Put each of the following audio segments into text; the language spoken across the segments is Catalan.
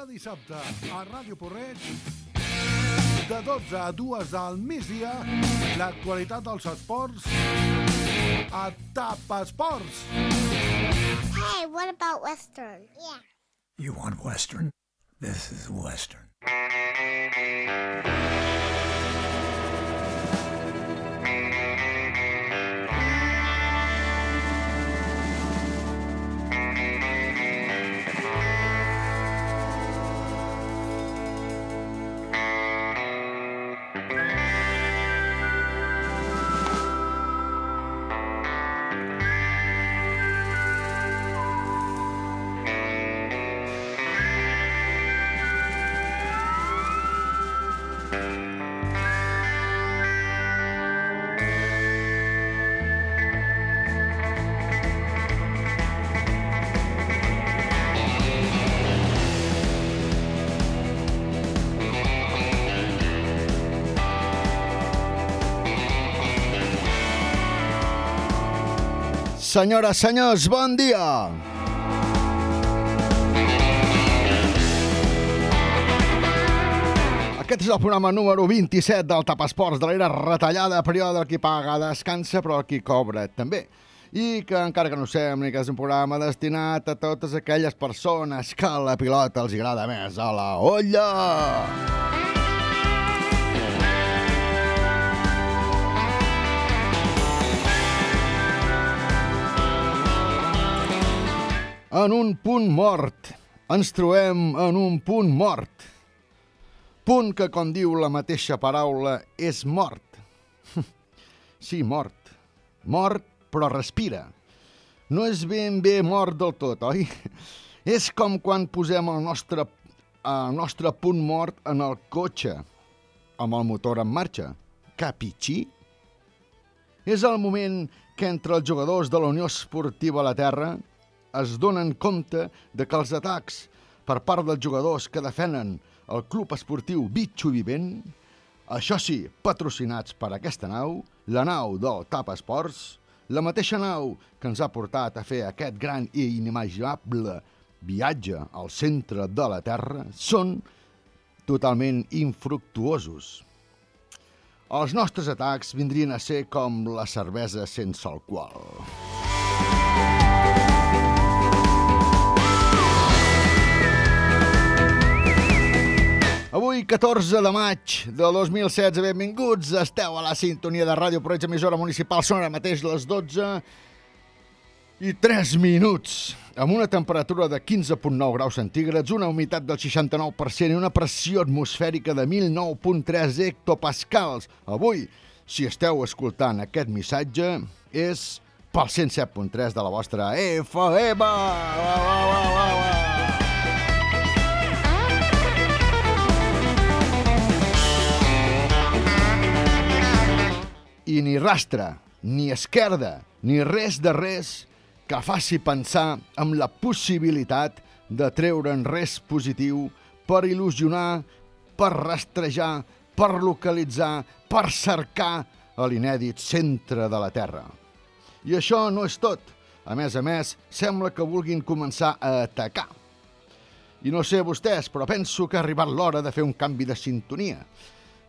Cada dissabte a Ràdio Porreig de 12 a 2 al migdia l'actualitat dels esports a TAP Esports. Hey, what about Western? Yeah. You want Western? This is Western. Senyores, senyors, bon dia! Aquest és el programa número 27 del Tap Esports de l'era retallada, període del qui paga descansa, però el qui cobra també. I que encara que no sembli que és un programa destinat a totes aquelles persones que la pilota els agrada més a la olla. En un punt mort. Ens trobem en un punt mort. Punt que, com diu la mateixa paraula, és mort. sí, mort. Mort, però respira. No és ben bé mort del tot, oi? És com quan posem el nostre, el nostre punt mort en el cotxe, amb el motor en marxa. Capitxí? És el moment que entre els jugadors de la Unió Esportiva La Terra es donen compte de que els atacs per part dels jugadors que defenen el club esportiu Bitxo Vivent, això sí, patrocinats per aquesta nau, la nau del TAP Esports, la mateixa nau que ens ha portat a fer aquest gran i inimaginable viatge al centre de la Terra, són totalment infructuosos. Els nostres atacs vindrien a ser com la cervesa sense alcohol. Avui, 14 de maig de 2016, benvinguts. Esteu a la sintonia de Ràdio Proveig, emissora municipal. Són ara mateix les 12 i 3 minuts. Amb una temperatura de 15.9 graus centígrads, una humitat del 69% i una pressió atmosfèrica de 1.009.3 hectopascals. Avui, si esteu escoltant aquest missatge, és pel 107.3 de la vostra FM. Va, va, va, va, va. I ni rastre, ni esquerda, ni res de res que faci pensar en la possibilitat de treure'n res positiu per il·lusionar, per rastrejar, per localitzar, per cercar a l'inèdit centre de la Terra. I això no és tot. A més a més, sembla que vulguin començar a atacar. I no sé vostès, però penso que ha arribat l'hora de fer un canvi de sintonia.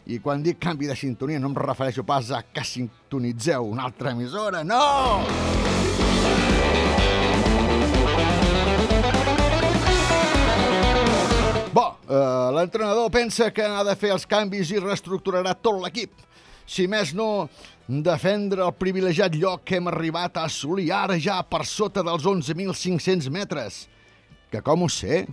I quan dic canvi de sintonia no em refereixo pas a que sintonitzeu una altra emissora, no! Bo, eh, l'entrenador pensa que ha de fer els canvis i reestructurarà tot l'equip. Si més no, defendre el privilegiat lloc que hem arribat a assolir ara ja per sota dels 11.500 metres. Que com ho sé?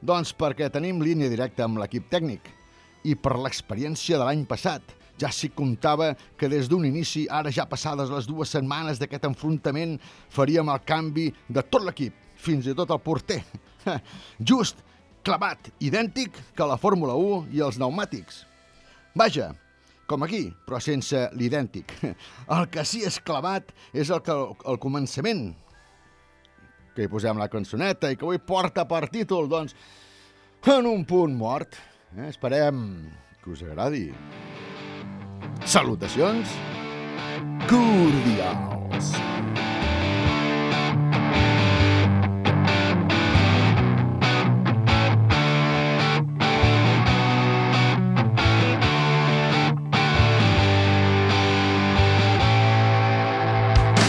Doncs perquè tenim línia directa amb l'equip tècnic i per l'experiència de l'any passat. Ja s'hi comptava que des d'un inici, ara ja passades les dues setmanes d'aquest enfrontament, faríem el canvi de tot l'equip, fins i tot el porter. Just, clavat, idèntic que la Fórmula 1 i els pneumàtics. Vaja, com aquí, però sense l'idèntic. El que sí és clavat és el que al començament, que hi posem la cançoneta i que avui porta per títol, doncs, en un punt mort. Eh? Esperem que us agradi. Salutacions cordials.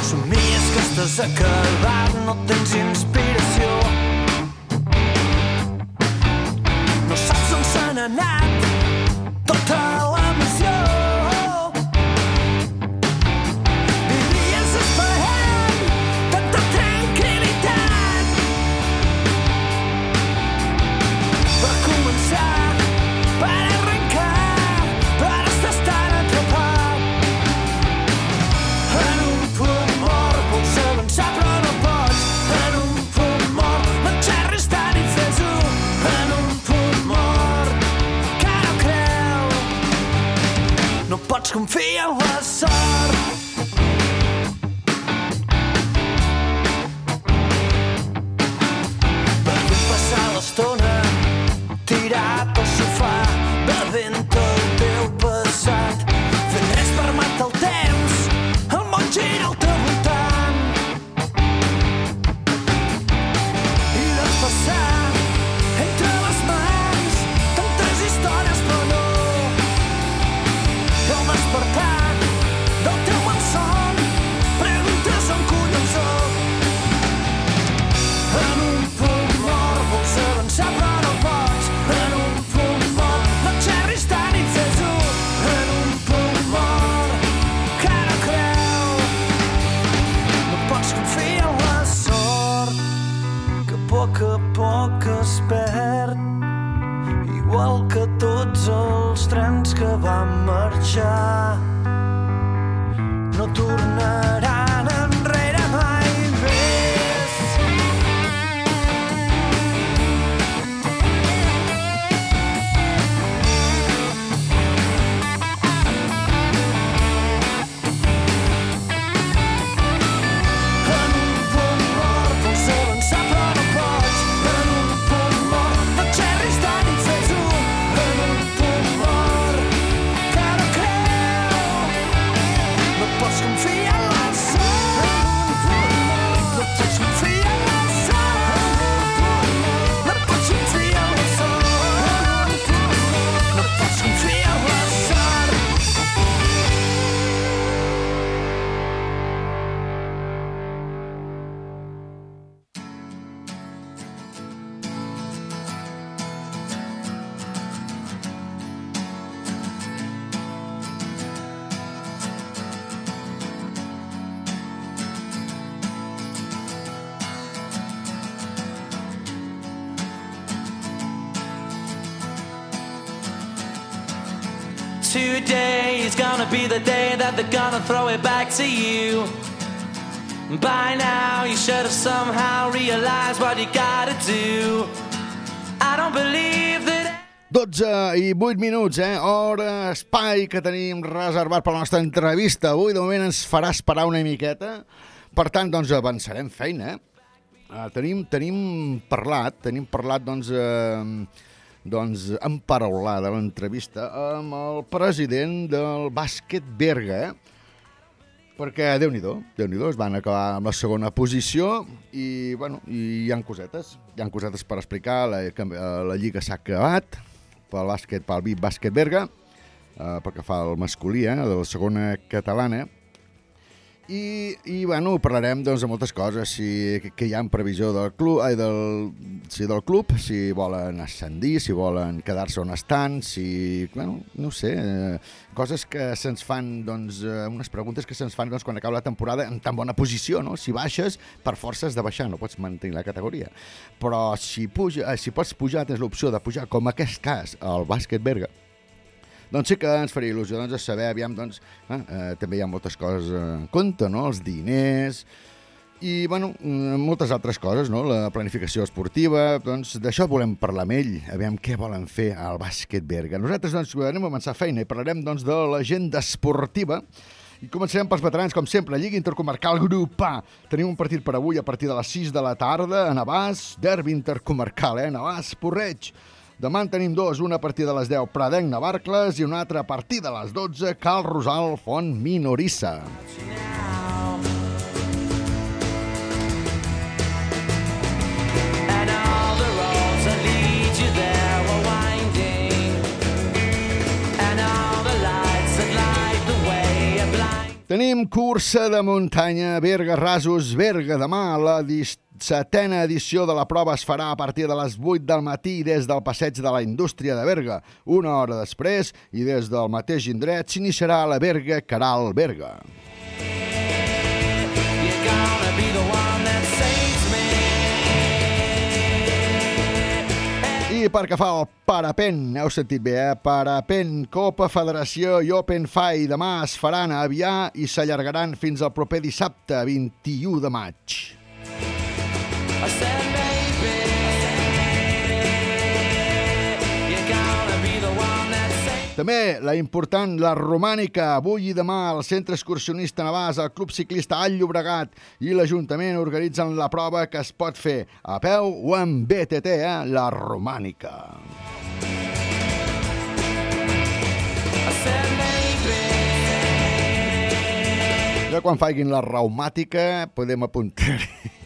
Somies que estàs acabat, no tens inspiració confiar en la sort Bevent passar l'estona tirat al sofà bevent el teu passat fent res per matar el temps el món gira al teu the day that they're gonna throw it back to you. By now, you should have somehow realized what you gotta do. I don't believe that. 12 i 8 minuts, eh? Hora, espai que tenim reservat per la nostra entrevista. Avui, de moment, ens farà esperar una miqueta. Per tant, doncs, avançarem feina, eh? Uh, tenim, tenim parlat, tenim parlat, doncs, eh, doncs, emparaulada l'entrevista amb el president del bàsquet Berga, eh? perquè déu nhi déu es van acabar amb la segona posició i, bueno, i hi han cosetes, hi han cosetes per explicar, la, eh, la lliga s'ha acabat pel bàsquet, pel Bàsquet Berga, eh, pel que fa al masculí, eh, de la segona catalana, i, i bueno, parlarem doncs, de moltes coses, si, que, que hi ha en previsió del club, ai, del, si del club, si volen ascendir, si volen quedar-se on estan, si, bueno, no sé, eh, coses que se'ns fan, doncs, eh, unes preguntes que se'ns fan doncs, quan acaba la temporada en tan bona posició, no? Si baixes, per força has de baixar, no pots mantenir la categoria. Però si, puja, eh, si pots pujar, tens l'opció de pujar, com aquest cas, al bàsquet Berga, doncs sí que ens faria il·lusió doncs, saber, aviam, doncs, eh, eh, també hi ha moltes coses en compte, no? els diners, i, bueno, mm, moltes altres coses, no? La planificació esportiva, doncs d'això volem parlar amb ell, aviam què volen fer al bàsquet Berga. Nosaltres, doncs, anem a començar feina i parlarem, doncs, de l'agenda esportiva i començarem pels veterans, com sempre, Lliga Intercomarcal Grup A. Tenim un partit per avui a partir de les 6 de la tarda a Navàs, derbi intercomarcal, eh? Navàs, Porreig. Demà en tenim dos, una a partir de les 10, Pradenc, Navarcles, i una altra a partir de les 12, Cal Rosal, Font, Minorissa. Tenim cursa de muntanya Berga Rasos Berga demà. La dis- setena edició de la prova es farà a partir de les 8 del matí des del passeig de la indústria de Berga. Una hora després i des del mateix indret s'iniciarà la Berga Caral Berga. I per que fa el parapent, heu sentit bé, eh? Parapent, Copa Federació i Open Fai demà es faran a Avià i s'allargaran fins al proper dissabte, 21 de maig. També la important, la romànica, avui i demà al Centre Excursionista Navàs, el Club Ciclista All Llobregat i l'Ajuntament organitzen la prova que es pot fer a peu o amb BTT, eh? la romànica. Ja quan faiguin la reumàtica podem apuntar-hi.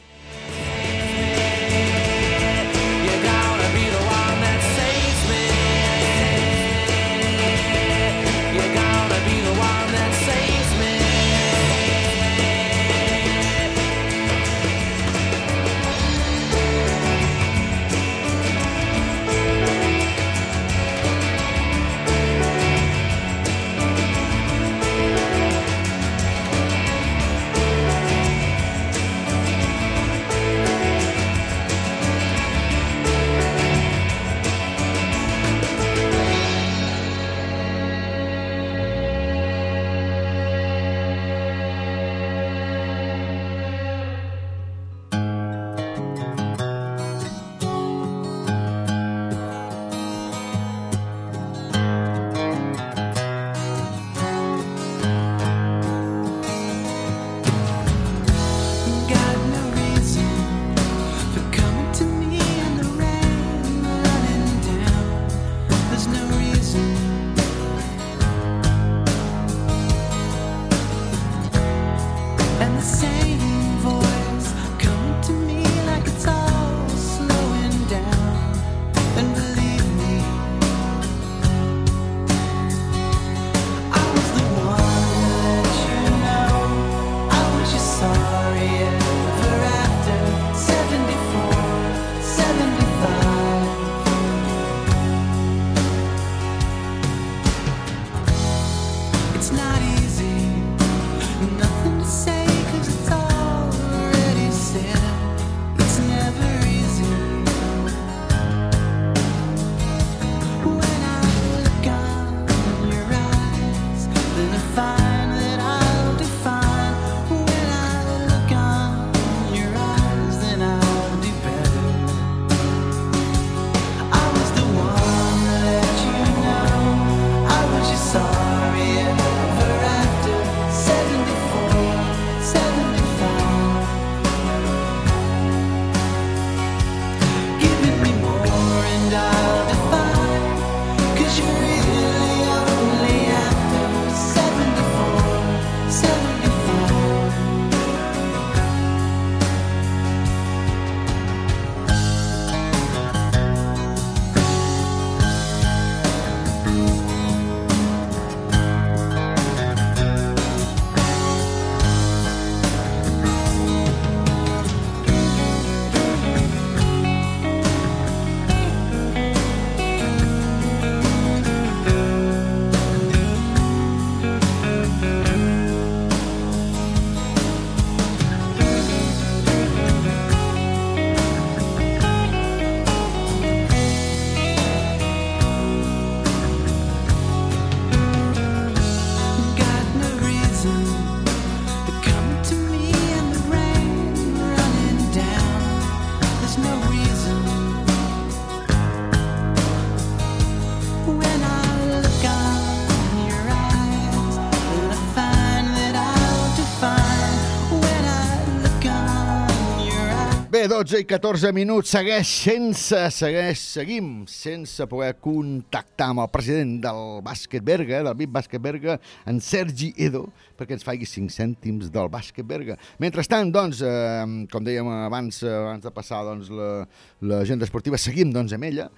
Bé, 12 i 14 minuts, segueix sense, segueix, seguim sense poder contactar amb el president del bàsquet Berga, del BIP Bàsquet Berga, en Sergi Edo, perquè ens faci 5 cèntims del bàsquet Berga. Mentrestant, doncs, eh, com dèiem abans, eh, abans de passar doncs, la- l'agenda esportiva, seguim doncs, amb ella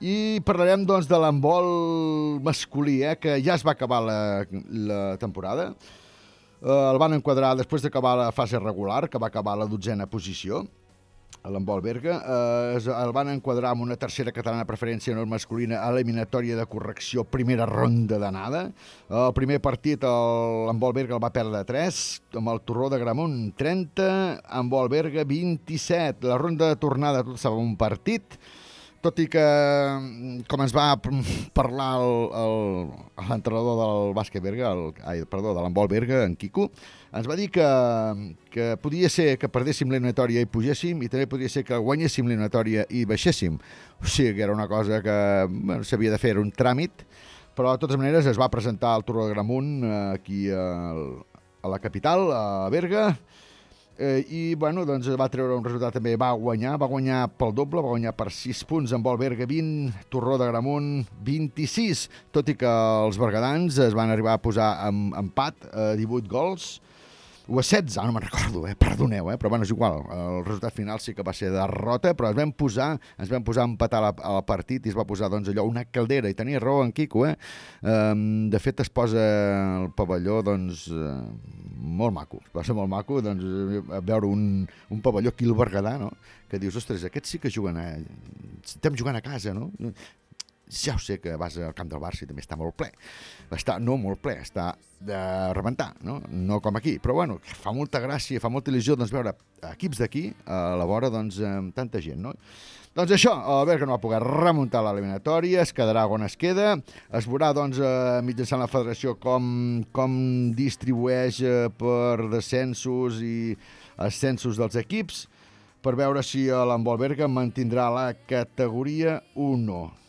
i parlarem doncs, de l'handbol masculí, eh, que ja es va acabar la, la temporada. Eh, el van enquadrar després d'acabar la fase regular, que va acabar la dotzena posició, a l'embol Berga. Eh, es- el van enquadrar amb una tercera catalana preferència nord masculina a l'eliminatòria de correcció primera ronda d'anada. El primer partit el- l'embol Berga el va perdre 3, amb el Torró de Gramunt 30, embol Berga 27. La ronda de tornada tot estava un partit, tot i que, mm, com ens va parlar l'entrenador del bàsquet Berga, el, ai, perdó, de l'embol Berga, en Quico, ens va dir que, que podia ser que perdéssim l'eliminatòria i pugéssim i també podia ser que guanyéssim l'eliminatòria i baixéssim. O sigui que era una cosa que bueno, s'havia de fer, un tràmit, però de totes maneres es va presentar al Turó de Gramunt eh, aquí al, a la capital, a Berga, Eh, I, bueno, doncs va treure un resultat també, va guanyar, va guanyar pel doble, va guanyar per 6 punts amb el Berga 20, Torró de Gramunt 26, tot i que els bergadans es van arribar a posar en empat a 18 gols, o a 16, ah, no me'n recordo, eh? perdoneu, eh? però bueno, és igual, el resultat final sí que va ser derrota, però ens vam posar, ens vam posar a empatar el partit i es va posar doncs, allò una caldera, i tenia raó en Quico, eh? Um, de fet es posa el pavelló doncs, uh, molt maco, va ser molt maco doncs, eh, veure un, un pavelló aquí al Berguedà, no? que dius, ostres, aquests sí que juguen a... estem jugant a casa, no? Ja ho sé que vas al camp del Barça i també està molt ple. Està, no molt ple, està de rebentar, no? No com aquí. Però bueno, fa molta gràcia, fa molta il·lusió doncs, veure equips d'aquí a la vora doncs, amb tanta gent, no? Doncs això, el Berga no va poder remuntar l'eliminatòria, es quedarà on es queda, es veurà doncs, eh, mitjançant la federació com, com distribueix eh, per descensos i ascensos dels equips, per veure si l'Embol Berga mantindrà la categoria 1. Pounds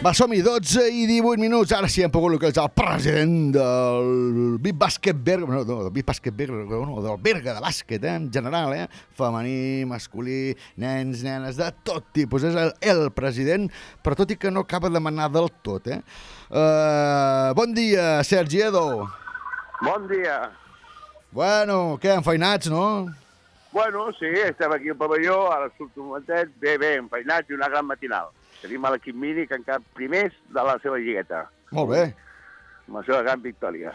Va, som-hi, 12 i 18 minuts. Ara sí hem pogut localitzar el president del Big Bàsquet Berga, no, no, del Big Bàsquet Berga, no, del Berga de bàsquet, eh, en general, eh? Femení, masculí, nens, nenes, de tot tipus. És el, el president, però tot i que no acaba de manar del tot, eh? Uh, bon dia, Sergi Edo. Bon dia. Bueno, què, enfeinats, no? Bueno, sí, estem aquí al pavelló, ara surto un momentet, bé, bé, enfeinats i una gran matinal. Tenim l'equip mini que encara primers de la seva lligueta, Molt bé. amb la seva gran victòria.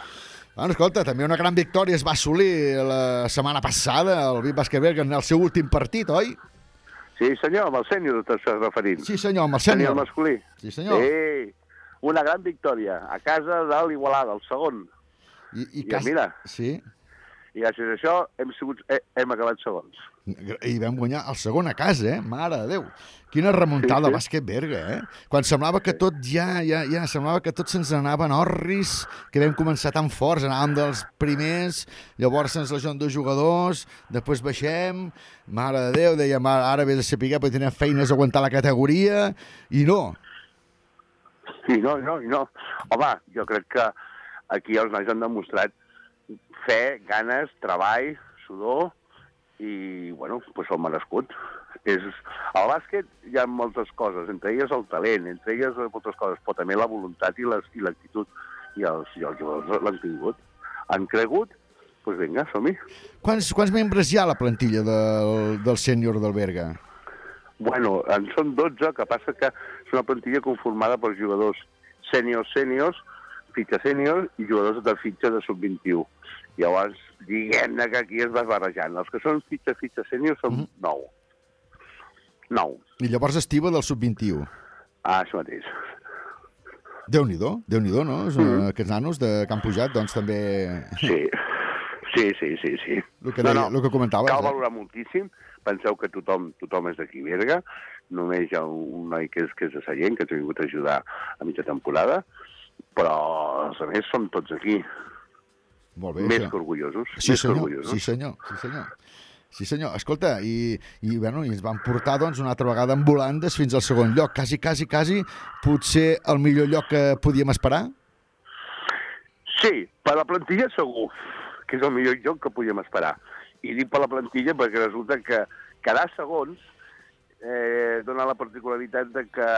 Bueno, escolta, també una gran victòria es va assolir la setmana passada, el Big Bàsquet Berga, en el seu últim partit, oi? Sí, senyor, amb el sènior t'estàs referint. Sí, senyor, amb el Sènior sènior. masculí. Sí, senyor. Sí, una gran victòria a casa de l'Igualada, el segon. I, i, Ja, mira. Sí, I gràcies a això hem, sigut, eh, hem acabat segons. i vam guanyar el segon a casa, eh? Mare de Déu. Quina remuntada Sí, sí, bàsquet Berga, eh? Quan semblava que tot ja, ja, ja, semblava que tot se'ns anava en orris, que vam començar tan forts, anàvem dels primers, llavors se'ns lesionen dos jugadors, després baixem, mare de Déu, dèiem, ara, ara vés a saber, perquè tenim feines a aguantar la categoria, i no. I no, i no, i no. Home, jo crec que aquí els nois han demostrat fe, ganes, treball, sudor i, bueno, pues el merescut. És, al bàsquet hi ha moltes coses, entre elles el talent, entre elles moltes coses, però també la voluntat i les- i l'actitud. I els, I els jugadors l'han tingut. Han cregut, doncs pues vinga, som-hi. Quants, quants membres hi ha a la plantilla del, del sènior del Berga? Bueno, en són 12, que passa que és una plantilla conformada per jugadors sèniors, sèniors, fitxa sènior i jugadors de fitxa de sub-21. Llavors, diguem-ne que aquí es va barrejant. Els que són fitxa, fitxa sènior són Mhm. 9. 9. I llavors estiva del sub-21. Ah, això mateix. Déu-n'hi-do, déu nhi no? És, Mhm. Aquests nanos de que han pujat, doncs també... Sí, sí, sí, sí. sí. El que, deia, el que comentaves. Cal eh? valorar moltíssim. Penseu que tothom, tothom és d'aquí, Berga. Només hi ha un noi que és, que és de Sallent, que ens ha vingut a ajudar a mitja temporada, però els altres som tots aquí, Molt bé, més això. que orgullosos. Sí, més que senyor, orgullosos. sí, senyor, sí, senyor. Sí, senyor. Escolta, i, i, bueno, i ens van portar doncs, una altra vegada amb volandes fins al segon lloc. Quasi, quasi, quasi, potser el millor lloc que podíem esperar? Sí, per la plantilla segur, que és el millor lloc que podíem esperar. I dic per la plantilla perquè resulta que quedar segons eh, dona la particularitat de que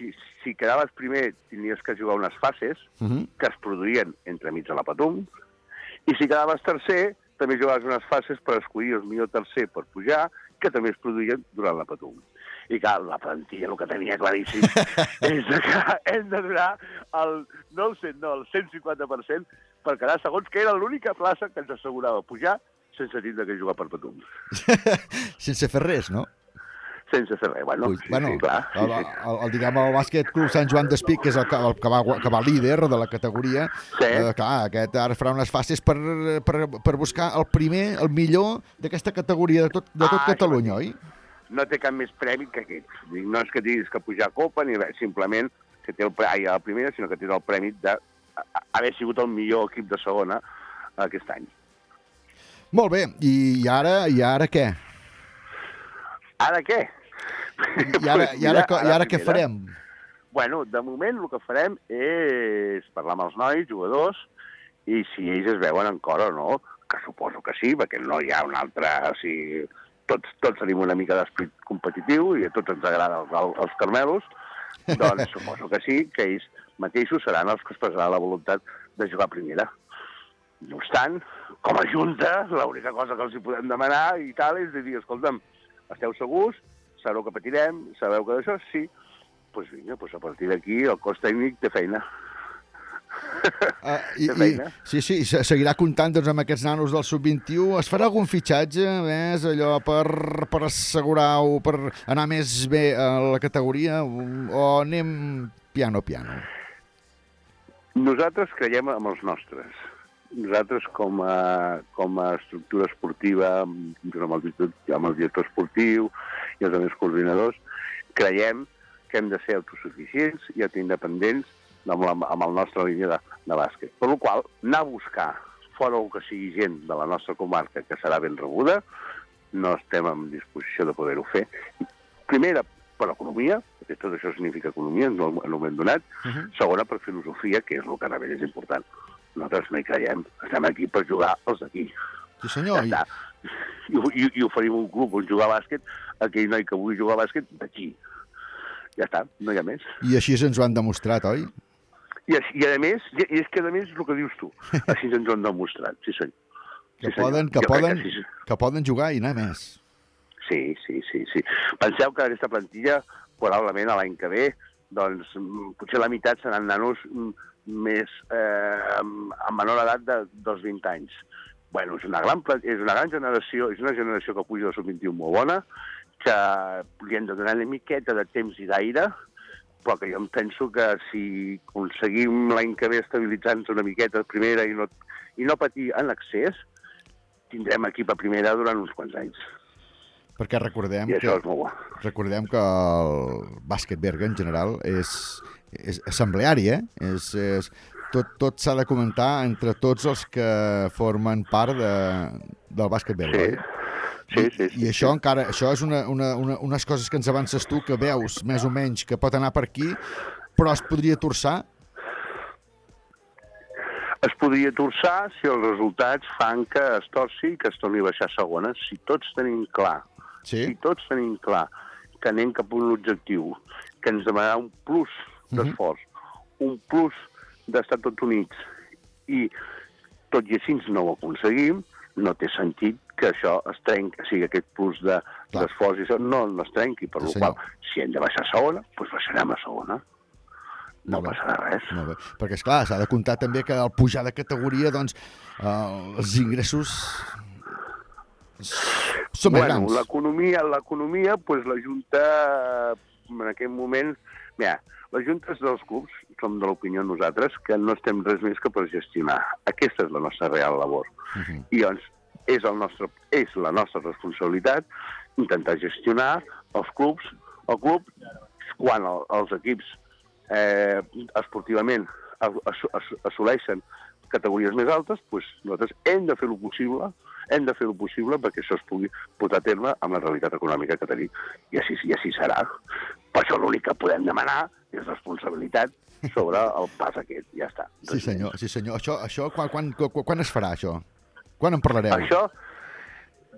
si, si quedaves primer tindries que jugar unes fases Uh -huh. que es produïen entremig de la Patum, i si quedaves tercer també jugaves unes fases per escollir el millor tercer per pujar, que també es produïen durant la Patum. I clar, la plantilla el que tenia claríssim és que hem de donar el, no el 100, no, el 150% per quedar segons, que era l'única plaça que ens assegurava pujar sense tindre que jugar per Patum. Sense fer res, no? Sense fer res. Bueno, Ui, sí, bueno, sí, clar. Sí, el, sí. el, el, diguem, el bàsquet club Sant Joan d'Espí, que és el el que, va, que va líder de la categoria, Sí. eh, clar, aquest ara farà unes fases per, per, per buscar el primer, el millor d'aquesta categoria de tot, de tot Ah, Catalunya, oi? no té cap més premi que aquest. No és que tinguis que pujar a Copa, ni res, simplement que té el premi a la primera, sinó que té el premi d'haver sigut el millor equip de segona aquest any. Molt bé, i ara i ara què? Ara què? I ara, i ara, i ara què farem? Bueno, de moment el que farem és parlar amb els nois, jugadors, i si ells es veuen en cor o no, que suposo que sí, perquè no hi ha un altre... O sigui, tots, tots tenim una mica d'esprit competitiu i a tots ens agrada els, els, els carmelos, doncs suposo que sí, que ells mateixos seran els que expressaran la voluntat de jugar a primera. No obstant, com a Junta, l'única cosa que els hi podem demanar i tal és de dir, escolta'm, esteu segurs? Sabeu que patirem? Sabeu que d'això? Sí. Doncs pues vinga, pues a partir d'aquí el cos tècnic té feina. Uh, i, i, sí, sí, seguirà comptant doncs, amb aquests nanos del sub-21. Es farà algun fitxatge més, allò, per, per assegurar o per anar més bé a la categoria o, anem piano piano? Nosaltres creiem en els nostres. Nosaltres, com a, com a estructura esportiva, amb, el, amb el director esportiu i els altres coordinadors, creiem que hem de ser autosuficients i independents amb, la, amb el nostre línia de, de bàsquet. Per la qual anar a buscar fora el que sigui gent de la nostra comarca que serà ben rebuda, no estem en disposició de poder-ho fer. Primera, per economia, perquè tot això significa economia en un moment donat. Uh -huh. Segona, per filosofia, que és el que realment és important. Nosaltres no hi creiem. Estem aquí per jugar els d'aquí. Sí, Ja senyor. Està. I, i, I oferim un club on jugar a bàsquet a aquell noi que vulgui jugar a bàsquet d'aquí. Ja està, no hi ha més. I així ens ho han demostrat, oi? I, i a més, i, i és que a més és el que dius tu. Així ens ho han demostrat, sí senyor. Que, Sí, senyor. poden, que, Jo poden, que sí. que poden jugar i anar més. Sí, sí, sí, sí. Penseu que aquesta plantilla, probablement l'any que ve, doncs potser la meitat seran nanos més eh, amb menor edat de, dels 20 anys. Bueno, és una gran, és una gran generació, és una generació que puja del sub-21 molt bona, que li hem de donar una miqueta de temps i d'aire, però que jo em penso que si aconseguim l'any que ve estabilitzar-nos una miqueta primera i no, i no patir en excés, tindrem equip a primera durant uns quants anys. Perquè recordem I que, recordem que el bàsquet berga en general és, és assembleari, eh? És, és, tot tot s'ha de comentar entre tots els que formen part de, del bàsquet berga, Sí. oi? Sí, sí, sí, I això encara, això és una, una, una, unes coses que ens avances tu, que veus més o menys que pot anar per aquí, però es podria torçar. Es podria torçar si els resultats fan que es torci i que es torni a baixar segona. Si tots tenim clar Sí. si tots tenim clar que anem cap a un objectiu, que ens demanarà un plus d'esforç, un plus d'estar tots units, i tot i així no ho aconseguim, no té sentit que això es trenqui, o sigui, aquest plus de- d'esforç i això no, no es trenqui. Per Sí, senyor. qual, si hem de baixar a segona, doncs baixarem a segona. No Molt bé. passarà res. Molt bé. Perquè, és clar s'ha de comptar també que al pujar de categoria, doncs, eh, els ingressos són més bueno, grans. l'economia, l'economia, doncs la Junta, en aquest moment... Mira, les juntes dels clubs som de l'opinió nosaltres que no estem res més que per gestionar. Aquesta és la nostra real labor. Uh -huh. I doncs és, el nostre, és la nostra responsabilitat intentar gestionar els clubs. El club, quan el, els equips eh, esportivament as- as- as- assoleixen categories més altes, doncs nosaltres hem de fer el possible hem de fer el possible perquè això es pugui portar a terme amb la realitat econòmica que tenim. I així, i així serà. Per això l'únic que podem demanar és responsabilitat sobre el pas aquest. Ja està. Sí, senyor, sí, senyor. Això, això quan, quan, quan, es farà, això? Quan en parlareu? Això,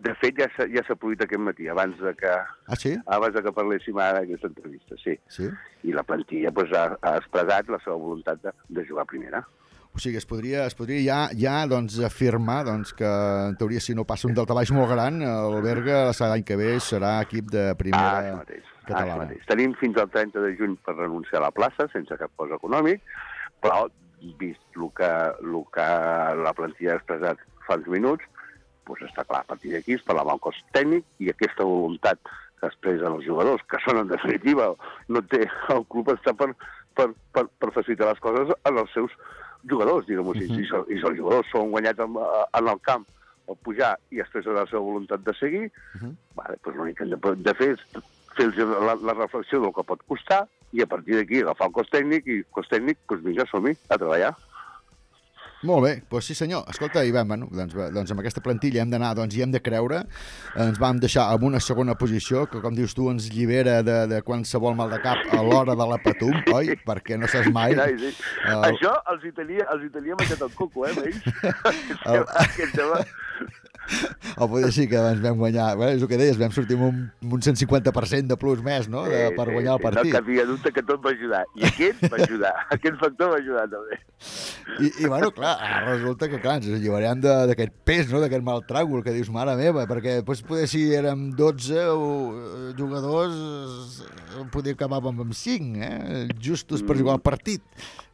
de fet, ja s'ha ja produït aquest matí, abans de que, Ah, sí? abans de que parléssim ara d'aquesta entrevista, sí. Sí? I la plantilla pues, ha, ha expressat la seva voluntat de, de jugar a primera. O sigui, es podria, es podria ja, ja doncs, afirmar doncs, que, en teoria, si no passa un daltabaix molt gran, el Berga l'any que ve serà equip de Ah, primera mateix. Això catalana. mateix. Tenim fins al 30 de juny per renunciar a la plaça, sense cap cosa econòmic, però, vist el que, el que la plantilla ha expressat fa uns minuts, doncs està clar, a partir d'aquí es parla amb el cos tècnic i aquesta voluntat que expressen els jugadors, que són en definitiva, no té, el club està per, per, per, per facilitar les coses en els seus jugadors, diguem-ho així. I, so- I si els jugadors són guanyats en, en el camp al pujar i expressen la seva voluntat de seguir, vale, doncs l'únic que hem de, de fer és fer la, la reflexió del que pot costar i a partir d'aquí agafar el cos tècnic i el cos tècnic, doncs vinga, som-hi, a treballar. Molt bé, doncs sí senyor. Escolta, i vam, bueno, doncs, doncs amb aquesta plantilla hem d'anar, doncs hi hem de creure. Ens vam deixar en una segona posició, que com dius tu ens llibera de, de qualsevol mal de cap a l'hora de la patum, oi? Perquè no saps mai... Ai, sí. el- Això els hi tenia, els hi tenia menjat el coco, eh, ells? El- aquest tema... O poder sí que ens vam guanyar, bé, és el que deies, vam sortir amb un, amb un 150% de plus més, no?, de, Sí, per sí, guanyar el sí, No partit. cap dubte que tot va ajudar. I aquest va ajudar. Aquest factor va ajudar també. I, I, bueno, clar, resulta que, clar, ens alliberem d'aquest pes, no?, d'aquest mal tràngol que dius, mare meva, perquè doncs, poder si érem 12 o, eh, jugadors, eh, poder acabàvem amb 5, eh?, justos per jugar el partit.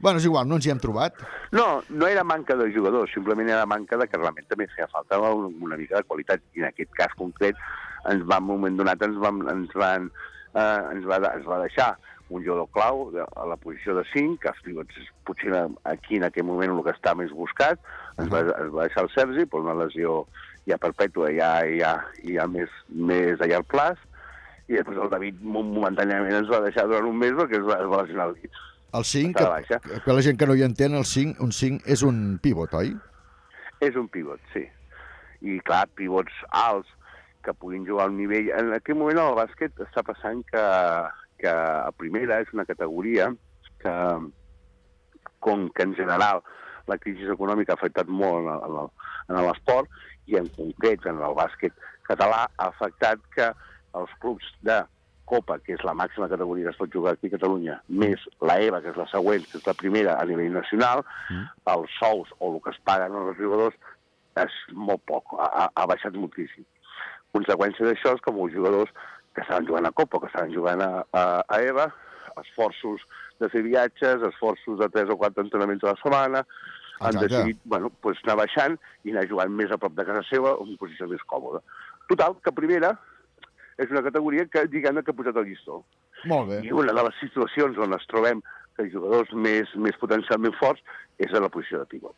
Bueno, és igual, no ens hi hem trobat. No, no era manca de jugadors, simplement era manca de que realment també feia falta una, una mica de qualitat. I en aquest cas concret, ens va, en un moment donat, ens, vam, ens, van, eh, ens, va, ens va deixar un jugador clau a la posició de 5, que és potser aquí en aquell moment el que està més buscat, ens va, es va deixar el Sergi per una lesió ja perpètua, ja, ja, ja més, més a llarg plaç, i després el David mo- momentàniament ens va deixar durant un mes perquè es va, es va lesionar el dit. El 5, Està baixa. que, que la gent que no hi entén, el 5, un 5 és un pivot, oi? És un pivot, sí. I, clar, pivots alts que puguin jugar al nivell... En aquest moment el bàsquet està passant que, que a primera és una categoria que, com que en general la crisi econòmica ha afectat molt en l'esport i en concret en el bàsquet català ha afectat que els clubs de Copa, que és la màxima categoria que es pot jugar aquí a Catalunya, més la EVA, que és la següent, que és la primera a nivell nacional, els sous o el que es paguen als jugadors és molt poc, ha, ha- baixat moltíssim. Conseqüència d'això és que molts jugadors que estaven jugant a Copa, que estaven jugant a, a, a EVA, esforços de fer viatges, esforços de 3 o 4 entrenaments a la setmana, han Exacte. decidit bueno, pues anar baixant i anar jugant més a prop de casa seva en una posició més còmoda. Total, que primera és una categoria que, diguem-ne, que ha posat el llistó. Molt bé. I una de les situacions on ens trobem que els jugadors més, més potencialment forts és a la posició de pivot.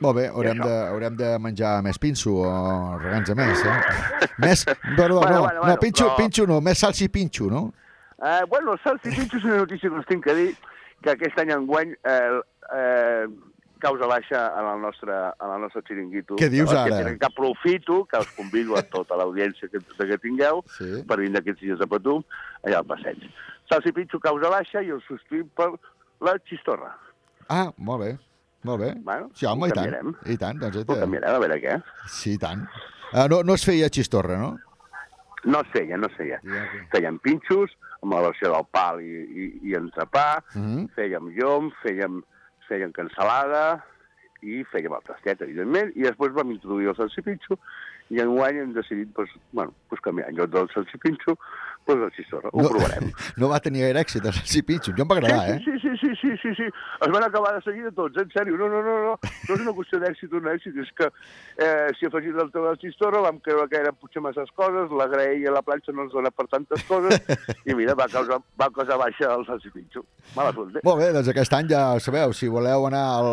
Molt bé, haurem de, haurem de menjar més pinxo o reganza més, eh? Més, perdó, Bueno, no, bueno, no, bueno, pinxo, però- pinxo no, més salsi pinxo, no? Eh, bueno, saps, si pinxo és una notícia que us tinc que dir, que aquest any enguany eh, eh, causa baixa en el nostre, en el nostre xiringuito. Què dius ara? Que, que aprofito, que us convido a tota l'audiència que, que tingueu Sí. per vindre aquests dies de Patum allà al passeig. Salsi Pinxo causa baixa i el substituïm per la xistorra. Ah, molt bé, molt bé. Bueno, sí, home, ho i tant, i tant. Doncs, Ho canviarem, a veure què. Sí, i tant. Uh, no, no es feia xistorra, no? No es feia, no es feia. Ja, ok. Fèiem pinxos, amb la versió del pal i, i, i entrepà, Mhm. fèiem llom, fèiem, fèiem cansalada i fèiem el tastet, evidentment, i després vam introduir el salsipinxo i enguany hem decidit, doncs, bueno, doncs canviar en lloc del salsipinxo, doncs el xistorra. Ho provarem. No va tenir gaire èxit, el salsipinxo. Jo em va agradar, eh? Sí, sí, sí, sí, sí, sí. Es van acabar de seguida tots, en sèrio. No, no, no, no. No és una qüestió d'èxit o no èxit, és que eh, si afegit el teu del xistorra vam creure que eren potser masses coses, la graella a la planxa no ens dona per tantes coses, i mira, va causar, va causar baixa el salsipinxo. Mala suerte. Molt bé, doncs aquest any ja ho sabeu, si voleu anar al,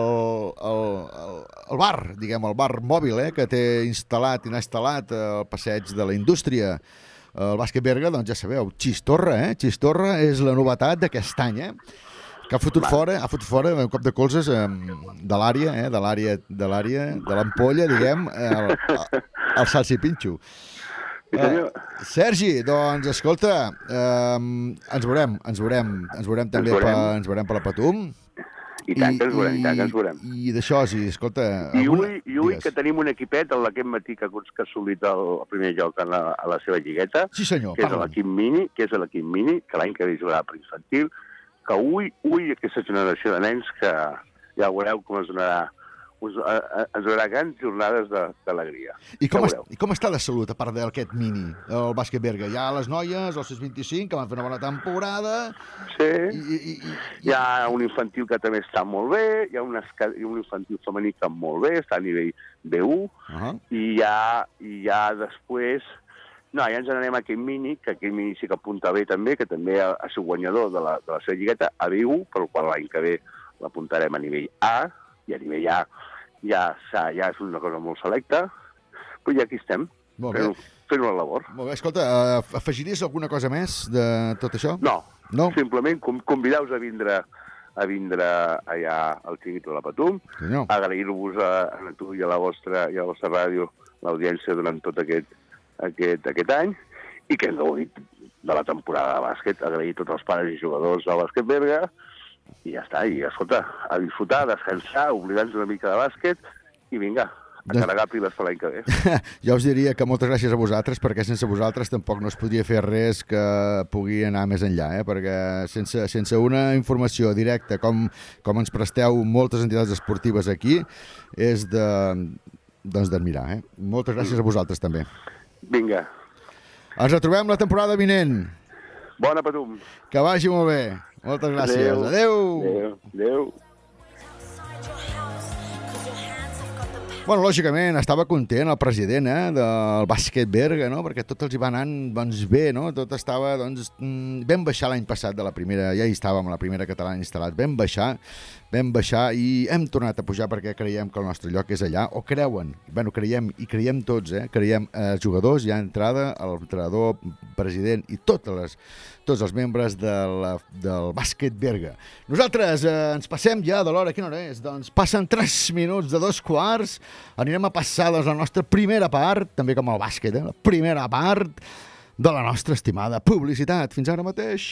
al, al, al bar, diguem, al bar mòbil, eh, que té instal·lat i n'ha instal·lat eh, al passeig de la indústria, el bàsquet Berga, doncs ja sabeu, Xistorra, eh? Xistorra és la novetat d'aquest any, eh? Que ha fotut fora, ha fotut fora un cop de colzes eh, de l'àrea, eh? De l'àrea, de l'àrea, de l'ampolla, diguem, eh, el, el salsipinxo. Sí, senyor. Uh, Sergi, doncs, escolta, eh, ens veurem, ens veurem, ens veurem també veurem. Pa, ens veurem per la Patum. I tant que ens veurem, i tant que ens veurem. I d'això, sí, escolta... I alguna- i digues. que tenim un equipet, el d'aquest matí que, que ha assolit el, el primer lloc en la, a la seva lligueta, Sí, senyor, que és l'equip mini, que és l'equip mini, que l'any que ve jugarà per infantil, que ui, ui, aquesta generació de nens que ja veureu com es donarà, us, a, a, ens donarà grans jornades de- d'alegria. I com, Ja es. I com està de salut, a part d'aquest mini, el bàsquet Berga? Hi ha les noies, els 625, que van fer una bona temporada, Sí, i, i, i, i, hi ha un infantil que també està molt bé, hi ha un, esca... hi ha un infantil femení que molt bé, està a nivell B1, uh -huh. i ja, i ja després... No, ja ens n'anem a aquell mini, que aquell mini sí que apunta bé també, que també ha, ha sigut guanyador de la, de la seva lligueta a B1, per qual l'any que ve l'apuntarem a nivell A, i a nivell ja, s'ha- ja és una cosa molt selecta, però ja aquí estem, Molt bé. fent, una labor. Molt bé, escolta, eh, afegiries alguna cosa més de tot això? No, No? simplement com, convidar-vos a vindre a vindre allà al Xiquito de la Patum, Senyor. agrair-vos a, a tu i a la vostra, i a la vostra ràdio l'audiència durant tot aquest, aquest, aquest any i que hem gaudit de la temporada de bàsquet, agrair a tots els pares i jugadors del bàsquet Berga i ja està, i escolta, a disfrutar, a descansar, oblidar-nos una mica de bàsquet i vinga, a Des- carregar piles per l'any que ve. jo us diria que moltes gràcies a vosaltres, perquè sense vosaltres tampoc no es podria fer res que pugui anar més enllà, eh? perquè sense, sense una informació directa, com, com ens presteu moltes entitats esportives aquí, és de doncs d'admirar. Eh? Moltes gràcies a vosaltres també. Vinga, Ens retrobem la temporada vinent. bona Patum. Que vagi molt bé. Moltes gràcies. Adeu. Adéu. Adéu. Bueno, lògicament, estava content el president eh, del bàsquet Berga, no? perquè tot els hi va anant doncs, bé, no? tot estava... Doncs, mm, vam baixar l'any passat de la primera, ja hi estàvem, la primera catalana instal·lat, vam baixar, vam baixar i hem tornat a pujar perquè creiem que el nostre lloc és allà, o creuen, bueno, creiem, i creiem tots, eh? creiem eh, jugadors, hi ha entrada, l'entrenador, president i totes les, tots els membres de la, del bàsquet Berga. Nosaltres eh, ens passem ja de l'hora, quina hora és? Doncs passen 3 minuts de dos quarts, anirem a passar doncs, la nostra primera part, també com el bàsquet, eh? la primera part de la nostra estimada publicitat. Fins ara mateix.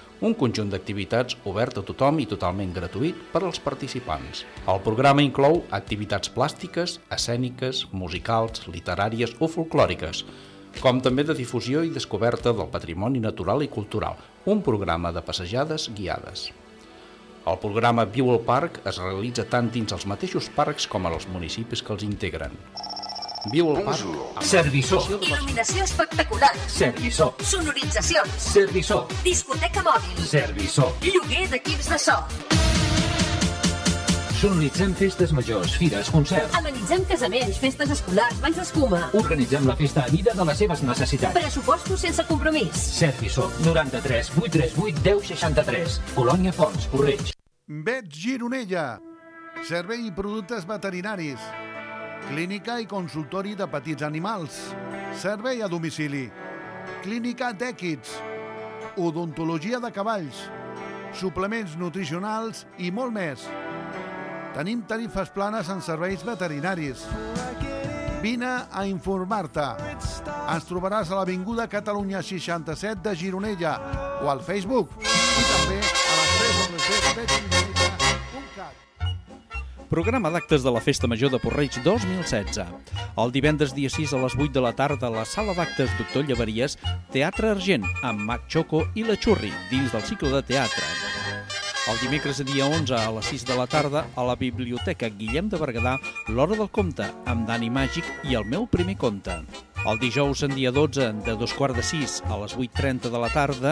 un conjunt d'activitats obert a tothom i totalment gratuït per als participants. El programa inclou activitats plàstiques, escèniques, musicals, literàries o folclòriques, com també de difusió i descoberta del patrimoni natural i cultural, un programa de passejades guiades. El programa Viu al Parc es realitza tant dins els mateixos parcs com als municipis que els integren. Viu al Parc amb Serviçó. Il·luminació espectacular. Serviçó. Sonoritzacions. Serviçó. Discoteca mòbil. Serviçó. Lloguer d'equips de so. Sonoritzem festes majors, fires, concerts. Amenitzem casaments, festes escolars, banys d'escuma. Organitzem la festa a mida de les seves necessitats. Pressupostos sense compromís. Serviçó. 93 838 1063. Colònia Fons, Correig. Vet Gironella. Servei i productes veterinaris. Clínica i consultori de petits animals. Servei a domicili. Clínica d'èquids. Odontologia de cavalls. Suplements nutricionals i molt més. Tenim tarifes planes en serveis veterinaris. Vine a informar-te. Ens trobaràs a l'Avinguda Catalunya 67 de Gironella o al Facebook i també a les 3 Programa d'actes de la Festa Major de Porreig 2016. El divendres dia 6 a les 8 de la tarda a la sala d'actes Doctor Llevaries, Teatre Argent, amb Mac Choco i la Xurri, dins del cicle de teatre. El dimecres dia 11 a les 6 de la tarda a la Biblioteca Guillem de Berguedà, l'Hora del Conte, amb Dani Màgic i el meu primer conte. El dijous en dia 12, de dos quarts de 6 a les 8.30 de la tarda,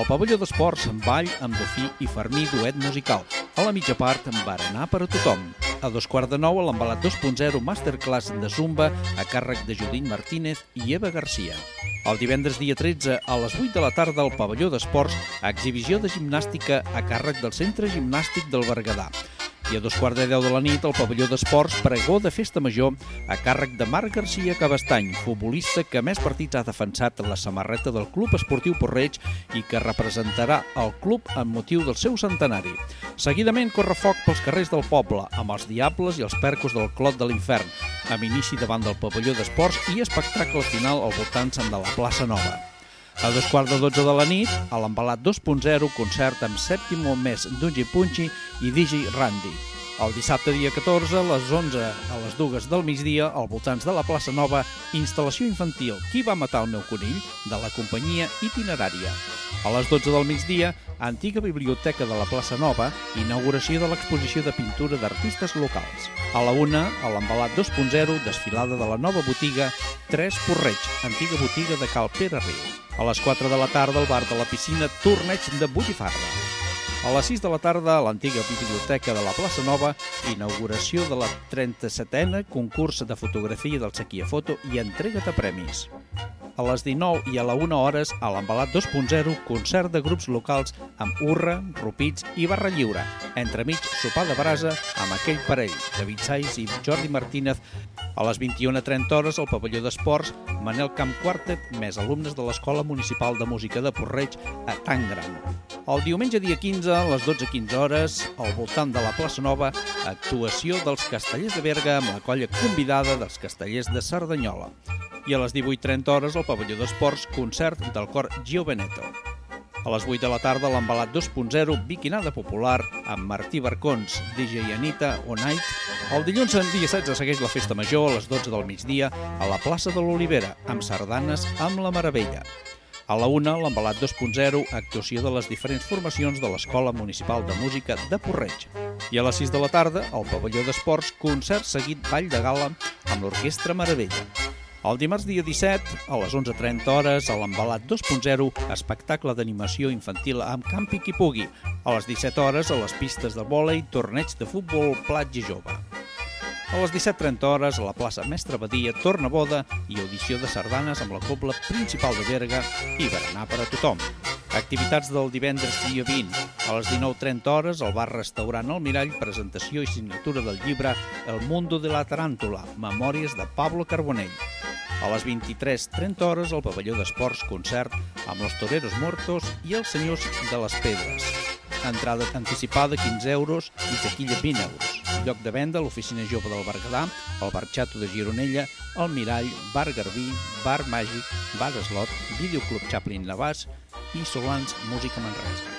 al pavelló d'esports, ball amb Dofí i Fermí duet musical. A la mitja part, berenar per a tothom. A dos quarts de nou, a l'embalat 2.0, masterclass de Zumba a càrrec de Judit Martínez i Eva Garcia. El divendres dia 13, a les 8 de la tarda, al pavelló d'esports, exhibició de gimnàstica a càrrec del Centre Gimnàstic del Berguedà. I a dos quarts de deu de la nit, al pavelló d'esports, pregó de festa major a càrrec de Marc Garcia Cabestany, futbolista que més partits ha defensat la samarreta del Club Esportiu Porreig i que representarà el club amb motiu del seu centenari. Seguidament, correfoc pels carrers del poble, amb els diables i els percos del Clot de l'Infern, amb inici davant del pavelló d'esports i espectacle final al voltant de la plaça Nova. A dos quarts de 12 de la nit, a l'embalat 2.0, concert amb Sèptimo Més Dungi Punchi i Digi Randy. El dissabte dia 14, a les 11 a les dues del migdia, al voltants de la plaça Nova, instal·lació infantil Qui va matar el meu conill? de la companyia itinerària. A les 12 del migdia, antiga biblioteca de la plaça Nova, inauguració de l'exposició de pintura d'artistes locals. A la una, a l'embalat 2.0, desfilada de la nova botiga 3 Porreig, antiga botiga de Cal Pere Riu. A les 4 de la tarda, al bar de la piscina, torneig de botifarra. A les 6 de la tarda, a l'antiga biblioteca de la plaça Nova, inauguració de la 37a concurs de fotografia del Sequia Foto i entrega de premis. A les 19 i a la 1 hores, a l'embalat 2.0, concert de grups locals amb urra, rupits i barra lliure. Entremig, sopar de brasa amb aquell parell, David Saiz i Jordi Martínez. A les 21.30 hores, al pavelló d'esports, Manel Camp Quartet, més alumnes de l'Escola Municipal de Música de Porreig a Tan Gran. El diumenge dia 15, a les 12.15 hores, al voltant de la plaça Nova, actuació dels castellers de Berga amb la colla convidada dels castellers de Cerdanyola. I a les 18.30 hores, al pavelló d'esports, concert del cor Gio Veneto. A les 8 de la tarda, l'embalat 2.0, Biquinada Popular, amb Martí Barcons, DJ Anita, o Night. El dilluns, en dia 16, segueix la festa major a les 12 del migdia a la plaça de l'Olivera, amb sardanes amb la Meravella. A la una, l'embalat 2.0, actuació de les diferents formacions de l'Escola Municipal de Música de Porreig. I a les 6 de la tarda, al pavelló d'esports, concert seguit ball de gala amb l'Orquestra Meravella. El dimarts dia 17, a les 11.30 hores, a l'embalat 2.0, espectacle d'animació infantil amb Campi qui pugui. A les 17 hores, a les pistes de vòlei, torneig de futbol platja jove. A les 17.30 hores, a la plaça Mestre Badia, torna boda i audició de sardanes amb la cobla principal de Berga i berenar per a tothom. Activitats del divendres dia 20. A les 19.30 hores, al bar-restaurant El Mirall, presentació i signatura del llibre El mundo de la taràntula, memòries de Pablo Carbonell. A les 23.30 hores, al pavelló d'esports, concert amb los toreros muertos i els senyors de les pedres. Entrada anticipada 15 euros i taquilla 20 euros. Lloc de venda, l'oficina jove del Berguedà, el Bar Xato de Gironella, el Mirall, Bar Garbí, Bar Màgic, Bar Eslot, Videoclub Chaplin Navàs i Solans Música Manresa.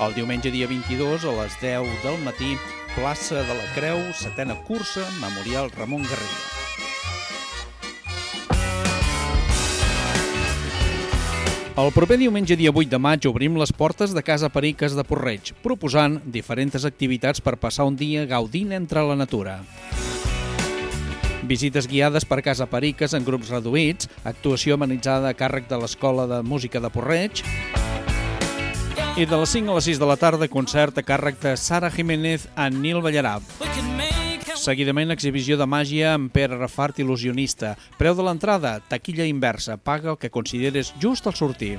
El diumenge dia 22 a les 10 del matí, plaça de la Creu, setena cursa, Memorial Ramon Garriga. El proper diumenge dia 8 de maig obrim les portes de Casa Periques de Porreig, proposant diferents activitats per passar un dia gaudint entre la natura. Visites guiades per Casa Periques en grups reduïts, actuació amenitzada a càrrec de l'Escola de Música de Porreig i de les 5 a les 6 de la tarda concert a càrrec de Sara Jiménez en Nil Ballarab. Seguidament, exhibició de màgia amb Pere Rafart, il·lusionista. Preu de l'entrada, taquilla inversa. Paga el que consideres just al sortir.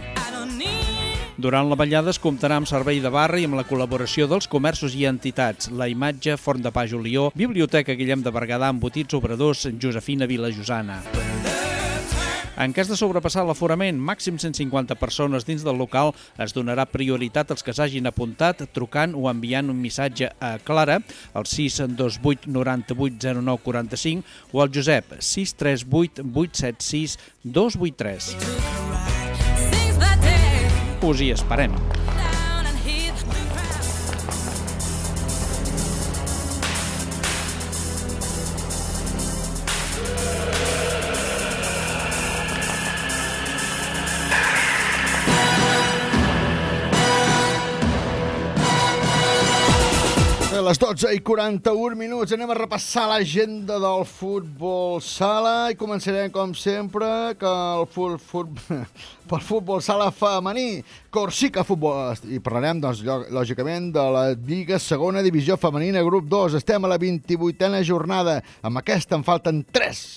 Durant la ballada es comptarà amb servei de barra i amb la col·laboració dels comerços i entitats. La imatge, Forn de Pa Julió, Biblioteca Guillem de Berguedà, Embotits Obradors, Josefina Vila Josana. En cas de sobrepassar l'aforament, màxim 150 persones dins del local, es donarà prioritat als que s'hagin apuntat trucant o enviant un missatge a Clara al 628 98 09 45 o al Josep 638 876 283. Us hi esperem. A les 12 i 41 minuts anem a repassar l'agenda del futbol sala i començarem, com sempre, que el fut, fut, pel futbol sala femení, Corsica Futbol... I parlarem, doncs, lògicament, de la Lliga Segona Divisió Femenina, grup 2. Estem a la 28a jornada. Amb aquesta en falten 3.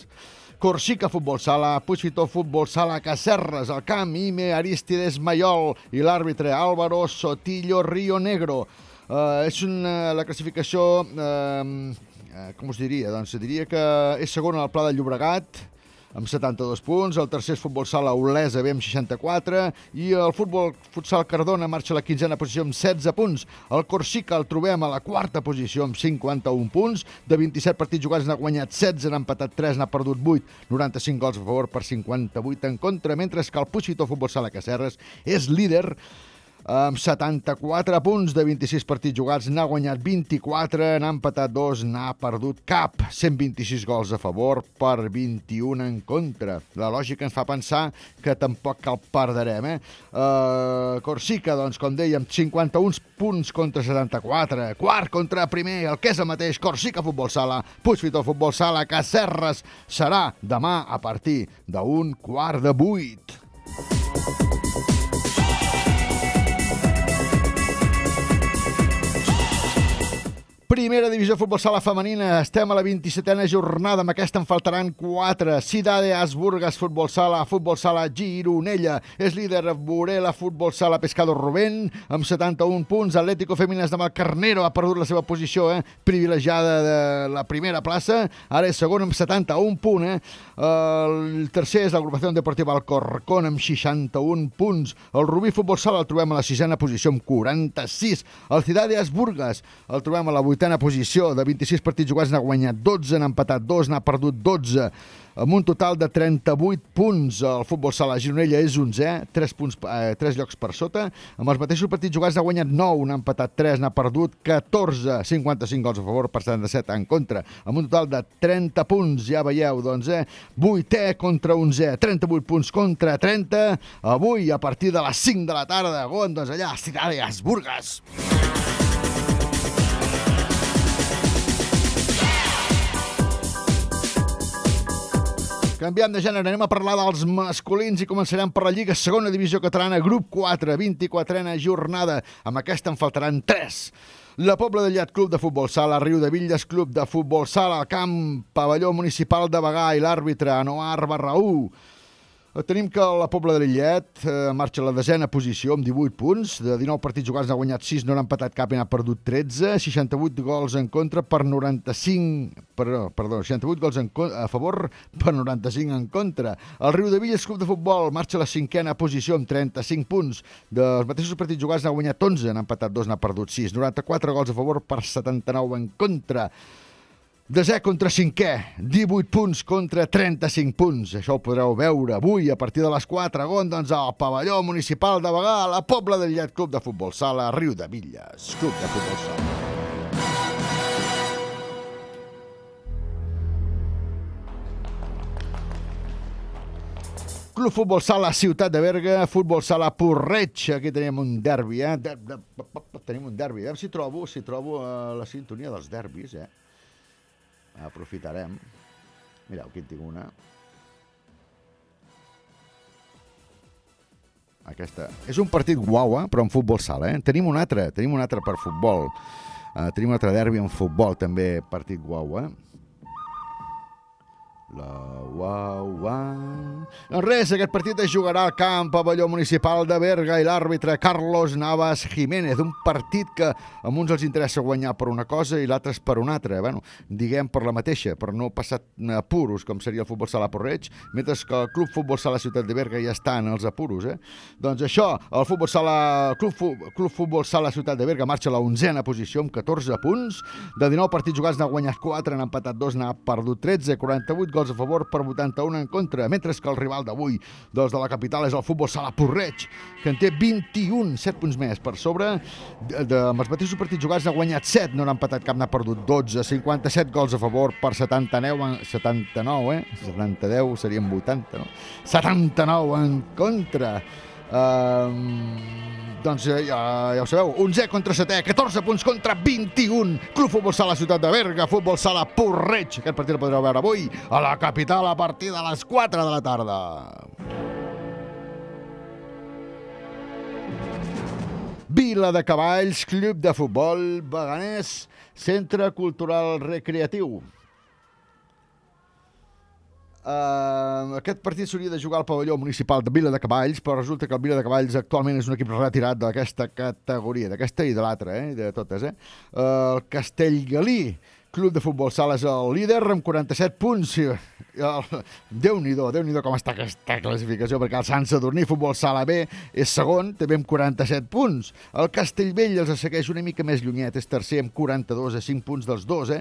Corsica Futbol Sala, Puigfitó Futbol Sala, Cacerres, el camp, Ime, Aristides Mayol i l'àrbitre Álvaro Sotillo Río Negro. Uh, és una, la classificació, uh, com us diria? Doncs diria que és segon al Pla de Llobregat, amb 72 punts, el tercer és Futbol Sala Olesa B amb 64 i el Futbol Futsal Cardona marxa a la quinzena posició amb 16 punts. El Corsica el trobem a la quarta posició amb 51 punts. De 27 partits jugats n'ha guanyat 16, n'ha empatat 3, n'ha perdut 8, 95 gols a favor per 58 en contra, mentre que el Puigfitó Futbol Sala Cacerres és líder amb 74 punts de 26 partits jugats, n'ha guanyat 24, n'ha empatat 2, n'ha perdut cap. 126 gols a favor per 21 en contra. La lògica ens fa pensar que tampoc cal perderem, eh? Uh, Corsica, doncs, com dèiem, 51 punts contra 74. Quart contra primer, el que és el mateix, Corsica Futbol Sala, Puigfitó Futbol Sala, Cacerres, serà demà a partir d'un quart de vuit. Primera divisió futbol sala femenina. Estem a la 27a jornada. Amb aquesta en faltaran 4. Cidade Asburgas, futbol sala, futbol sala Gironella. És líder Borela, futbol sala Pescado Rubén, amb 71 punts. Atlético Femines de Malcarnero ha perdut la seva posició eh? privilegiada de la primera plaça. Ara és segon amb 71 punts. Eh? El tercer és l'agrupació deportiva Alcorcón amb 61 punts. El Rubí Futbol Sala el trobem a la sisena posició amb 46. El Cidade Asburgas el trobem a la vuitena posició. De 26 partits jugats n'ha guanyat 12, n'ha empatat 2, n'ha perdut 12 amb un total de 38 punts. El futbol sala Gironella és 11, 3, punts, eh, 3 llocs per sota. Amb els mateixos partits jugats n'ha guanyat 9, n'ha empatat 3, n'ha perdut 14, 55 gols a favor per 77 en contra. Amb un total de 30 punts, ja veieu, doncs, eh? 8è contra 11è, 38 punts contra 30. Avui, a partir de les 5 de la tarda, on, doncs allà, a Cidade Asburgas. Canviem de gènere, anem a parlar dels masculins i començarem per la Lliga Segona Divisió Catalana, grup 4, 24a jornada. Amb aquesta en faltaran 3. La Pobla de Llet Club de Futbol Sala, Riu de Villes Club de Futbol Sala, al camp Pavelló Municipal de Bagà i l'àrbitre Anuar Barraú. Eh, Tenim que la Pobla de Lillet eh, marxa a la desena posició amb 18 punts. De 19 partits jugats n'ha guanyat 6, no n'ha empatat cap i n'ha perdut 13. 68 gols en contra per 95... Perdó, perdó 68 gols en, a favor per 95 en contra. El Riu de Villes Club de Futbol marxa a la cinquena posició amb 35 punts. Dels mateixos partits jugats n'ha guanyat 11, n'ha empatat 2, n'ha perdut 6. 94 gols a favor per 79 en contra. Desè contra cinquè, 18 punts contra 35 punts. Això ho podreu veure avui a partir de les 4 gon, doncs, al pavelló municipal de Bagà, a la Pobla del Llet Club de Futbol Sala, Riu de Villes, Club de Futbol Sala. Club Futbol Sala Ciutat de Berga, Futbol Sala Porreig. Aquí tenim un derbi, eh? De, de, tenim un derbi. A veure si trobo, si trobo eh, la sintonia dels derbis, eh? Aprofitarem. Mireu, aquí tinc una. Aquesta. És un partit guau, eh? però en futbol sala. Eh? Tenim un altre, tenim un altre per futbol. Uh, tenim un altre derbi en futbol, també, partit guau, eh? La uau, uau. Res, aquest partit es jugarà al camp pavelló municipal de Berga i l'àrbitre Carlos Navas Jiménez. Un partit que a uns els interessa guanyar per una cosa i l'altre per una altra. Bueno, diguem per la mateixa, per no passar apuros, com seria el futbol sala Porreig, mentre que el Club Futbol Sala Ciutat de Berga ja està en els apuros. Eh? Doncs això, el futbol sala, Club, Fu, Club Futbol Sala Ciutat de Berga marxa a la onzena posició amb 14 punts. De 19 partits jugats n'ha guanyat 4, n'ha empatat 2, n'ha perdut 13, 48 gols a favor per 81 en contra, mentre que el rival d'avui dels de la capital és el futbol sala Porreig, que en té 21, 7 punts més per sobre. De, de, amb els mateixos partits jugats n'ha guanyat 7, no n'ha empatat cap, n'ha perdut 12, 57 gols a favor per 79, en, 79 eh? 70, 10 serien 80, no? 79 en contra. Um, doncs eh, ja, ja ho sabeu, 11 contra 7, 14 punts contra 21. Club Futbol Sala Ciutat de Berga, Futbol Sala Porreig. Aquest partit el podreu veure avui a la capital a partir de les 4 de la tarda. Vila de Cavalls, Club de Futbol, Beganès, Centre Cultural Recreatiu. Uh, aquest partit s'hauria de jugar al pavelló municipal de Vila de Cavalls, però resulta que el Vila de Cavalls actualment és un equip retirat d'aquesta categoria, d'aquesta i de l'altra, eh? de totes. Eh? Uh, el Castellgalí, Club de Futbol Sala, és el líder amb 47 punts. El- Déu-n'hi-do, déu nhi déu com està aquesta classificació, perquè el Sant Sadurní Futbol Sala B és segon, també amb 47 punts. El Castellvell els segueix una mica més llunyet, és tercer amb 42 a 5 punts dels dos, eh?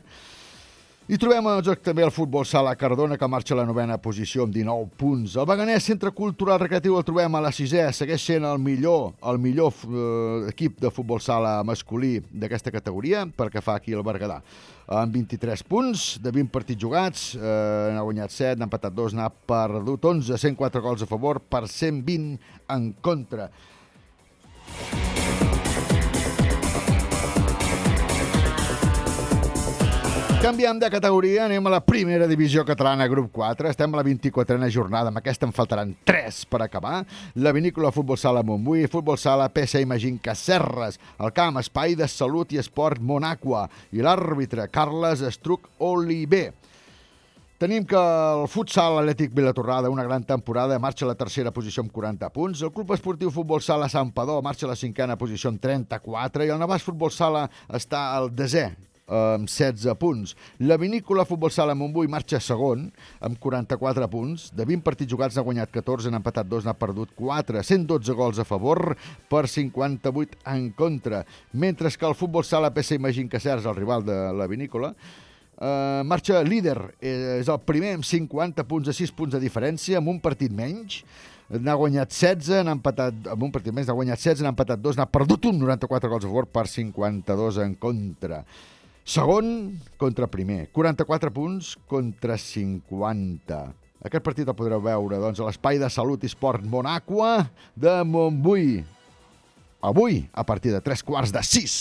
I trobem doncs, també el futbol sala Cardona, que marxa a la novena posició amb 19 punts. El Beganès Centre Cultural Recreatiu el trobem a la sisè, segueix sent el millor, el millor eh, equip de futbol sala masculí d'aquesta categoria, perquè fa aquí el Berguedà. Amb 23 punts, de 20 partits jugats, eh, n'ha guanyat 7, n'ha empatat 2, n'ha perdut 11, 104 gols a favor per 120 en contra. Canviem de categoria, anem a la primera divisió catalana, grup 4. Estem a la 24a jornada, amb aquesta en faltaran 3 per acabar. La vinícola Futbol Sala Montbui, Futbol Sala PC Imagín Cacerres, el camp Espai de Salut i Esport Monacua i l'àrbitre Carles Estruc Oliver. Tenim que el futsal Atlètic Vilatorrada, una gran temporada, marxa a la tercera posició amb 40 punts. El Club Esportiu Futbol Sala Sant Padó marxa a la cinquena posició amb 34 i el Navàs Futbol Sala està al desè amb 16 punts. La vinícola Futbol Sala Montbui marxa segon amb 44 punts. De 20 partits jugats n'ha guanyat 14, n'ha empatat 2, n'ha perdut 4. 112 gols a favor per 58 en contra. Mentre que el Futbol Sala PC Imagín Cacers, el rival de la vinícola, Uh, marxa líder, eh, és el primer amb 50 punts a 6 punts de diferència, amb un partit menys. N'ha guanyat 16, n'ha empatat, amb un partit menys n'ha guanyat 16, n'ha empatat 2, n'ha perdut un 94 gols a favor per 52 en contra. Segon contra primer, 44 punts contra 50. Aquest partit el podreu veure doncs, a l'Espai de Salut i Esport Monacua de Montbui. Avui, a partir de 3 quarts de 6.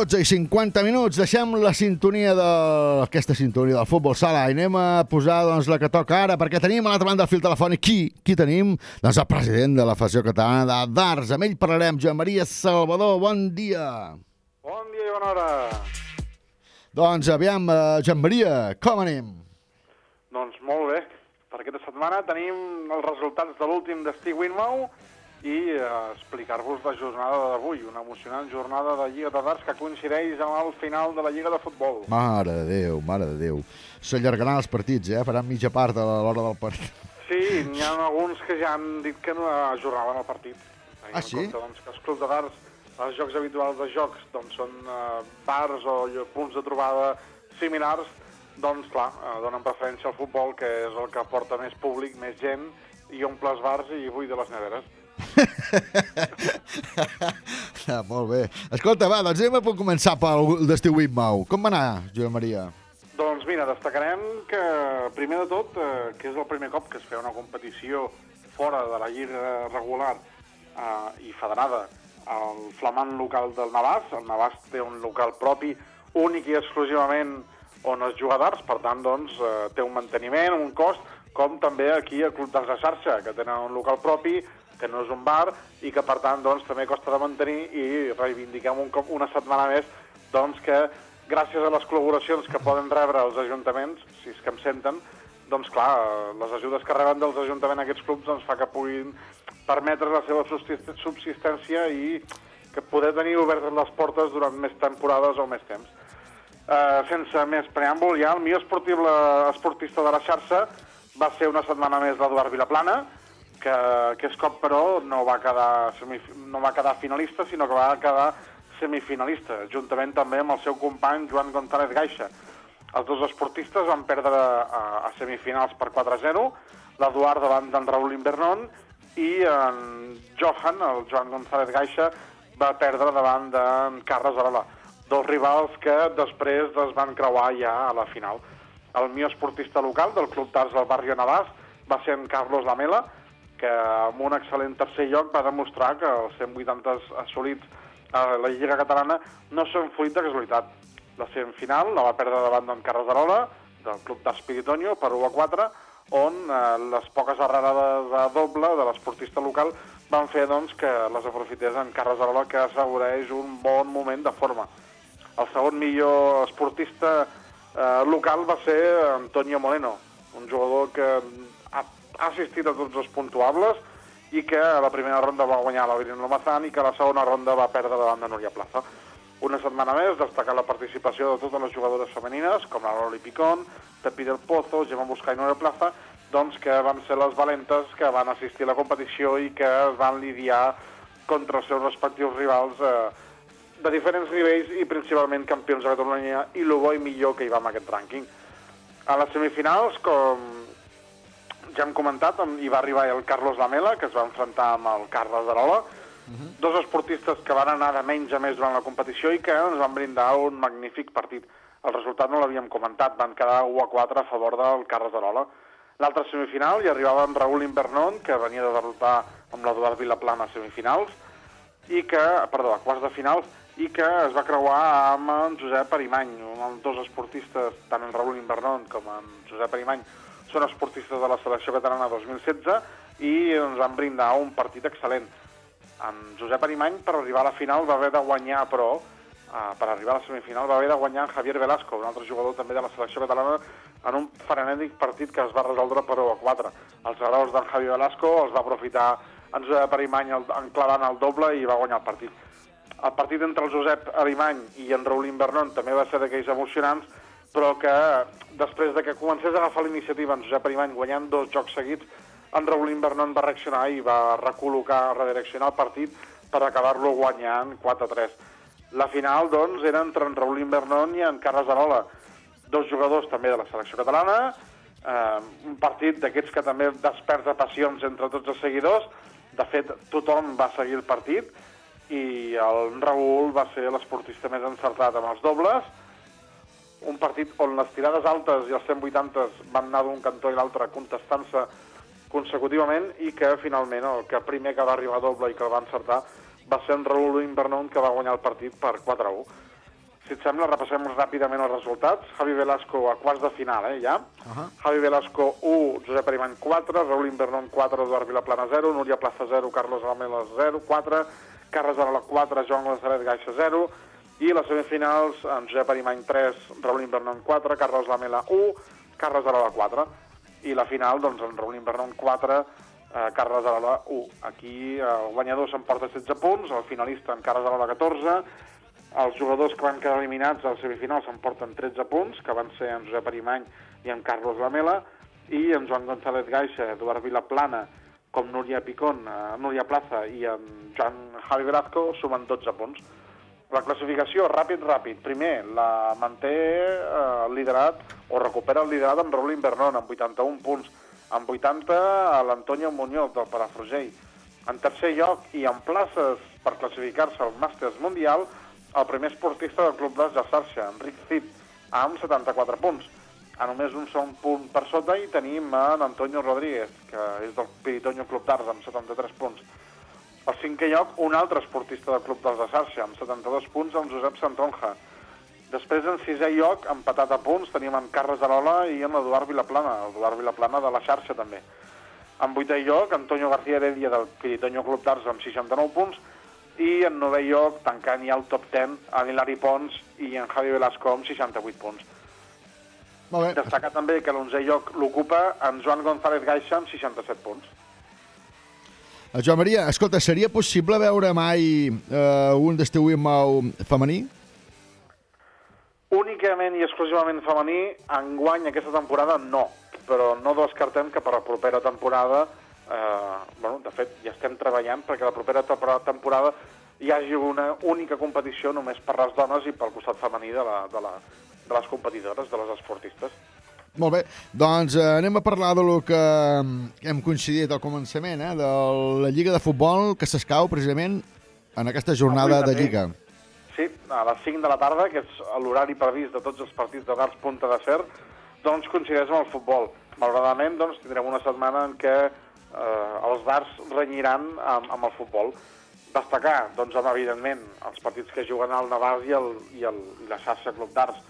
12 i 50 minuts, deixem la sintonia de... aquesta sintonia del futbol sala i anem a posar doncs, la que toca ara, perquè tenim a l'altra banda del fil telefònic qui? Qui tenim? Doncs el president de la Federació Catalana de Darts. Amb ell parlarem, Joan Maria Salvador, bon dia. Bon dia i bona hora. Doncs aviam, eh, Joan Maria, com anem? Doncs molt bé. Per aquesta setmana tenim els resultats de l'últim destí Winmau i eh, explicar-vos la jornada d'avui, una emocionant jornada de Lliga de Darts que coincideix amb el final de la Lliga de Futbol. Mare de Déu, mare de Déu. S'allargaran els partits, eh? Faran mitja part a l'hora del partit. Sí, n'hi ha alguns que ja han dit que no ajornaven el partit. Tenint Ah, sí? Compte, doncs, que els clubs de darts, els jocs habituals de jocs, doncs són eh, bars o punts de trobada similars, doncs clar, eh, donen preferència al futbol, que és el que porta més públic, més gent, i omple els bars i buida les neveres. Ah, molt bé. Escolta, va, doncs anem a començar pel d'estiu Whitmau. Com va anar, Joan Maria? Doncs mira, destacarem que, primer de tot, eh, que és el primer cop que es feia una competició fora de la lliga regular eh, i federada al flamant local del Navàs. El Navàs té un local propi, únic i exclusivament on es juga darts, per tant, doncs, eh, té un manteniment, un cost, com també aquí a Club de Xarxa, que tenen un local propi, que no és un bar, i que, per tant, doncs, també costa de mantenir i reivindiquem un cop, una setmana més doncs, que gràcies a les col·laboracions que poden rebre els ajuntaments, si és que em senten, doncs clar, les ajudes que reben dels ajuntaments aquests clubs doncs, fa que puguin permetre la seva subsist- subsistència i que poder tenir obertes les portes durant més temporades o més temps. Uh, sense més preàmbul, ja el millor esportible esportista de la xarxa va ser una setmana més l'Eduard Vilaplana, que aquest cop, però, no va, quedar no va quedar finalista, sinó que va quedar semifinalista, juntament també amb el seu company Joan González Gaixa. Els dos esportistes van perdre a, a semifinals per 4-0, l'Eduard davant d'en Raúl Invernon i en Johan, el Joan González Gaixa, va perdre davant d'en Carles Arola, dos rivals que després es van creuar ja a la final. El millor esportista local del Club d'Arts del barri Navàs va ser en Carlos Lamela, que amb un excel·lent tercer lloc va demostrar que els 180 assolits a la Lliga Catalana no són fruit de casualitat. La semifinal la va perdre davant d'en Arola, del Club d'Espiritonio, per 1 a 4, on eh, les poques arrelades de doble de l'esportista local van fer doncs, que les aprofités en Arola, que assegureix un bon moment de forma. El segon millor esportista eh, local va ser Antonio Moreno, un jugador que ha, assistit a tots els puntuables i que a la primera ronda va guanyar la Virgen Lomazán i que a la segona ronda va perdre davant de Núria Plaza. Una setmana més, destacar la participació de totes les jugadores femenines, com la Loli Picón, Pepi del Pozo, Gemma Buscà i Núria Plaza, doncs que van ser les valentes que van assistir a la competició i que es van lidiar contra els seus respectius rivals eh, de diferents nivells i principalment campions de Catalunya i el bo i millor que hi va en aquest rànquing. A les semifinals, com ja hem comentat, amb- hi va arribar el Carlos Lamela, que es va enfrontar amb el Carles Arola, dos esportistes que van anar de menys a més durant la competició i que ens van brindar un magnífic partit. El resultat no l'havíem comentat, van quedar 1 a 4 a favor del Carles Arola. L'altra semifinal hi arribava en Raúl Invernon, que venia de derrotar amb l'Eduard Vilaplana a semifinals, i que, perdó, a quarts de finals, i que es va creuar amb en Josep Arimany, un dos esportistes, tant en Raúl Invernon com en Josep Arimany, són esportistes de la selecció catalana 2016 i ens van brindar un partit excel·lent. En Josep Arimany, per arribar a la final, va haver de guanyar, però, eh, per arribar a la semifinal, va haver de guanyar Javier Velasco, un altre jugador també de la selecció catalana, en un frenètic partit que es va resoldre per 1 a 4. Els herois d'en Javier Velasco els va aprofitar en Josep Arimany enclavant el doble i va guanyar el partit. El partit entre el Josep Arimany i en Raúl Invernon també va ser d'aquells emocionants, però que després de que comencés a agafar la iniciativa en Josep Arimany guanyant dos jocs seguits, en Raúl Invernon va reaccionar i va recol·locar, redireccionar el partit per acabar-lo guanyant 4-3. La final, doncs, era entre en Raúl Invernon i en Carles Arola, dos jugadors també de la selecció catalana, eh, un partit d'aquests que també desperta passions entre tots els seguidors. De fet, tothom va seguir el partit i el Raül va ser l'esportista més encertat amb els dobles. Un partit on les tirades altes i els 180 van anar d'un cantó i l'altre contestant-se consecutivament i que finalment el que primer que va arribar a doble i que el va encertar va ser en Raül Invernon que va guanyar el partit per 4 a 1. Si et sembla, repassem ràpidament els resultats. Javi Velasco a quarts de final, eh, ja. Uh -huh. Javi Velasco 1, Josep Arimany 4, Raúl Invernon 4, Eduard Vilaplana 0, Núria Plaza 0, Carlos Alamela 0, 4, Carles Arola 4, Joan González Gaixa 0, i les semifinals, en Josep Arimany 3, Raúl Invernon 4, Carlos Lamela 1, Carles Arola 4. I la final, doncs, en Raúl Invernon 4, eh, Carles Arola 1. Aquí eh, el guanyador s'emporta 16 punts, el finalista en Carles Arola 14, els jugadors que van quedar eliminats al semifinal s'emporten 13 punts, que van ser en Josep Arimany i en Carlos Lamela, i en Joan González Gaixa, Eduard Vilaplana, com Núria Picón, eh, Núria Plaza i en Joan Javi Velasco sumen 12 punts. La classificació, ràpid, ràpid. Primer, la manté eh, liderat, o recupera el liderat amb Raúl Invernon, amb 81 punts. Amb 80, a l'Antonio Muñoz, del Palafrugell. En tercer lloc, i en places per classificar-se al Màsters Mundial, el primer esportista del Club de Xarxa, Enric Cid, amb 74 punts. A només un segon punt per sota hi tenim en Antonio Rodríguez, que és del Piritoño Club d'Arts, amb 73 punts. Al cinquè lloc, un altre esportista del Club dels de Xarxa, amb 72 punts, el Josep Santonja. Després, en sisè lloc, empatat a punts, tenim en Carles Arola i en l'Eduard Vilaplana, l'Eduard Vilaplana de la xarxa també. En vuitè lloc, Antonio García Heredia del Piritoño Club d'Arts amb 69 punts i en novè lloc, tancant ja el top 10, en Hilari Pons i en Javi Velasco amb 68 punts. Molt bé. Destacar també que l'onzè lloc l'ocupa en Joan González Gaixa amb 67 punts. Eh, Joan Maria, escolta, seria possible veure mai eh, un d'estiu Mau femení? Únicament i exclusivament femení, enguany aquesta temporada no, però no descartem que per la propera temporada, eh, bueno, de fet ja estem treballant perquè la propera temporada, temporada hi hagi una única competició només per les dones i pel costat femení de, la, de, la, de les competidores, de les esportistes. Molt bé, doncs eh, anem a parlar de lo que hem coincidit al començament, eh, de la Lliga de Futbol que s'escau precisament en aquesta jornada de. Lliga. Sí, a les 5 de la tarda, que és l'horari previst de tots els partits de Darts Punta de Ser, doncs coincideix amb el futbol. Malauradament, doncs, tindrem una setmana en què eh, els darts renyiran amb, amb el futbol. Destacar, doncs, evidentment, els partits que juguen al Navàs i, el, i, el, i la xarxa Club d'Arts.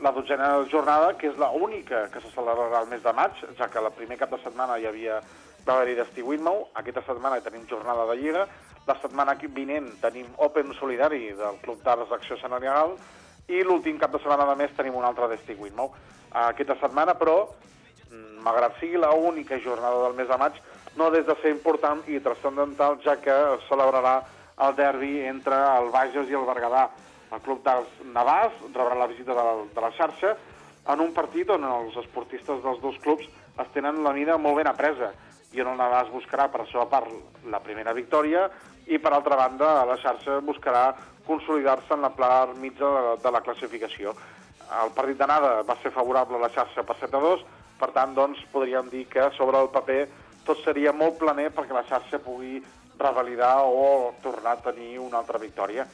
La dotzena jornada, que és la única que se celebrarà el mes de maig, ja que la primer cap de setmana hi havia va haver-hi destí Winmau, aquesta setmana tenim jornada de Lliga, la setmana vinent tenim Open Solidari del Club d'Arts d'Acció Senyorial i l'últim cap de setmana de mes tenim un altre destí Winmau. Aquesta setmana, però, mm, malgrat sigui la única jornada del mes de maig, no des de ser important i transcendental, ja que es celebrarà el derbi entre el Bages i el Berguedà. El Club d'Arts Navàs rebrà la visita de la, de la xarxa en un partit on els esportistes dels dos clubs es tenen la mida molt ben apresa i on el Navàs buscarà per seva part la primera victòria i per altra banda la xarxa buscarà consolidar-se en la part mitja de, de la classificació. El partit d'anada va ser favorable a la xarxa per 7 a 2, per tant, doncs, podríem dir que sobre el paper tot seria molt planer perquè la xarxa pugui revalidar o tornar a tenir una altra victòria.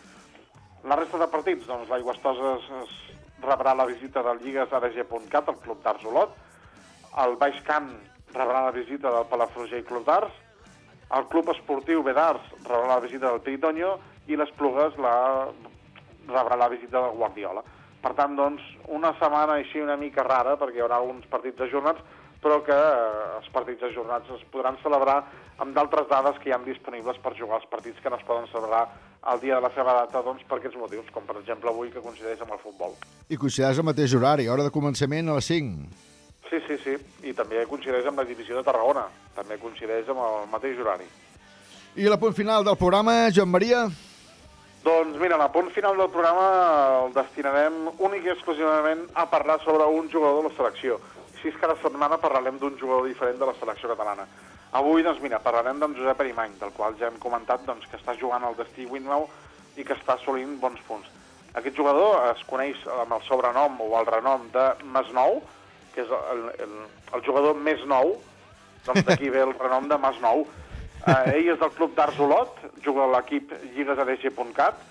La resta de partits, doncs, l'Aigüestosa es, es rebrà la visita del Lligues ADG.cat, el Club d'Arts Olot, el Baix Camp rebrà la visita del Palafrugell Club d'Arts, el Club Esportiu Bedars rebrà la visita del Piritoño i les Plugues la, rebrà la visita del Guardiola. Per tant, doncs, una setmana així una mica rara, perquè hi haurà alguns partits ajornats, però que eh, els partits ajornats es podran celebrar amb d'altres dades que hi ha disponibles per jugar els partits que no es poden celebrar el dia de la seva data doncs, per aquests motius, com per exemple avui que coincideix amb el futbol. I coincideix al mateix horari, hora de començament a les 5. Sí, sí, sí, i també coincideix amb la divisió de Tarragona, també coincideix amb el mateix horari. I la punt final del programa, Joan Maria? Doncs mira, la punt final del programa el destinarem únic i exclusivament a parlar sobre un jugador de la selecció. Així és cada setmana parlarem d'un jugador diferent de la selecció catalana. Avui, doncs mira, parlarem d'en Josep Arimany, del qual ja hem comentat doncs, que està jugant al destí Winmau i que està assolint bons punts. Aquest jugador es coneix amb el sobrenom o el renom de Masnou, que és el, el, el jugador més nou, doncs d'aquí ve el renom de Masnou. Eh, ell és del club d'Arts Olot, juga a l'equip lligasadg.cat,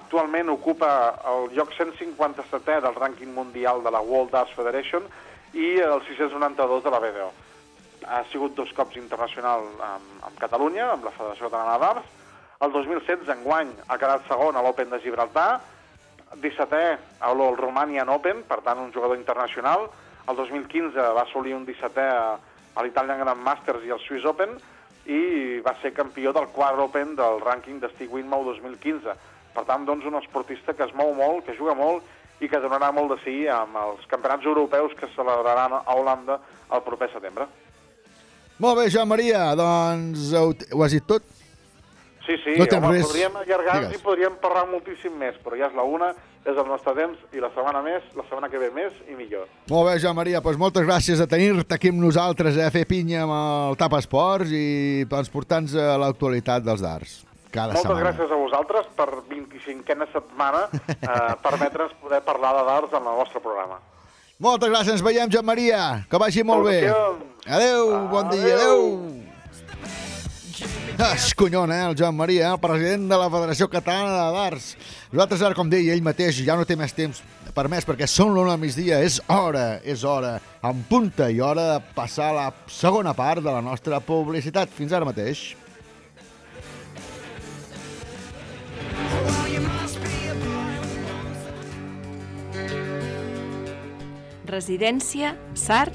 actualment ocupa el lloc 157è del rànquing mundial de la World Arts Federation i el 692 de la BDO. Ha sigut dos cops internacional amb, amb Catalunya, amb la Federació Catalana d'Arts. El 2016, enguany, ha quedat segon a l'Open de Gibraltar. 17è al al Romanian Open, per tant un jugador internacional. El 2015 va assolir un 17è a, a l'Italian Grand Masters i al Swiss Open i va ser campió del quart Open del rànquing de Steve Winmau 2015. Per tant, doncs, un esportista que es mou molt, que juga molt i que donarà molt de sí amb els campionats europeus que celebraran a Holanda el proper setembre. Molt bé, Joan Maria, doncs ho, ho has dit tot? Sí, sí, No home, res. podríem allargar-nos i podríem parlar moltíssim més, però ja és la una, és el nostre temps, i la setmana més, la setmana que ve més i millor. Molt bé, Joan Maria, doncs moltes gràcies de tenir-te aquí amb nosaltres, eh, a fer pinya amb el TAP Esports i doncs, portar-nos a l'actualitat dels darts cada Moltes setmana. gràcies a vosaltres per 25a setmana eh, permetre'ns poder parlar de darts en el vostre programa. Moltes gràcies, ens veiem, Joan Maria. Que vagi molt bé. Adeu, bon dia, adeu. És collon, eh, el Joan Maria, el president de la Federació Catalana de Darts. Nosaltres ara, com deia ell mateix, ja no té més temps per més, perquè són l'una al migdia, és hora, és hora, en punta, i hora de passar la segona part de la nostra publicitat. Fins ara mateix. Residència Sart,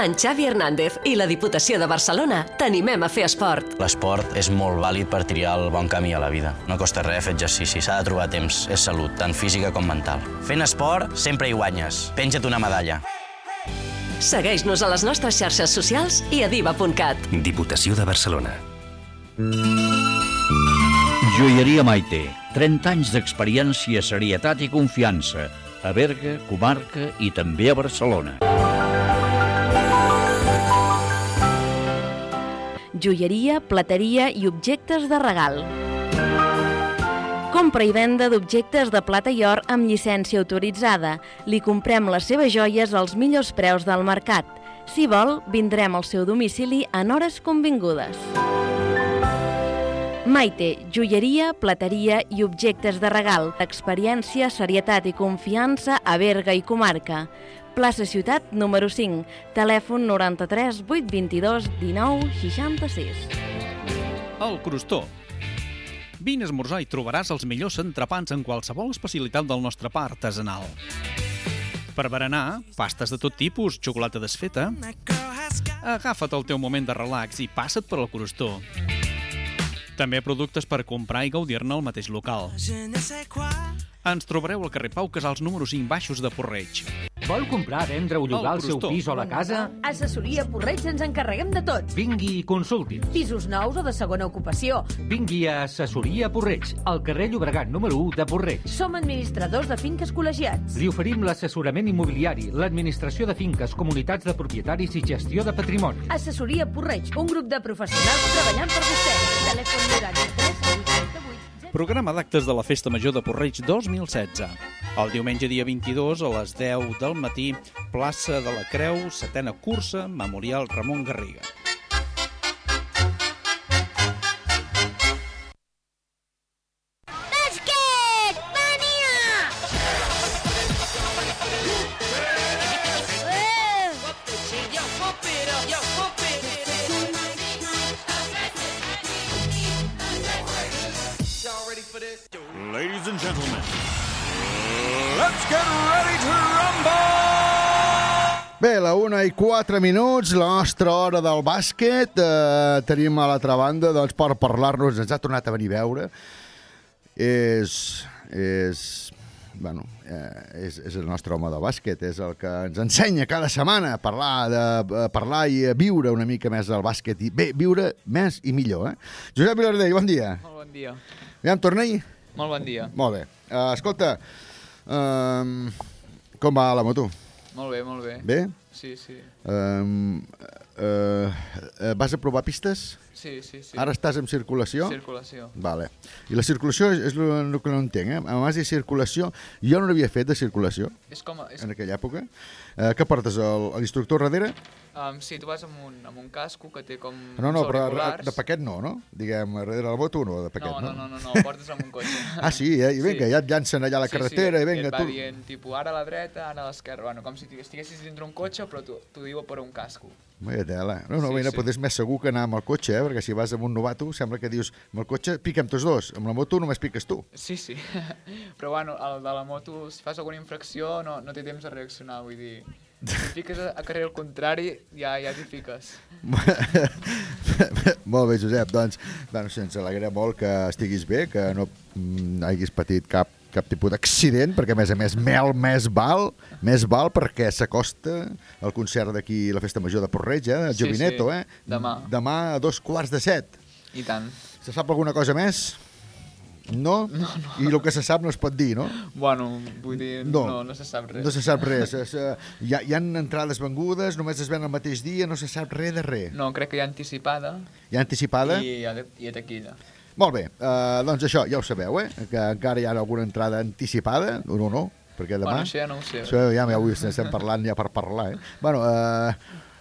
En Xavi Hernández i la Diputació de Barcelona t'animem a fer esport. L'esport és molt vàlid per triar el bon camí a la vida. No costa res fer exercici, s'ha de trobar temps. És salut, tant física com mental. Fent esport, sempre hi guanyes. Penja't una medalla. Segueix-nos a les nostres xarxes socials i a diva.cat. Diputació de Barcelona. Joieria Maite. 30 anys d'experiència, serietat i confiança. A Berga, comarca i també a Barcelona. Joieria, plateria i objectes de regal. Compra i venda d'objectes de plata i or amb llicència autoritzada. Li comprem les seves joies als millors preus del mercat. Si vol, vindrem al seu domicili en hores convingudes. Maite, joieria, plateria i objectes de regal. Experiència, serietat i confiança a Berga i comarca. Plaça Ciutat, número 5, telèfon 93 822 19 66. El Crostó. Vine a esmorzar i trobaràs els millors entrepans en qualsevol especialitat del nostre pa artesanal. Per berenar, pastes de tot tipus, xocolata desfeta... Agafa't el teu moment de relax i passa't per al Crostó. També productes per comprar i gaudir-ne al mateix local. Ens trobareu al carrer Pau Casals número 5 baixos de Porreig. Vol comprar, vendre o llogar el, El seu pis o la casa? Assessoria Porreig ens encarreguem de tot. Vingui i consulti. Pisos nous o de segona ocupació. Vingui a Assessoria Porreig, al carrer Llobregat número 1 de Porreig. Som administradors de finques col·legiats. Li oferim l'assessorament immobiliari, l'administració de finques, comunitats de propietaris i gestió de patrimoni. Assessoria Porreig, un grup de professionals treballant per vostè. Telèfon 93 88 Programa d'actes de la Festa Major de Porreig 2016. El diumenge dia 22 a les 10 del matí, plaça de la Creu, setena cursa, Memorial Ramon Garriga. Ladies and gentlemen, let's get ready to rumble! Bé, la una i quatre minuts, la nostra hora del bàsquet. Eh, tenim a l'altra banda, doncs, per parlar-nos, ens ha tornat a venir a veure. És... és bueno, eh, és, és el nostre home de bàsquet, és el que ens ensenya cada setmana a parlar, de, a parlar i a viure una mica més del bàsquet. I, bé, viure més i millor, eh? Josep Vilardell, bon dia. Molt bon dia. Em torna-hi? Molt bon dia. Molt bé. Uh, escolta, um, com va la moto? Molt bé, molt bé. Bé? Sí, sí. Um, uh, uh, vas a provar pistes? Sí, sí, sí. Ara estàs en circulació? Circulació. Vale. I la circulació és, és el que no entenc, eh? Abans de circulació, jo no n'havia fet de circulació És com... És... en aquella època. Uh, què portes, l'instructor darrere? Um, sí, tu vas amb un, amb un casco que té com No, no, però de paquet no, no? Diguem, darrere la moto no, de paquet no, no. no, no, no, no, portes amb un cotxe. Ah, sí, eh? I vinga, ja et llancen allà a la carretera sí, i vinga, et va tu... dient, tipus, ara a la dreta, ara a l'esquerra. Bueno, com si estiguessis dintre un cotxe, però t'ho diu per un casco. Vaya tela. No, no, Sí, mira, sí. potser és més segur que anar amb el cotxe, eh? Perquè si vas amb un novato, sembla que dius, amb el cotxe piquem tots dos, amb la moto només piques tu. Sí, sí. però bueno, el de la moto, si fas alguna infracció, no, no té temps de reaccionar, vull dir... Si fiques a, a carrer al contrari, ja, ja t'hi fiques. molt bé, Josep, doncs, bueno, sí, ens alegra molt que estiguis bé, que no mm, hagis patit cap cap tipus d'accident, perquè a més a més mel més val, més val perquè s'acosta el concert d'aquí, la Festa Major de Porreig, eh, de Sí, Jovineto, sí. eh? Demà. Demà a dos quarts de set. I tant. Se sap alguna cosa més? No? No, no. I el que se sap no es pot dir, no? Bueno, vull dir, no, no, no se sap res. No se sap res. Es, eh, hi, ha, hi ha entrades vengudes, només es ven el mateix dia, no se sap res de res. No, crec que hi ha anticipada. Hi ha anticipada? I, hi ha de- i a taquilla. Molt bé, uh, doncs això, ja ho sabeu, eh? Que encara hi ha alguna entrada anticipada, o no, no, perquè demà... Bueno, això ja no ho sé. Això ja, ja avui estem parlant ja per parlar, eh? Bueno, uh,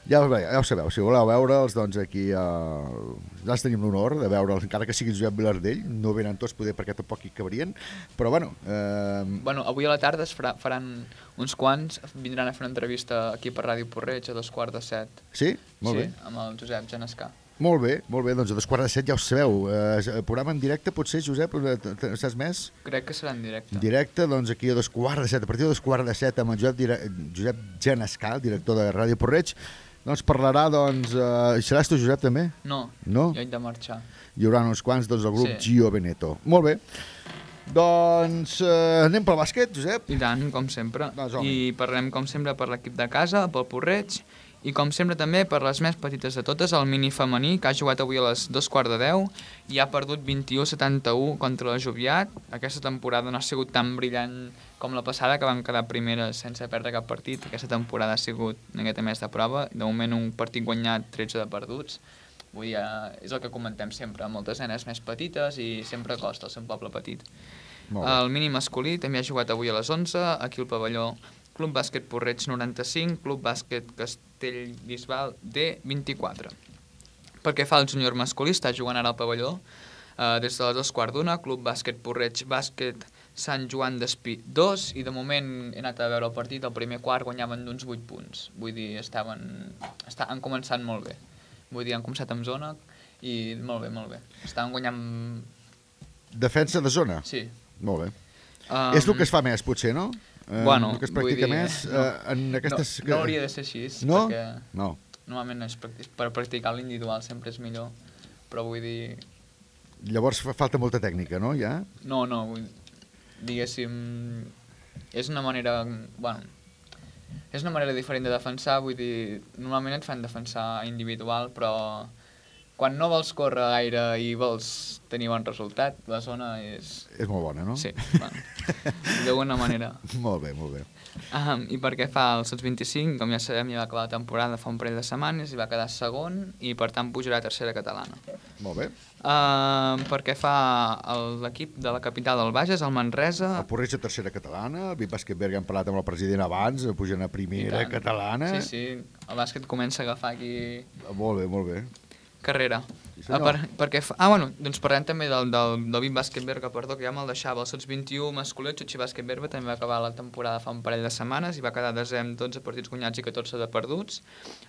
ja, ja ho sabeu, si voleu veure'ls, doncs aquí... Uh, ja els tenim l'honor de veure'ls, encara que siguin Josep Vilardell, no venen tots poder perquè tampoc hi cabrien, però bueno... Uh, Bueno, avui a la tarda es farà, faran uns quants, vindran a fer una entrevista aquí per Ràdio Porreig a dos quarts de set. sí? Molt sí, bé. amb el Josep Genescà. Molt bé, molt bé, doncs a dos quarts de set ja ho sabeu. Uh, programa en directe, potser, Josep, eh, saps més? Crec que serà en directe. En directe, doncs aquí a dos quarts de set, a partir de dos quarts de set, amb en Josep, dire... Josep Genescal, director de Ràdio Porreig, doncs parlarà, doncs... Uh, seràs tu, Josep, també? No, No? jo haig de marxar. Hi haurà uns quants, doncs, del grup Sí. Gio Veneto. Molt bé. Doncs uh, anem pel bàsquet, Josep? I tant, com sempre. Doncs, home. I parlem, com sempre, per l'equip de casa, pel Porreig, i com sempre també per les més petites de totes, el mini femení, que ha jugat avui a les dos quarts de 10 i ha perdut 21-71 contra la Joviat. Aquesta temporada no ha sigut tan brillant com la passada, que van quedar primeres sense perdre cap partit. Aquesta temporada ha sigut una miqueta més de prova. De moment un partit guanyat, 13 de perduts. Vull dir, eh, és el que comentem sempre, moltes nenes més petites i sempre costa el seu poble petit. El mini masculí també ha jugat avui a les 11, aquí al pavelló Club Bàsquet Porreig 95, Club Bàsquet Castellbisbal D24. Pel que fa al júnior masculí, està jugant ara al pavelló eh, des de les dos quarts d'una, Club Bàsquet Porreig Bàsquet Sant Joan d'Espí 2, i de moment he anat a veure el partit, el primer quart guanyaven d'uns 8 punts. Vull dir, estaven, està, han començat molt bé. Vull dir, han començat amb zona i molt bé, molt bé. Estaven guanyant... Defensa de zona? Sí. Molt bé. Um, és el que es fa més, potser, no? Eh, Bueno, que es practica dir, més no, eh, en aquestes... no, no hauria de ser així, No? perquè No. normalment és practi per practicar l'individual sempre és millor, però vull dir, Llavors fa falta molta tècnica, no, ja? no, no, vull, diguéssim, és una manera, bueno, és una manera diferent de defensar, vull dir, normalment et fan defensar individual, però quan no vols córrer gaire i vols tenir bon resultat, la zona és... És molt bona, no? Sí, d'alguna manera. molt bé, molt bé. Um, I per què fa el Sots 25, com ja sabem, ja va acabar la temporada fa un parell de setmanes i va quedar segon i per tant pujarà a tercera catalana. Molt bé. Uh, per què fa l'equip de la capital del Bages, el Manresa... El Porreig a tercera catalana, el Vic Basquetberg hem parlat amb el president abans, pugen a primera catalana. Sí, sí, el bàsquet comença a agafar aquí Molt bé, molt bé. Carrera. Sí, senyor. per, perquè fa... Ah, bueno, doncs parlem també del, del, Bàsquet Berga, perdó, que ja me'l deixava. El Sots 21 masculí, el Xutxi Bàsquet Berga, també va acabar la temporada fa un parell de setmanes i va quedar desè amb 12 partits guanyats i 14 de perduts.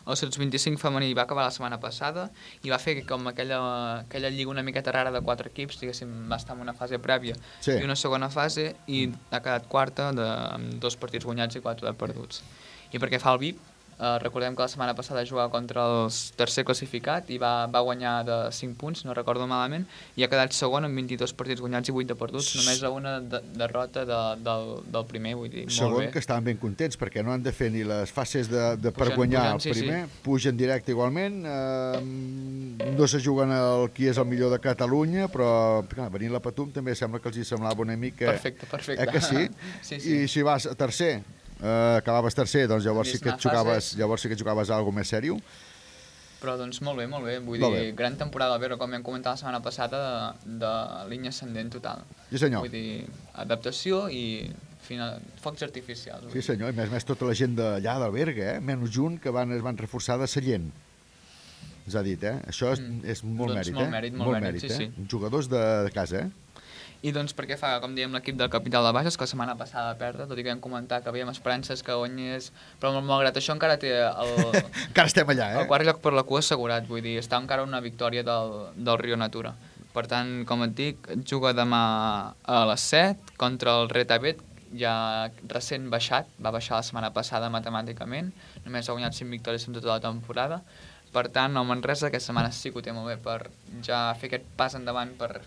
El Sots 25 femení va acabar la setmana passada i va fer com aquella, aquella lliga una miqueta rara de quatre equips, diguéssim, va estar en una fase prèvia Sí. i una segona fase i ha quedat quarta de, amb dos partits guanyats i quatre de perduts. I perquè fa el VIP, eh, recordem que la setmana passada jugava contra el tercer classificat i va, va guanyar de 5 punts, no recordo malament, i ha quedat segon amb 22 partits guanyats i 8 de perduts, només a una de, derrota de, del, del primer, vull dir, molt Segon, bé. que estaven ben contents, perquè no han de fer ni les fases de, de per Pugen- guanyar pugen, el sí, primer, sí. pugen directe igualment, eh, no se juguen el qui és el millor de Catalunya, però clar, venint la Patum també sembla que els hi semblava una mica... Perfecte, perfecte. Eh que sí? Sí, sí. I si vas a tercer, eh, acabaves tercer, doncs llavors sí que et jugaves, llavors sí que et jugaves a alguna més sèrio. Però doncs molt bé, molt bé. Vull Molt dir, bé. gran temporada del Berga, com hem comentat la setmana passada, de, de línia ascendent total. Sí, senyor. Vull dir, adaptació i final, focs artificials. Sí senyor, i més més tota la gent d'allà del Berga, eh? menys un que van, es van reforçar de Sallent. Ens ha dit, eh? Això és, Mm. és molt Doncs mèrit, molt eh? mèrit, molt mèrit, sí, eh? sí. Jugadors de, de casa, eh? I doncs perquè fa, com diem, l'equip del Capital de Baixes, que la setmana passada va perdre, tot i que vam comentar que havíem esperances que guanyés, però malgrat això encara té el, Encara estem allà, eh? el quart lloc per la cua assegurat, vull dir, està encara una victòria del, del Rio Natura. Per tant, com et dic, juga demà a les 7 contra el Retabet, ja recent baixat, va baixar la setmana passada matemàticament, només ha guanyat 5 victòries en tota la temporada, per tant, el Manresa aquesta setmana sí que ho té molt bé per ja fer aquest pas endavant per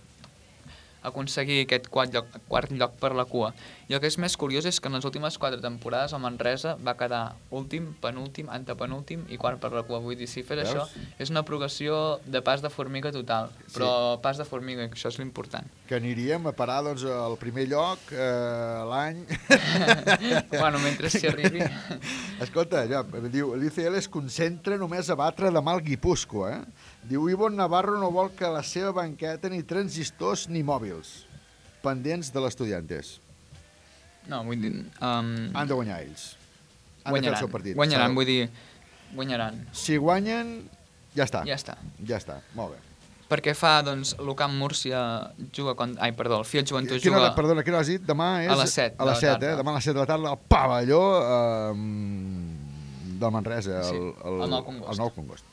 aconseguir aquest quart lloc, quart lloc per la cua. I el que és més curiós és que en les últimes quatre temporades el Manresa va quedar últim, penúltim, antepenúltim i quart per la cua. Vull dir, si fes Veus? això, és una progressió de pas de formiga total, però pas de formiga, que això és l'important. Que aniríem a parar doncs, al primer lloc eh, l'any... Bueno, mentre s'hi arribi. Escolta, ja, diu, l'ICL es concentra només a batre demà el Guipúscoa, eh? Diu, Ivon Navarro no vol que la seva banqueta ni transistors ni mòbils pendents de l'estudiantes. No, vull dir... Um, Han de guanyar ells. Han de fer el guanyaran, seu partit. guanyaran, de- vull dir, guanyaran. Si guanyen, ja està. Ja està. Ja està, molt bé. Perquè fa, doncs, l'Ucamp Múrcia juga... Con... Ai, perdó, el Fiat Joventut Quina juga... hora, perdona, quina hora has dit? Demà és... A les set A les de la 7, eh? Demà a les 7 de la tarda, al pavelló eh, del Manresa, el, Sí, el, el Nou Congost. El nou Congost.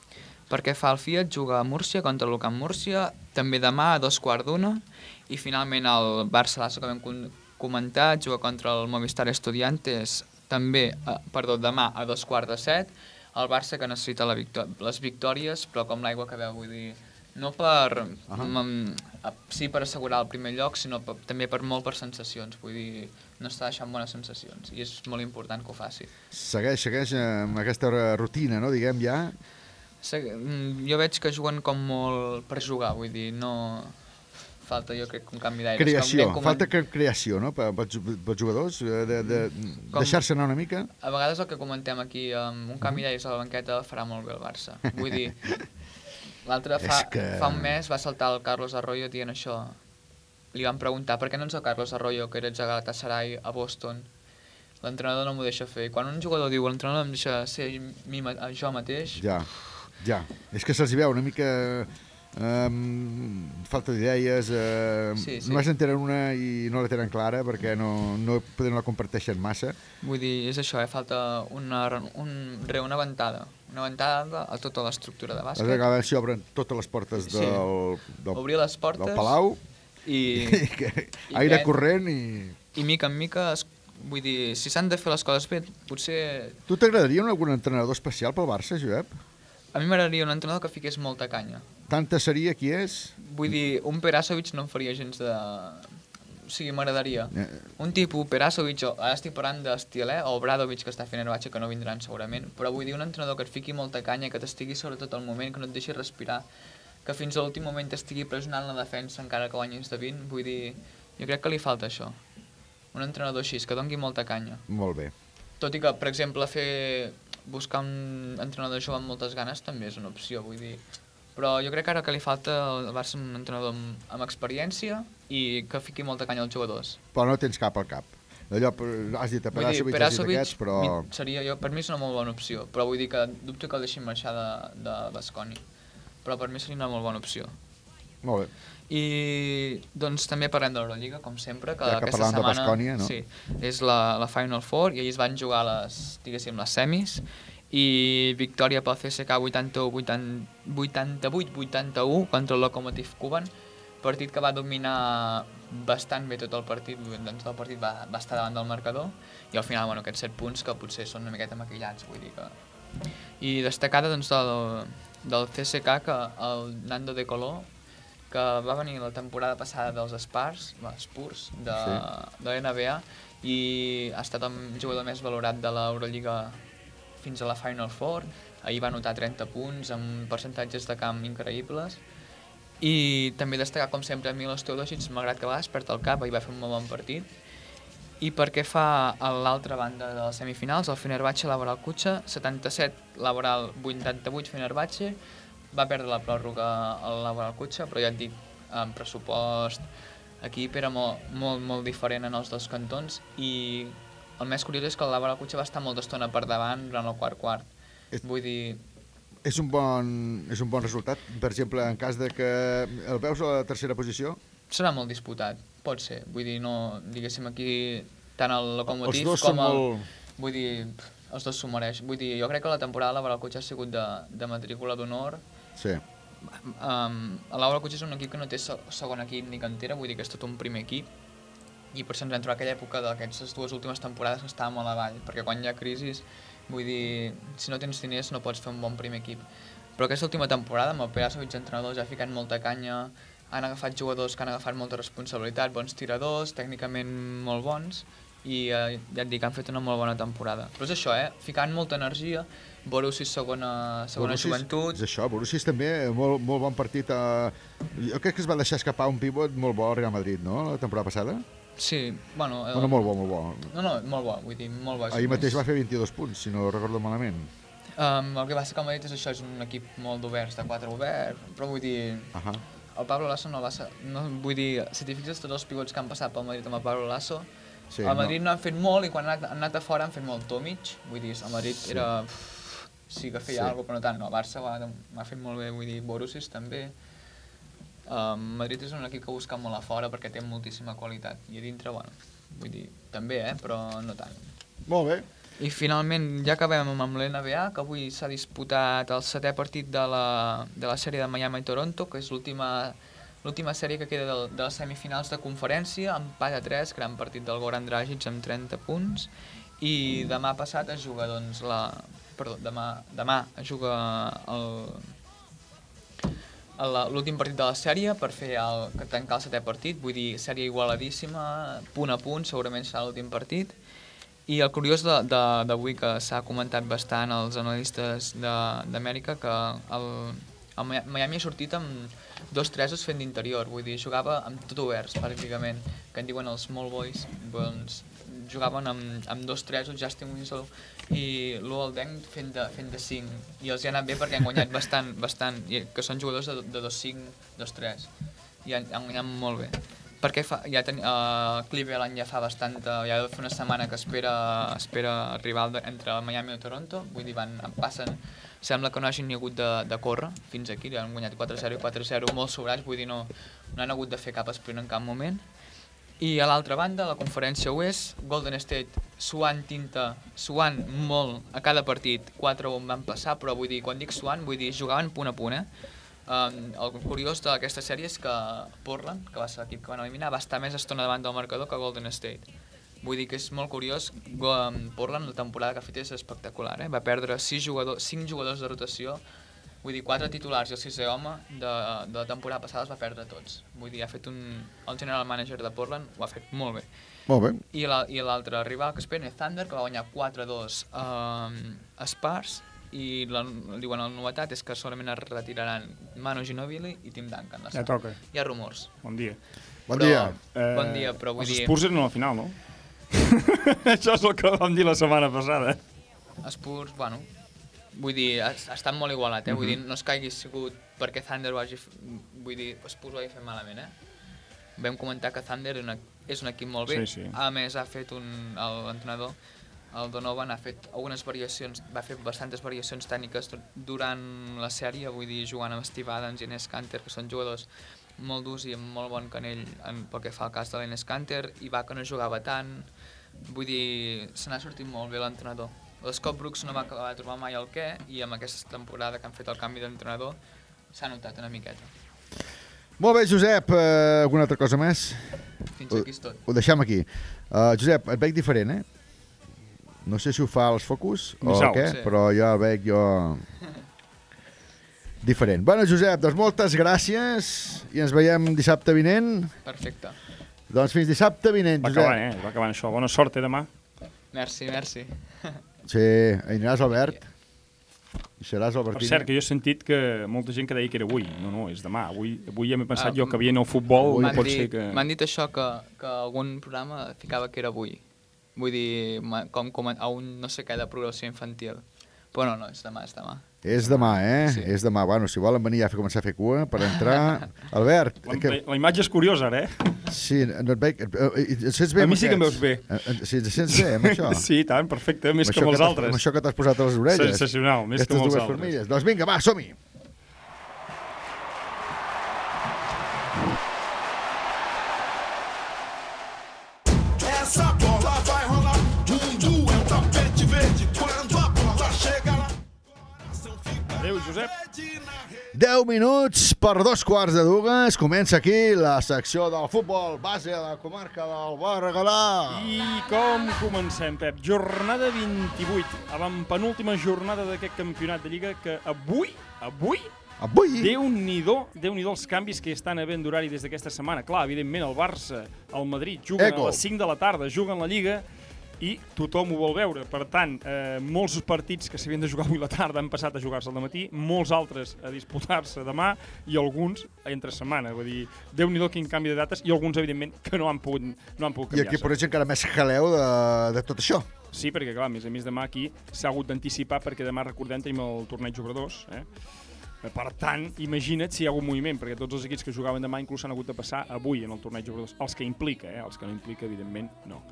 perquè fa el Fiat, juga a Múrcia contra l'Ucamp Múrcia, també demà a dos quarts d'una, i finalment el Barça Lasso, que vam comentar, juga contra el Movistar Estudiantes, també, eh, perdó, demà a dos quarts de set, el Barça que necessita la victò les victòries, però com l'aigua que veu, vull dir, no per, Ahà. mm, eh, sí per assegurar el primer lloc, sinó per, també per molt per sensacions, vull dir, no està deixant bones sensacions, i és molt important que ho faci. Segueix, segueix amb aquesta rutina, no?, diguem, ja. Seg- mm, Jo veig que juguen com molt per jugar, vull dir, no... Falta, jo crec, un canvi d'aire. Creació, falta que creació, no?, pels ju- pels jugadors, eh, de, de, Com- deixar-se anar una mica. A vegades el que comentem aquí, amb un canvi d'aires a la banqueta farà molt bé el Barça. Vull dir, l'altre fa, que- fa un mes va saltar el Carlos Arroyo dient això. Li van preguntar, per què no ets el Carlos Arroyo, que eres a Galatasaray, a Boston? L'entrenador no m'ho deixa fer. I quan un jugador diu, l'entrenador em deixa ser mi, jo mateix, Ja, ja. És que se'ls veu una mica... Um, falta d'idees, uh, Sí, sí. només en tenen una i no la tenen clara perquè no, no, no la comparteixen massa. Vull dir, és això, eh? falta una, un, una ventada. Una ventada a tota l'estructura de bàsquet. vegades s'hi obren totes les portes Sí. del, del, Obrir les portes del Palau, i, que- i aire que- corrent i... I mica en mica, es, vull dir, si s'han de fer les coses bé, potser... Tu t'agradaria un algun entrenador especial pel Barça, Josep? A mi m'agradaria un entrenador que fiqués molta canya. Tanta seria qui és? Vull dir, un Perasovic no em faria gens de... O sigui, m'agradaria. Eh. Un tipus, Perasovic, o, ara estic parlant d'estil, eh? o Bradovic, que està fent Herbatxa, que no vindran segurament, però vull dir un entrenador que et fiqui molta canya, que t'estigui sobretot al moment, que no et deixi respirar, que fins a l'últim moment t'estigui pressionant la defensa encara que guanyis de 20, vull dir, jo crec que li falta això. Un entrenador així, que dongui molta canya. Molt bé. Tot i que, per exemple, fer buscar un entrenador jove amb moltes ganes també és una opció, vull dir. Però jo crec que ara que li falta al Barça un entrenador amb, amb experiència i que fiqui molta canya als jugadors. Però no tens cap al cap. Allò, has dit a Perasovic, has dit aquests, però... seria, jo, per mi és una molt bona opció, però vull dir que dubto que el deixin marxar de, de Basconi. Però per mi seria una molt bona opció. Molt bé. I doncs també parlem de l'Eurolliga, com sempre, que, Ja que aquesta setmana no? sí, és la, la Final Four i ahir es van jugar les, diguéssim, les semis i victòria pel CSK 88-81 contra el Lokomotiv Kuban partit que va dominar bastant bé tot el partit, doncs el partit va, va estar davant del marcador i al final, bueno, aquests 7 punts que potser són una miqueta maquillats, vull dir que... I destacada doncs del, del CSK que el Nando de Color que va venir la temporada passada dels Spurs, els Spurs de, Sí. de l'NBA i ha estat el jugador més valorat de l'Eurolliga fins a la Final Four. Ahir va anotar 30 punts amb percentatges de camp increïbles. I també destacar, com sempre, Milos Teodosic, malgrat que a vegades perd el cap, ahir va fer un molt bon partit. I perquè fa a l'altra banda de les semifinals, el Fenerbahce Laboral Cutxa, 77 Laboral 88 Fenerbahce, va perdre la pròrroga al Laboral Cutxa, però ja et dic, en pressupost, equip era molt, molt, molt diferent en els dos cantons i el més curiós és que el Cutxa va estar molta estona per davant durant el quart quart. És- Vull dir, És un, bon, és un bon resultat. Per exemple, en cas de que el veus a la tercera posició, serà molt disputat, pot ser. Vull dir, no, diguéssim aquí, tant el locomotiv Els dos com el... molt- Vull dir, els dos s'ho mereix. Vull dir, jo crec que la temporada la Laboral Cotxe ha sigut de, de matrícula d'honor. sí. Um, el Laboral Cotxe és un equip que no té se- segon equip ni cantera, vull dir que és tot un primer equip. I per això ens vam trobar aquella època d'aquestes dues últimes temporades que estàvem molt avall, perquè quan hi ha crisis, vull dir, si no tens diners no pots fer un bon primer equip. Però aquesta última temporada, amb el Perasovic entrenador, ja ha ficat molta canya, han agafat jugadors que han agafat molta responsabilitat, bons tiradors, tècnicament molt bons, i eh, ja et dic, han fet una molt bona temporada. Però és això, eh? Ficant molta energia, Borussia segona, segona Borussia és- joventut, És això, Borussia és també molt, molt bon partit. A... Jo crec que es va deixar escapar un pivot molt bo al Real Madrid, no?, la temporada passada. Sí, bueno... eh, Bueno, molt bo, molt bo. No, no, molt bo, vull dir, molt bo. Ahir mateix va fer 22 punts, si no recordo malament. Um, el que passa que el Madrid és això, és un equip molt d'oberts, de quatre oberts, però vull dir... Ahà. El Pablo Lasso no va ser... No, vull dir, si t'hi fixes tots els pivots que han passat pel Madrid amb el Pablo Lasso, Sí, el Madrid no. no. han fet molt i quan han anat, han anat a fora han fet molt Tomic, vull dir, el Madrid Sí. era... Uf, sí que feia Sí. alguna cosa, però no tant, no, el Barça va, va fet molt bé, vull dir, Borussia també. Um, Madrid és un equip que busca molt a fora perquè té moltíssima qualitat i a dintre, bueno, vull dir, també, eh, però no tant. Molt bé. I finalment ja acabem amb l'NBA, que avui s'ha disputat el setè partit de la, de la sèrie de Miami i Toronto, que és l'última l'última sèrie que queda de, de les semifinals de conferència, empat a 3, gran partit del Goran Dragic amb 30 punts, i demà passat es juga, doncs, la... Perdó, demà, demà es juga el, el- l'últim partit de la sèrie per fer el, tancar el setè partit, vull dir, sèrie igualadíssima, punt a punt, segurament serà l'últim partit. I el curiós d'avui que s'ha comentat bastant als analistes d'Amèrica que el, el Mi- Miami ha sortit amb dos tresos fent d'interior, vull dir, jugava amb tot oberts, pràcticament, que en diuen els small boys, doncs jugaven amb, amb dos tresos, Justin Winslow i Luol Deng fent de, fent de 5 i els hi ha anat bé perquè han guanyat bastant, bastant i que són jugadors de, de 2-5, 2-3 i han, han guanyat molt bé. Perquè fa, ja ten, uh, Cleveland ja fa bastanta, ja deu fer una setmana que espera, espera el rival de, entre Miami i Toronto, vull dir, van, passen, sembla que no hagin ni hagut de, de córrer fins aquí, han guanyat 4-0 i 4-0 molt sobrats, vull dir, no, no han hagut de fer cap sprint en cap moment. I a l'altra banda, la conferència oest, Golden State suant tinta, suant molt a cada partit, 4 on van passar, però vull dir, quan dic suant, vull dir, jugaven punt a punt, eh? Um, el curiós d'aquesta sèrie és que Portland, que va ser l'equip que van eliminar, va estar més estona davant del marcador que Golden State. Vull dir que és molt curiós, um, Portland la temporada que ha fet és espectacular, eh? va perdre 6 jugadors, 5 jugadors de rotació, vull dir, 4 titulars i el sisè home de, de la temporada passada els va perdre tots. Vull dir, ha fet un, el general manager de Portland ho ha fet molt bé. Molt bé. I la- i l'altre rival que es és Thunder, que va guanyar 4-2 um, a Spurs, i la, diuen la novetat és que solament es retiraran Manu Ginobili i Tim Duncan. la Ja toca. Hi ha rumors. Bon dia. Bon Però- dia. Bon dia, però vull els dir... Spurs eren a la final, no? Això és el que vam dir la setmana passada. Spurs, bueno, vull dir, ha, ha estat molt igualat, eh? Vull dir, Mhm. no és que hagi sigut perquè Thunder ho hagi... Vull dir, Spurs ho hagi fet malament, eh? Vam comentar que Thunder és, una, és un equip molt bé. Sí, sí. A més, ha fet un... L'entrenador, el Donovan, ha fet algunes variacions, va fer bastantes variacions tècniques dur- durant la sèrie, vull dir, jugant amb Steve Adams i Enes Kanter, que són jugadors molt durs i amb molt bon canell en, pel que fa al cas de l'Enes Kanter, i va que no jugava tant, vull dir, se n'ha sortit molt bé l'entrenador. L'Scott Brooks no va acabar de trobar mai el què, i amb aquesta temporada que han fet el canvi d'entrenador s'ha notat una miqueta. Molt bé, Josep, eh, alguna altra cosa més? Fins aquí és tot. Ho, ho deixem aquí. Uh, Josep, et veig diferent, eh? No sé si ho fa als focus o Missau. què, Sí. però jo el veig jo... diferent. Bueno, Josep, doncs moltes gràcies i ens veiem dissabte vinent. Perfecte. Doncs fins dissabte vinent, Va Josep. acabant, eh? Va acabant això. Bona sort, eh, demà. Merci, merci. Sí, aniràs, Albert. I seràs el Per cert, que jo he sentit que molta gent que deia que era avui. No, no, és demà. Avui, avui ja m'he pensat Ah, jo que havien el futbol, no M'han pot dit, ser que... M'han dit això, que, que algun programa ficava que era avui. Vull dir, com, com a un no sé què de progressió infantil. Però no, no, és demà, és demà. És demà, eh? Sí. És demà. Bueno, si volen venir ja a fer- començar a fer cua per entrar... Albert, La, que... la imatge és curiosa, ara, eh? Sí, no et veig... eh, Et sents bé A mi sí que em veus bé. Eh, eh, Sí, et sents bé amb això? Sí, tant, perfecte, més Amb que amb els altres. Amb això que t'has posat a les orelles. Sensacional, més que amb els dues altres. formigues. Doncs vinga, va, som-hi. Adéu, Josep. 10 minuts per dos quarts de dues. Comença aquí la secció del futbol base a la comarca del Berguedà. I com comencem, Pep? Jornada 28, avantpenúltima jornada d'aquest campionat de Lliga que avui, avui, Avui? Déu-n'hi-do, déu nhi els canvis que estan havent d'horari des d'aquesta setmana. Clar, evidentment, el Barça, el Madrid juguen Eco. a les 5 de la tarda, juguen la Lliga i tothom ho vol veure. Per tant, eh, molts partits que s'havien de jugar avui la tarda han passat a jugar-se al matí, molts altres a disputar-se demà i alguns entre setmana. Vull dir, déu nhi quin canvi de dates i alguns, evidentment, que no han pogut, no han pogut I canviar-se. aquí poreix encara més jaleu de, de tot això. Sí, perquè clar, a més a més demà aquí s'ha hagut d'anticipar perquè demà, recordem, tenim el torneig obradors, eh? Per tant, imagina't si hi ha hagut moviment, perquè tots els equips que jugaven demà inclús s'han hagut de passar avui en el torneig obradors. Els que implica, eh? Els que no implica, evidentment, no.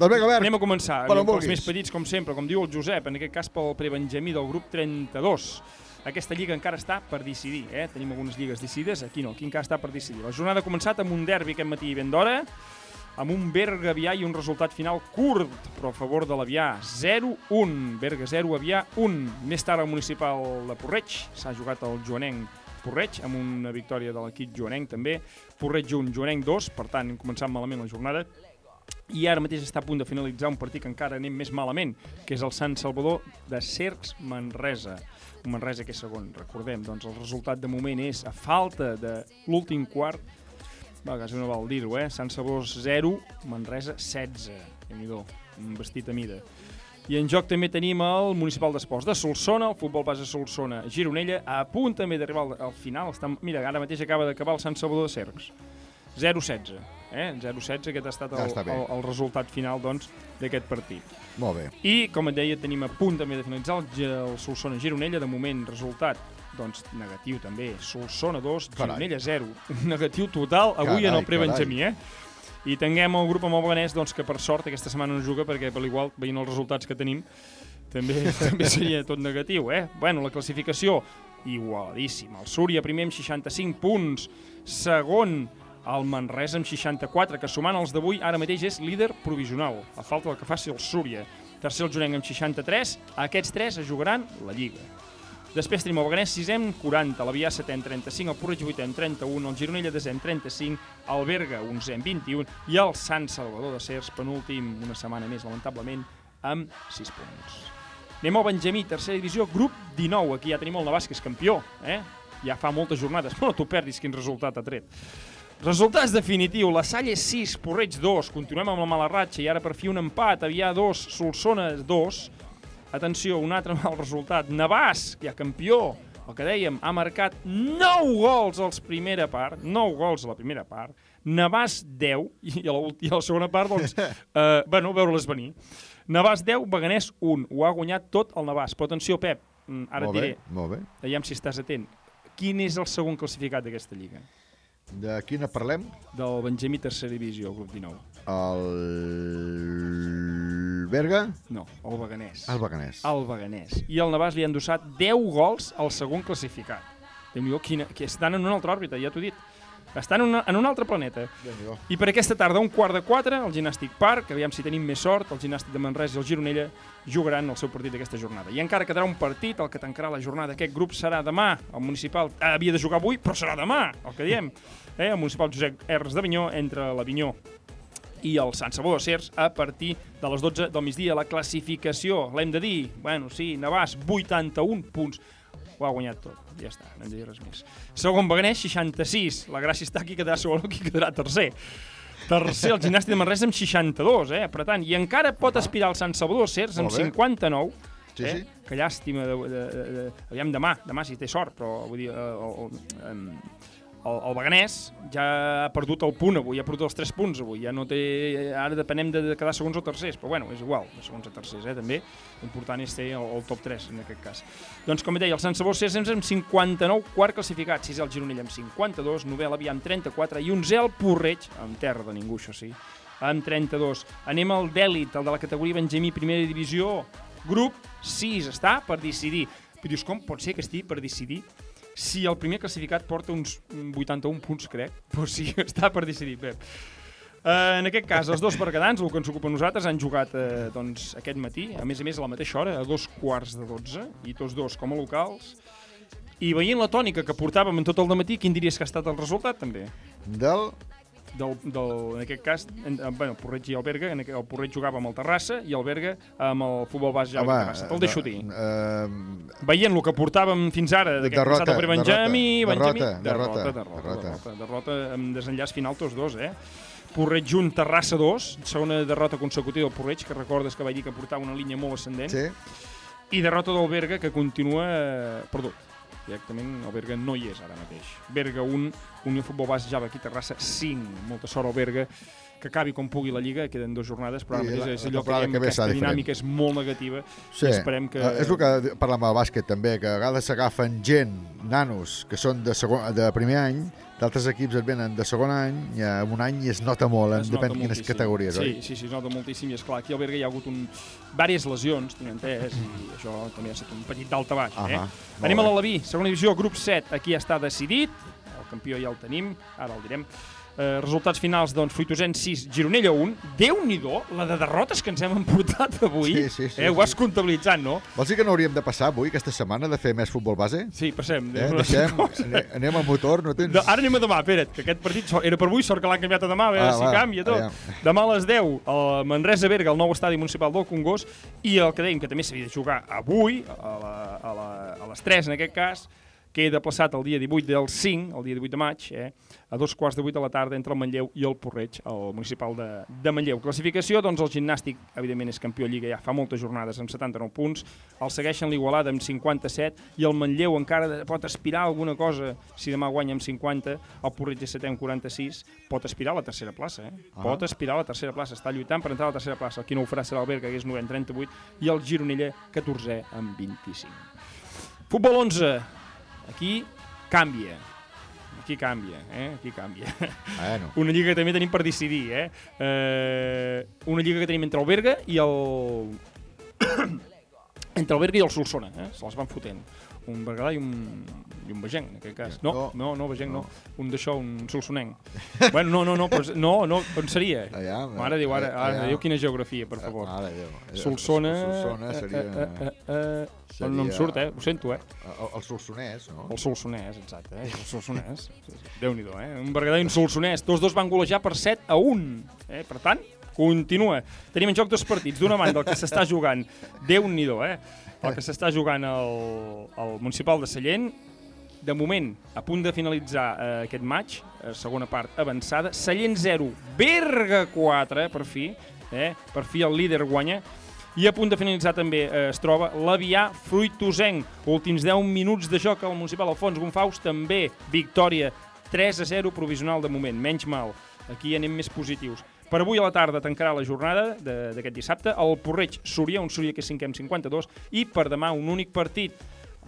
Doncs vinga, Albert, Anem a començar. per on Anem pels vulguis. més petits, com sempre, com diu el Josep, en aquest cas pel prebenjamí del grup 32. Aquesta lliga encara està per decidir, eh? Tenim algunes lligues decidides, aquí no, aquí encara està per decidir. La jornada ha començat amb un derbi aquest matí ben d'hora, amb un Berga Avià i un resultat final curt, però a favor de l'Avià. 0-1, Berga 0, Avià 1. Més tard al municipal de Porreig s'ha jugat el Joanenc Porreig, amb una victòria de l'equip Joanenc també. Porreig 1, Joanenc 2, per tant hem començat malament la jornada. I ara mateix està a punt de finalitzar un partit que encara anem més malament, que és el Sant Salvador de Cercs Manresa. Manresa que és segon, recordem. Doncs el resultat de moment és, a falta de l'últim quart, va, quasi no val dir-ho, eh? Sant Salvador 0, Manresa 16. déu nhi un vestit a mida. I en joc també tenim el Municipal d'Esports de Solsona, el Futbol Base Solsona Gironella, a punt també d'arribar al, al final. Està, mira, ara mateix acaba d'acabar el Sant Salvador de Cercs. 0-16. Eh? 0-16, aquest ha estat Ja el, bé. el, el resultat final doncs, d'aquest partit. Molt bé. I, com et deia, tenim a punt també de finalitzar el, el Solsona Gironella. De moment, resultat doncs, negatiu també. Solsona 2, Carai. Gironella 0. Un negatiu total avui Carai, en el pre-Benjamí, eh? I tinguem el grup amb el Beganès, doncs, que per sort aquesta setmana no juga, perquè per igual, veient els resultats que tenim, també, també seria tot negatiu, eh? Bueno, la classificació, igualadíssima. El Súria primer amb 65 punts, segon el Manresa amb 64, que sumant els d'avui ara mateix és líder provisional, a falta del que faci el Súria. Tercer el Jorenc amb 63, aquests tres es jugaran la Lliga. Després tenim el Beganès 6 amb 40, l'Avià 7 amb 35, el Porreig 8 amb 31, el Gironella 10 amb 35, el Berga 11 amb 21 i el Sant Salvador de Cers, penúltim, una setmana més, lamentablement, amb 6 punts. Anem al Benjamí, tercera divisió, grup 19. Aquí ja tenim el Navàs, que és campió, eh? Ja fa moltes jornades, però no t'ho perdis quin resultat ha tret. Resultats definitiu, la Salle 6, Porreig 2, continuem amb la mala ratxa i ara per fi un empat, Avià 2, Solsona 2. Atenció, un altre mal resultat, Navàs, ja campió, el que dèiem, ha marcat 9 gols als primera part, 9 gols a la primera part, Navàs 10, i a la, i a la segona part, doncs, eh, bueno, veure-les venir. Navàs 10, Beganès 1, ho ha guanyat tot el Navàs. Però atenció, Pep, mm, ara molt et bé, diré, molt bé. aviam si estàs atent. Quin és el segon classificat d'aquesta lliga? De quina parlem? Del Benjamí tercera divisió, grup 19. El... Berga? No, el Beganès. El Beganès. El Beganès. I el Navàs li han endossat 10 gols al segon classificat. déu nhi quina... que estan en una altra òrbita, ja t'ho he dit. Estan en, una, en un altre planeta. Déu-n'hi-do. I per aquesta tarda, un quart de quatre, el Gimnàstic Park, aviam si tenim més sort, el Gimnàstic de Manresa i el Gironella jugaran el seu partit d'aquesta jornada. I encara quedarà un partit, el que tancarà la jornada d'aquest grup serà demà. El municipal havia de jugar avui, però serà demà, el que diem. Eh, el municipal Josep Erres d'Avinyó entre l'Avinyó i el Sant de Cers a partir de les 12 del migdia. La classificació, l'hem de dir, bueno, sí, Navàs, 81 punts. Ho ha guanyat tot, ja està, no hem de dir res més. Segon Beganès, 66. La gràcia està aquí quedarà segon, aquí quedarà tercer. Tercer, el gimnàstic de Manresa amb 62, eh? Per tant, i encara pot aspirar el Sant Salvador Cers amb Molt bé. 59, Sí, eh? sí. Que llàstima, de, de, de, de, aviam demà, demà si té sort, però vull dir, eh, el, el, el, el Beganès ja ha perdut el punt avui, ha perdut els 3 punts avui, ja no té... Ara depenem de, quedar segons o tercers, però bueno, és igual, de segons o tercers, eh, també. L'important és ter el, el top 3, en aquest cas. Doncs, com deia, el Sant Sabó Cés amb 59, quart classificat, sisè el Gironell amb 52, novè l'Avià amb 34 i 11 el Porreig, amb terra de ningú, això sí, amb 32. Anem al d'èlit, el de la categoria Benjamí, primera divisió, grup 6, està per decidir. Però dius, com pot ser que estigui per decidir si el primer classificat porta uns 81 punts, crec? Però sí, està per decidir, Pep. Uh, en aquest cas, els dos bergadans, el que ens ocupa nosaltres, han jugat uh, doncs, aquest matí, a més a més a la mateixa hora, a dos quarts de 12, i tots dos com a locals. I veient la tònica que portàvem en tot el matí, quin diries que ha estat el resultat, també? Del del, del, en aquest cas, en, en, bueno, Porreig i el Berga, en aquest, el Porreig jugava amb el Terrassa i el Berga amb el futbol base ja Home, Terrassa. Te'l deixo dir. Uh, Veient el que portàvem fins ara, d'aquest Derrota, passat el primer Benjamí, derrota, Benjamí, derrota, derrota, derrota, derrota, derrota. derrota, derrota amb desenllaç final tots dos, eh? Porreig junt, Terrassa 2, segona derrota consecutiva del Porreig, que recordes que vaig dir que portava una línia molt ascendent. Sí. I derrota del Berga, que continua eh, perdut. Directament el Berga no hi és ara mateix. Berga 1, Unió Futbol Base Java aquí Terrassa 5. Molta sort al Berga que acabi com pugui la Lliga, queden dues jornades, però ara mateix és allò que que ve aquesta dinàmica és molt negativa Sí, i esperem que... Eh, és el que parlem del bàsquet també, que a vegades s'agafen gent, nanos, que són de, segon, de primer any, d'altres equips et venen de segon any, i en un any es nota molt, Es depèn de quines moltíssim. categories, sí, oi? Sí, sí, es nota moltíssim i esclar, aquí al Berga hi ha hagut un... diverses lesions, tinc entès, i això també ha estat un petit dalt a baix. Eh? Ahà, molt Anem a l'Alaví, segona divisió, grup 7, aquí està decidit, el campió ja el tenim, ara el direm. Eh, resultats finals, doncs, Fruitosens 6, Gironella 1. Déu-n'hi-do, la de derrotes que ens hem emportat avui. Sí, sí, sí, eh, ho vas comptabilitzant, no? Vols dir que no hauríem de passar avui, aquesta setmana, de fer més futbol base? Sí, passem. Eh, deixem, ane- anem al motor, no tens... De, ara anem a demà, espera't, que aquest partit era per avui, sort que l'han canviat a demà, a veure Ah, si va, canvia tot. aviam. Demà a les 10, el Manresa Berga, el nou estadi municipal del Congost, i el que dèiem que també s'havia de jugar avui, a, la, a, la, a les 3 en aquest cas, queda plaçat el dia 18 del 5, el dia 18 de maig, eh, a dos quarts de 8 de la tarda entre el Manlleu i el Porreig, el municipal de, de Manlleu. Classificació, doncs el gimnàstic, evidentment, és campió Lliga ja fa moltes jornades amb 79 punts, el segueixen l'Igualada amb 57 i el Manlleu encara pot aspirar alguna cosa si demà guanya amb 50, el Porreig és setè amb 46, pot aspirar a la tercera plaça, eh? Ah. Pot aspirar a la tercera plaça, està lluitant per entrar a la tercera plaça. El qui no ho farà serà el Berga, que és 9 en 38, i el Gironella, 14è amb 25. Futbol 11, aquí canvia. Aquí canvia, eh? Aquí canvia. Bueno. Una lliga que també tenim per decidir, eh? eh una lliga que tenim entre el Berga i el... entre el Berga i el Solsona, eh? Se les van fotent. Un berguedà i un, i un vegenc, en aquest cas. No, no, no, vegenc no. Un d'això, un solsonenc. bueno, no, no, no, però, no, no, on seria? Allà, Mare Déu, ara, allà. ara, Déu, quina geografia, per favor. Mare Déu. Solsona... Solsona seria- Eh, eh, eh, eh, seria- No em surt, eh? Ho sento, eh? El, el solsonès, no? El solsonès, exacte, eh? El solsonès. Déu-n'hi-do, eh? Un berguedà i un solsonès. Tots dos van golejar per 7 a 1. Eh? Per tant, continua. Tenim en joc dos partits. D'una banda, el que s'està jugant, Déu-n'hi-do, eh? El que s'està jugant al, al Municipal de Sallent, de moment, a punt de finalitzar eh, aquest maig, eh, segona part avançada, Sallent 0, Berga 4, per fi, eh? per fi el líder guanya, i a punt de finalitzar també eh, es troba l'Avià Fruitosenc. Últims 10 minuts de joc al municipal Alfons Gonfaus, també victòria 3 a 0 provisional de moment, menys mal. Aquí anem més positius. Per avui a la tarda tancarà la jornada d'aquest dissabte el Porreig Súria, un Súria que és 5 amb 52, i per demà un únic partit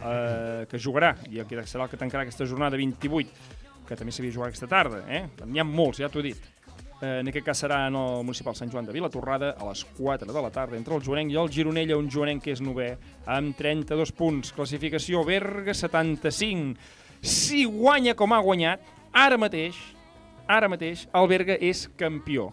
eh, que jugarà, i el que serà el que tancarà aquesta jornada 28, que també s'havia de jugar aquesta tarda, eh? N'hi ha molts, ja t'ho he dit. Eh, en aquest cas serà en el municipal Sant Joan de Vilatorrada a les 4 de la tarda entre el Joanenc i el Gironella, un Joanenc que és novè amb 32 punts. Classificació Berga 75. Si guanya com ha guanyat, ara mateix, ara mateix, el Berga és campió.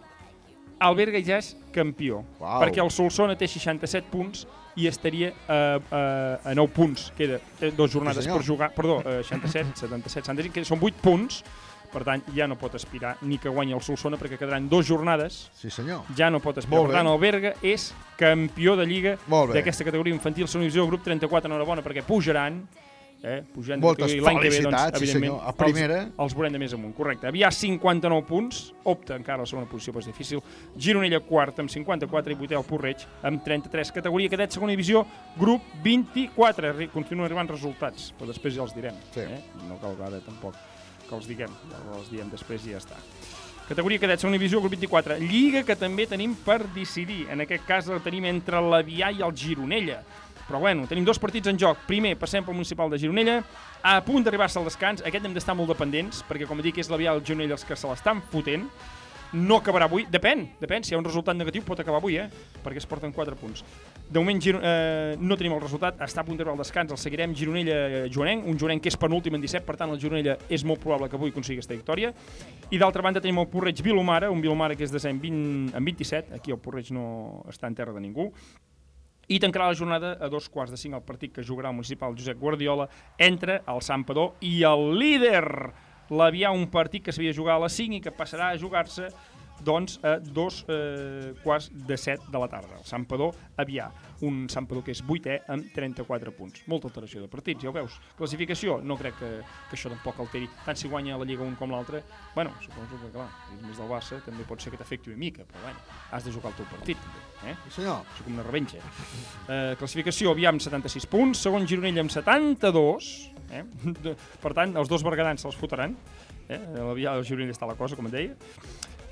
El Berga ja és campió, Uau. perquè el Solsona té 67 punts i estaria a, a, a 9 punts. Queda té dues jornades senyor. per jugar. Perdó, eh, 67, 77, 75, que són 8 punts. Per tant, ja no pot aspirar ni que guanyi el Solsona perquè quedaran dues jornades. Sí, senyor. Ja no pot aspirar. Per tant, el Berga és campió de Lliga d'aquesta categoria infantil. Segona divisió, grup 34, enhorabona, perquè pujaran. Eh, pujant de Moltes categoria. L'any que ve, doncs, sí, evidentment, senyor. A primera. Els, els veurem de més amunt, correcte. Havia 59 punts, opta encara a la segona posició, però és difícil. Gironella quart amb 54 i vuitè el Porreig amb 33. Categoria cadet, segona divisió, grup 24. Arri- Continuen arribant resultats, però després ja els direm. Sí. Eh? No cal ara tampoc que els diguem, els diem després i ja està. Categoria cadet, segona divisió, grup 24. Lliga que també tenim per decidir. En aquest cas la tenim entre l'Avià i el Gironella. Però bueno, tenim dos partits en joc. Primer, passem pel municipal de Gironella, a punt d'arribar-se al descans. Aquest hem d'estar molt dependents, perquè com dic, és l'Avià i el Gironella els que se l'estan fotent. No acabarà avui, depèn, depèn, si hi ha un resultat negatiu pot acabar avui, eh? perquè es porten 4 punts. De moment Giro, eh, no tenim el resultat, està a punt d'arribar al descans, el seguirem Gironella-Joanenc, un Joanenc que és penúltim en 17, per tant el Gironella és molt probable que avui consigui aquesta victòria. I d'altra banda tenim el Porreig Vilomara, un Vilomara que és de 20, en 27, aquí el Porreig no està en terra de ningú, i tancarà la jornada a dos quarts de cinc el partit que jugarà el municipal Josep Guardiola entre el Santpedor i el líder. l'Avià, un partit que s'havia de jugar a les 5 i que passarà a jugar-se doncs, a dos eh, quarts de set de la tarda. El Santpedor Avià, un Santpedor que és vuitè amb 34 punts. Molta alteració de partits, ja ho veus. Classificació, no crec que, que això tampoc alteri. Tant si guanya la Lliga un com l'altre, bueno, suposo que clar, és més del Barça, també pot ser que t'afecti una mica, però bueno, has de jugar el teu partit, també. Eh? Sí, senyor. Això com una revenja. Eh, classificació, Avià amb 76 punts, segon Gironella amb 72, eh? per tant, els dos bergadans se'ls fotran, eh? l'Avià i el Gironella està la cosa, com et deia,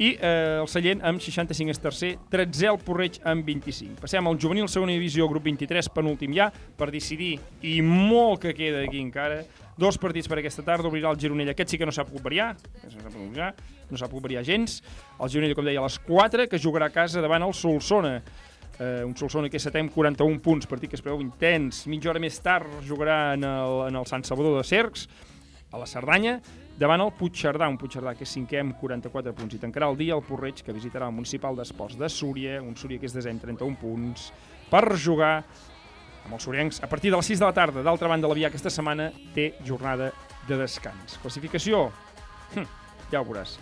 i eh, el Sallent amb 65 és tercer, 13 el Porreig amb 25. Passem al juvenil, segona divisió, grup 23, penúltim ja, per decidir, i molt que queda aquí encara, dos partits per aquesta tarda, obrirà el Gironella, aquest sí que no s'ha pogut variar, no s'ha pogut variar, no s'ha variar gens, el Gironella, com deia, a les 4, que jugarà a casa davant el Solsona, eh, un Solsona que amb 41 punts, partit que es preveu intens, mitja hora més tard jugarà en el, en el Sant Salvador de Cercs, a la Cerdanya, davant el Puigcerdà, un Puigcerdà que és cinquè amb 44 punts. I tancarà el dia el Porreig, que visitarà el Municipal d'Esports de Súria, un Súria que és desè amb 31 punts, per jugar amb els suriencs a partir de les 6 de la tarda. D'altra banda, l'Avià aquesta setmana té jornada de descans. Classificació? Hm, ja ho veuràs.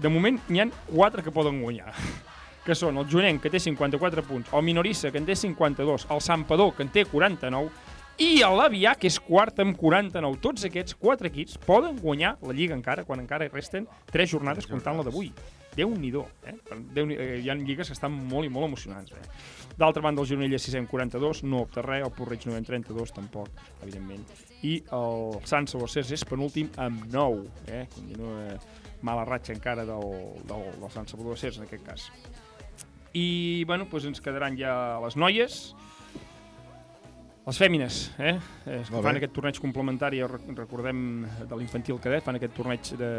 De moment, n'hi han 4 que poden guanyar que són el Junenc, que té 54 punts, el Minorissa, que en té 52, el Santpedor, que en té 49, i l'Avià, que és quart amb 49. Tots aquests quatre equips poden guanyar la Lliga encara, quan encara resten tres jornades comptant la d'avui. Déu-n'hi-do, eh? Déu eh? Hi ha lligues que estan molt i molt emocionants. Eh? D'altra banda, el Gironella 6 amb 42, no opta res, el Porreig 9 amb 32, tampoc, evidentment. I el Sant Sabocers és penúltim amb 9, eh? Continua mala ratxa encara del, del, del Sant Salvador Cers, en aquest cas. I, bueno, doncs ens quedaran ja les noies, les fèmines, eh? eh que fan aquest torneig complementari, rec- recordem, de l'infantil cadet, fan aquest torneig, de,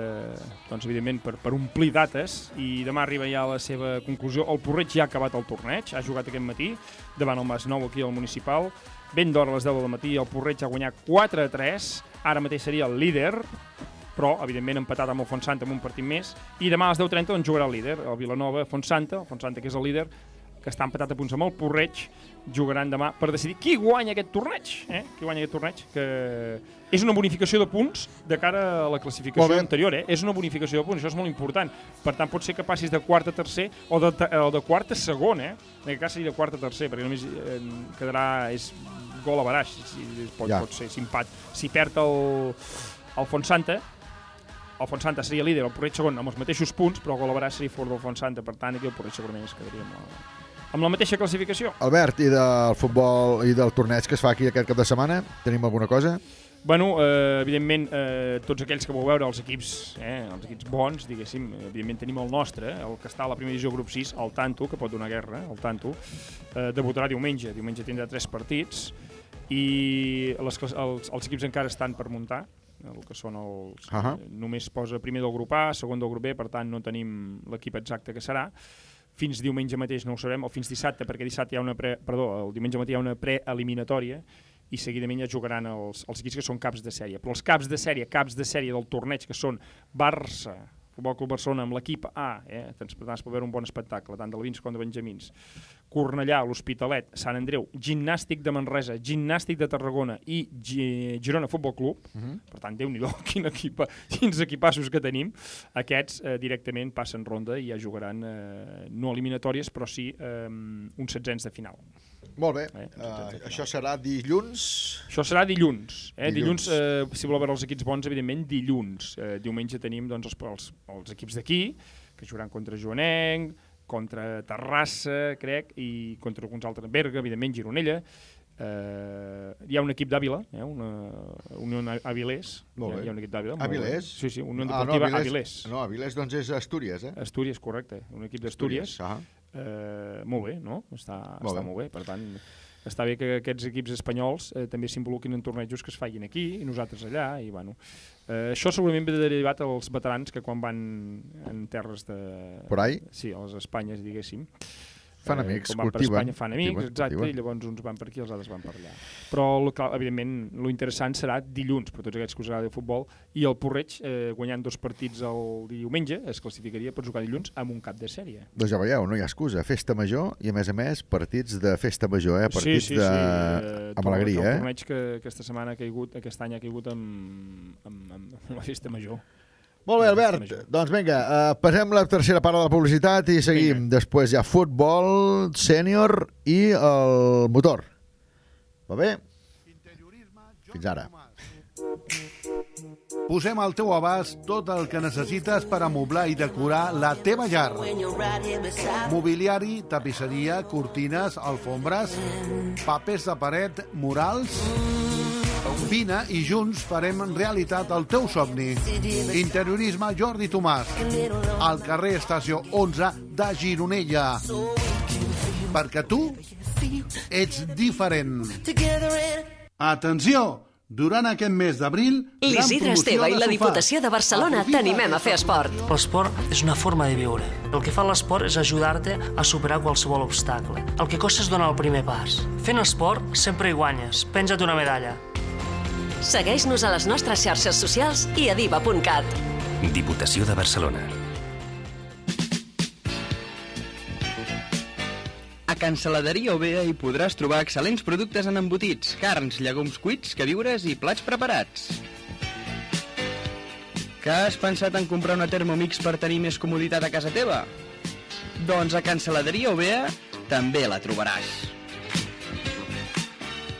doncs, evidentment, per, per omplir dates, i demà arriba ja a la seva conclusió. El Porreig ja ha acabat el torneig, ha jugat aquest matí, davant el Masnou, aquí al Municipal, ben d'hora a les 10 del matí, el Porreig ha guanyat 4 a 3, ara mateix seria el líder, però, evidentment, empatat amb el Fontsanta amb un partit més, i demà a les 10.30 on jugarà el líder, el Vilanova, Fontsanta, el Fontsanta que és el líder, que està empatat a punts amb el Porreig, jugaran demà per decidir qui guanya aquest torneig, eh? qui guanya aquest torneig, que és una bonificació de punts de cara a la classificació anterior, eh? és una bonificació de punts, això és molt important. Per tant, pot ser que passis de quart a tercer o de, o de quart a segon, eh? en aquest cas seria de quart a tercer, perquè només eh, quedarà, és gol a baraix, si, pot, Ja. pot ser, si empat. Si perd el, el Fontsanta, el Fontsanta seria líder, el Porreig segon amb els mateixos punts, però el gol a baraix seria fort del Fontsanta, per tant, aquí el Porreig segurament es quedaria amb amb la mateixa classificació. Albert, i del futbol i del torneig que es fa aquí aquest cap de setmana, tenim alguna cosa? Bueno, eh, evidentment, eh, tots aquells que vau veure els equips, eh, els equips bons, diguéssim, evidentment tenim el nostre, el que està a la primera divisió grup 6, el Tanto, que pot donar guerra, el Tanto, eh, debutarà diumenge, diumenge tindrà tres partits, i les, els, els equips encara estan per muntar, el que són els... Ahà. eh, només posa primer del grup A, segon del grup B, per tant no tenim l'equip exacte que serà, fins diumenge mateix no ho sabrem, o fins dissabte, perquè dissabte hi ha una pre... Perdó, el diumenge matí hi ha una preeliminatòria i seguidament ja jugaran els, els equips que són caps de sèrie. Però els caps de sèrie, caps de sèrie del torneig, que són Barça, Futbol Club Barcelona amb l'equip A, eh? doncs per tant es pot veure un bon espectacle, tant d'alvins com de benjamins. Cornellà, l'Hospitalet, Sant Andreu, Gimnàstic de Manresa, Gimnàstic de Tarragona i Gi- Girona Futbol Club, Mhm. per tant, déu nhi quin equipa, quins equipassos que tenim, aquests eh, directament passen ronda i ja jugaran eh, no eliminatòries, però sí eh, uns setzents de final. Molt bé. Eh, Uh, això serà dilluns... Això serà dilluns. Eh? Dilluns. Dilluns, eh, si voleu veure els equips bons, evidentment, dilluns. Eh, diumenge tenim doncs, els, els, els equips d'aquí, que jugaran contra Joanenc, contra Terrassa, crec, i contra alguns altres, Berga, evidentment, Gironella. Eh, hi ha un equip d'Àvila, eh, una Unió Avilés. Molt hi ha, bé. hi ha un equip d'Àvila. Avilés? Sí, sí, Unió Ah, no, Deportiva Avilés- Avilés. No, Avilés doncs és Astúries, eh? Astúries, correcte. Un equip d'Astúries. Astúries, ah. Eh, molt bé, no? Està, Molt està bé. molt bé. Per tant, està bé que aquests equips espanyols eh, també s'involucrin en tornejos que es facin aquí i nosaltres allà. I, bueno, eh, això segurament ve derivat als veterans que quan van en terres de... Por ahí? Sí, a les Espanyes, diguéssim. Fan amics, quan van per cultiven, Espanya fan amics, cultiven, exacte, cultiven. i llavors uns van per aquí i els altres van per allà. Però, clar, evidentment, lo interessant serà dilluns, per tots aquests que us agrada el futbol, i el Porreig, eh, guanyant dos partits el diumenge, es classificaria per jugar dilluns amb un cap de sèrie. Doncs ja veieu, no hi ha excusa. Festa major i, a més a més, partits de festa major, eh? Partits sí, sí, de... sí. Eh, amb alegria, el eh? torneig que aquesta setmana ha caigut, aquest any ha caigut amb, amb, amb, amb la festa major. Molt bé, Albert. Doncs vinga, uh, passem la tercera part de la publicitat i seguim. Vinga. Després hi ha futbol, sènior i el motor. Va bé? Fins ara. Posem al teu abast tot el que necessites per amoblar i decorar la teva llar. Mobiliari, tapisseria, cortines, alfombres, papers de paret, murals... Vine i junts farem realitat el teu somni. Interiorisme Jordi Tomàs, al carrer Estació 11 de Gironella. Perquè tu ets diferent. Atenció! Durant aquest mes d'abril... L'Isidre Esteve i de la. Diputació de Barcelona t'animem a fer esport. L'esport és una forma de viure. El que fa l'esport és ajudar-te a superar qualsevol obstacle. El que costa és donar el primer pas. Fent esport sempre hi guanyes. Penja't una medalla. Segueix-nos a les nostres xarxes socials i a diva.cat. Diputació de Barcelona. A Canceladeria Ovea hi podràs trobar excel·lents productes en embotits, carns, llegums cuits, queviures i plats preparats. Que has pensat en comprar una Thermomix per tenir més comoditat a casa teva? Doncs a Canceladeria Ovea també la trobaràs.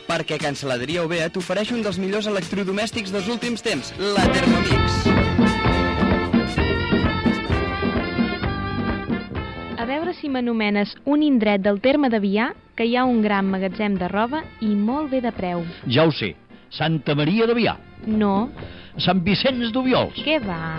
Perquè Canceladeria Ovea t'ofereix un dels millors electrodomèstics dels últims temps, la Thermomix. A veure si m'anomenes un indret del terme de Vià que hi ha un gran magatzem de roba i molt bé de preu. Ja ho sé. Santa Maria de Vià. No, Sant Vicenç d'Ubiols. què va?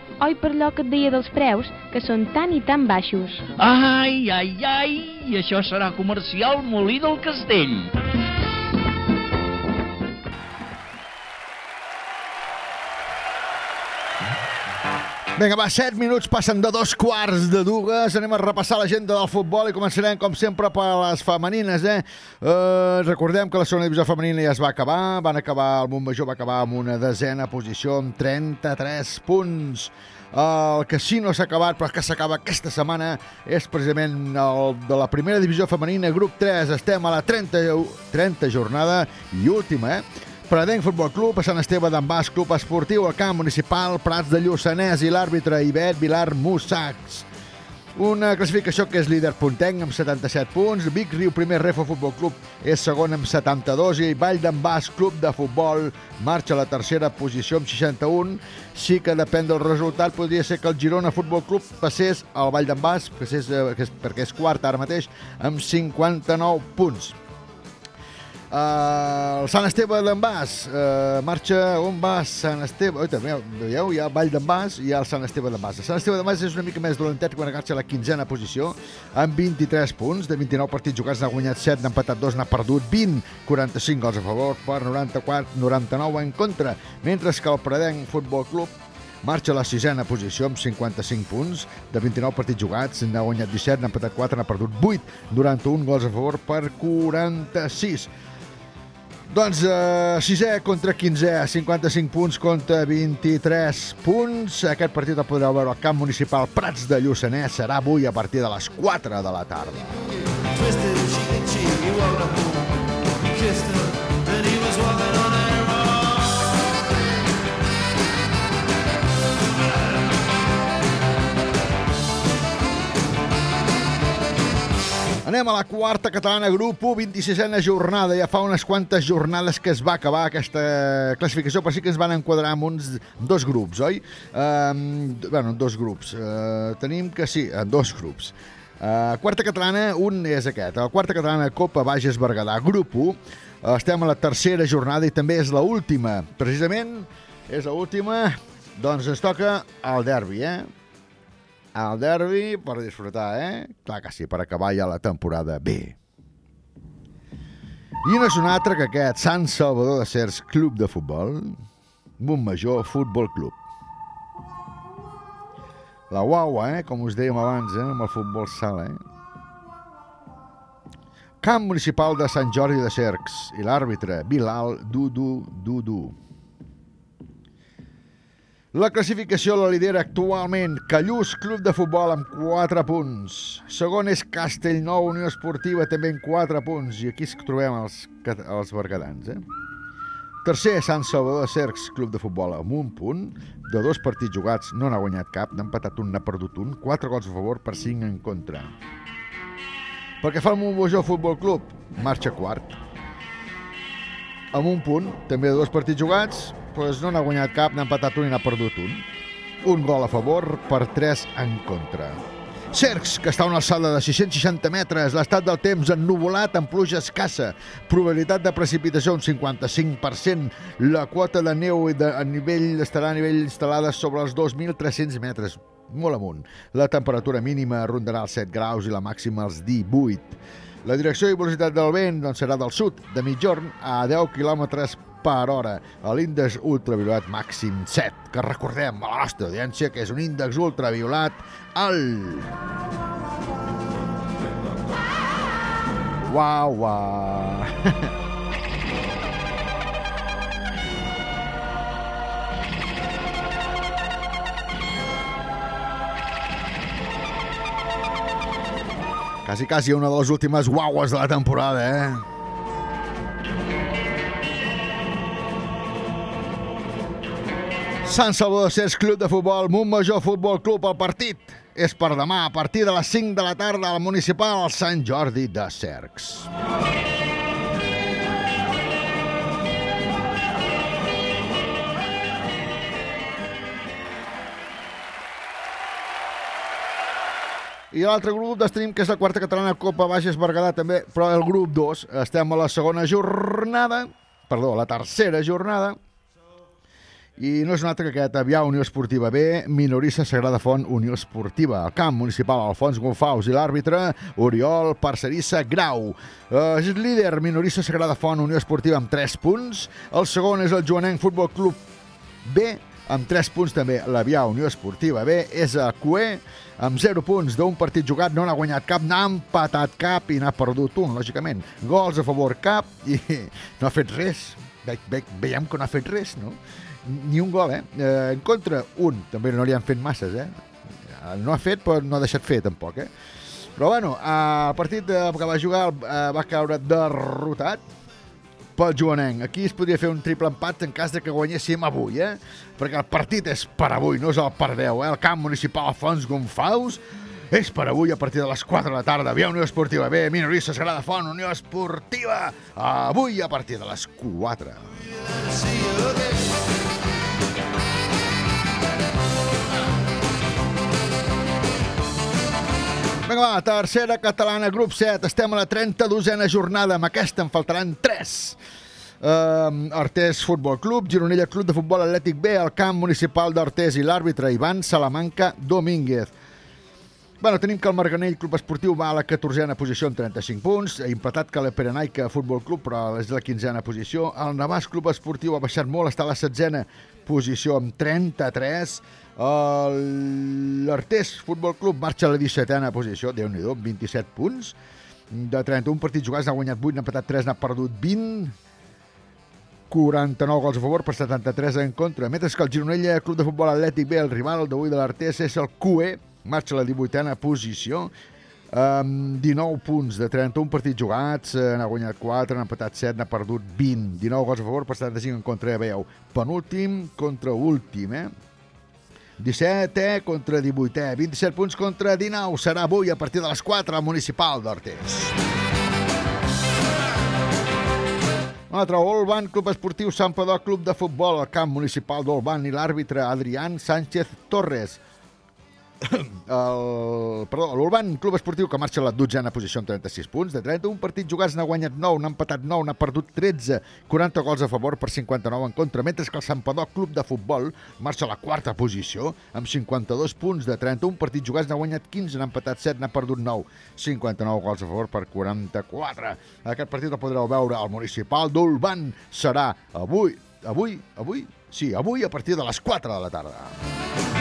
Oi per allò que et deia dels preus, que són tan i tan baixos. Ai, ai, ai, això serà comercial Molí del Castell. Vinga, va, 7 minuts passen de dos quarts de dues. Anem a repassar l'agenda del futbol i començarem, com sempre, per les femenines, eh? eh recordem que la segona divisió femenina ja es va acabar. Van acabar, el Montmajor va acabar amb una desena posició amb 33 punts. El que sí no s'ha acabat, però que s'acaba aquesta setmana, és precisament el de la primera divisió femenina, grup 3. Estem a la 30, 30 jornada i última, eh? Pradenc Futbol Club, Sant Esteve d'en Bas, Club Esportiu, el camp municipal, Prats de Lluçanès i l'àrbitre Ivet Vilar Mussacs. Una classificació que és líder puntenc amb 77 punts, Vic Riu primer Refo Futbol Club és segon amb 72 i Vall d'en Bas Club de Futbol marxa a la tercera posició amb 61. Sí que depèn del resultat, podria ser que el Girona Futbol Club passés al Vall d'en Bas, eh, que és, perquè és quart ara mateix, amb 59 punts. Uh, el Sant Esteve d'en Bas uh, marxa on va Sant Esteve? Oi, també, veieu, hi ha Vall d'en Bas i hi ha el Sant Esteve d'en Bas. El Sant Esteve d'en Bas és una mica més dolentet quan agafa la quinzena posició amb 23 punts de 29 partits jugats n'ha guanyat 7, n'ha empatat 2, n'ha perdut 20 45 gols a favor per 94 99 en contra. Mentre que el Predenc Futbol Club marxa a la sisena posició amb 55 punts de 29 partits jugats, n'ha guanyat 17, n'ha empatat 4, n'ha perdut 8, 91 gols a favor per 46. Doncs eh, sisè contra 15è, 55 punts contra 23 punts. Aquest partit el podreu veure al camp municipal Prats de Lluçanès. Serà avui a partir de les 4 de la tarda. Twisted to cheek, Anem a la quarta catalana, grup 1, 26a jornada. Ja fa unes quantes jornades que es va acabar aquesta classificació, però sí que ens van enquadrar en uns dos grups, oi? Um, bueno, en dos grups. Uh, tenim que sí, en dos grups. Uh, quarta catalana, un és aquest. La quarta catalana, Copa Bages Berguedà, grup 1. Uh, estem a la tercera jornada i també és la última. Precisament és la última, doncs ens toca el derbi, eh? El derbi per disfrutar, eh? Clar que sí, per acabar ja la temporada B. I no és un altre que aquest Sant Salvador de Cers Club de Futbol, Montmajor Futbol Club. La guaua, eh? Com us dèiem abans, eh? Amb el futbol sala, eh? Camp Municipal de Sant Jordi de Cercs i l'àrbitre Bilal Dudu Dudu. La classificació la lidera actualment Callús Club de Futbol amb 4 punts. Segon és Castellnou Unió Esportiva també amb 4 punts. I aquí es trobem els, els bergadans. Eh? Tercer, Sant Salvador de Cercs Club de Futbol amb un punt. De dos partits jugats no n'ha guanyat cap, n'ha empatat un, n'ha perdut un. 4 gols a favor per 5 en contra. Pel que fa al Montbojó Futbol Club, marxa quart. Amb un punt, també de dos partits jugats, doncs no n'ha guanyat cap, n'ha empatat un i n'ha perdut un. Un gol a favor per 3 en contra. Cercs, que està a una alçada de 660 metres, l'estat del temps ennuvolat amb pluja escassa, probabilitat de precipitació un 55%, la quota de neu de, a nivell estarà a nivell instal·lada sobre els 2.300 metres, molt amunt. La temperatura mínima rondarà els 7 graus i la màxima els 18. La direcció i velocitat del vent doncs, serà del sud, de mitjorn a 10 km per hora. L'índex ultraviolat màxim 7, que recordem a la nostra audiència que és un índex ultraviolat alt. Uau, uau. Quasi, quasi una de les últimes guaues de la temporada, eh? Sant Salvador Cers Club de Futbol, Montmajor Futbol Club, el partit és per demà a partir de les 5 de la tarda al municipal Sant Jordi de Cercs. I l'altre grup doncs, tenim que és la quarta catalana Copa Bages Berguedà també, però el grup 2 estem a la segona jornada, perdó, a la tercera jornada, i no és un altre que aquest Avià Unió Esportiva B, Minorissa Sagrada Font Unió Esportiva, el camp municipal Alfons Gonfaus i l'àrbitre Oriol Parcerissa Grau. És líder Minorissa Sagrada Font Unió Esportiva amb 3 punts, el segon és el Joanenc Futbol Club B, amb 3 punts també l'Avià Unió Esportiva B, és a Cué, amb 0 punts d'un partit jugat, no n'ha guanyat cap, n'ha empatat cap i n'ha perdut un, lògicament. Gols a favor cap i no ha fet res. Ve, ve, veiem que no ha fet res, no? Ni un gol, eh? eh? En contra, un. També no li han fet masses, eh? No ha fet, però no ha deixat fer, tampoc, eh? Però, bueno, el partit eh, que va jugar eh, va caure derrotat pel Joanenc. Aquí es podria fer un triple empat en cas de que guanyéssim avui, eh? Perquè el partit és per avui, no és el per 10, eh? El camp municipal Alfons Gonfaus és per avui a partir de les 4 de la tarda. Via Unió Esportiva B, Minorista Sagrada Font, Unió Esportiva. Avui a partir de les 4. Vinga, va, tercera catalana, grup 7. Estem a la 32a jornada. Amb aquesta en faltaran 3. Uh, Artés Futbol Club, Gironella Club de Futbol Atlètic B, el camp municipal d'Artés i l'àrbitre Ivan Salamanca Domínguez. Bueno, tenim que el Marganell Club Esportiu va a la 14a posició amb 35 punts, empatat que la Perenaica Futbol Club, però és la 15a posició. El Navàs Club Esportiu ha baixat molt, està a la 16a posició amb 33. L'Artés Futbol Club marxa a la 17a posició, déu nhi 27 punts. De 31 partits jugats n'ha guanyat 8, n'ha empatat 3, n'ha perdut 20. 49 gols a favor per 73 en contra. Mentre que el Gironella Club de Futbol Atlètic B, el rival d'avui de l'Artés, és el QE, marxa a la 18a posició, amb 19 punts de 31 partits jugats, eh, n'ha guanyat 4, n'ha empatat 7, n'ha perdut 20, 19 gols a favor per 75 en contra, ja veieu, penúltim contra últim, eh? 17è contra 18è, 27 punts contra 19. Serà avui a partir de les 4 al municipal d'Hortés. Un altre, Olban, Club Esportiu Sant Padó, Club de Futbol, al camp municipal d'Olban i l'àrbitre Adrián Sánchez Torres. El, perdó, l'Urban Club Esportiu que marxa a la dotzena posició amb 36 punts de 31 partits jugats n'ha guanyat 9, n'ha empatat 9, n'ha perdut 13 40 gols a favor per 59 en contra mentre que el Sampador Club de Futbol marxa a la quarta posició amb 52 punts de 31 partits jugats n'ha guanyat 15, n'ha empatat 7, n'ha perdut 9 59 gols a favor per 44 aquest partit el podreu veure al municipal d'Ulban serà avui, avui, avui? Sí, avui a partir de les 4 de la tarda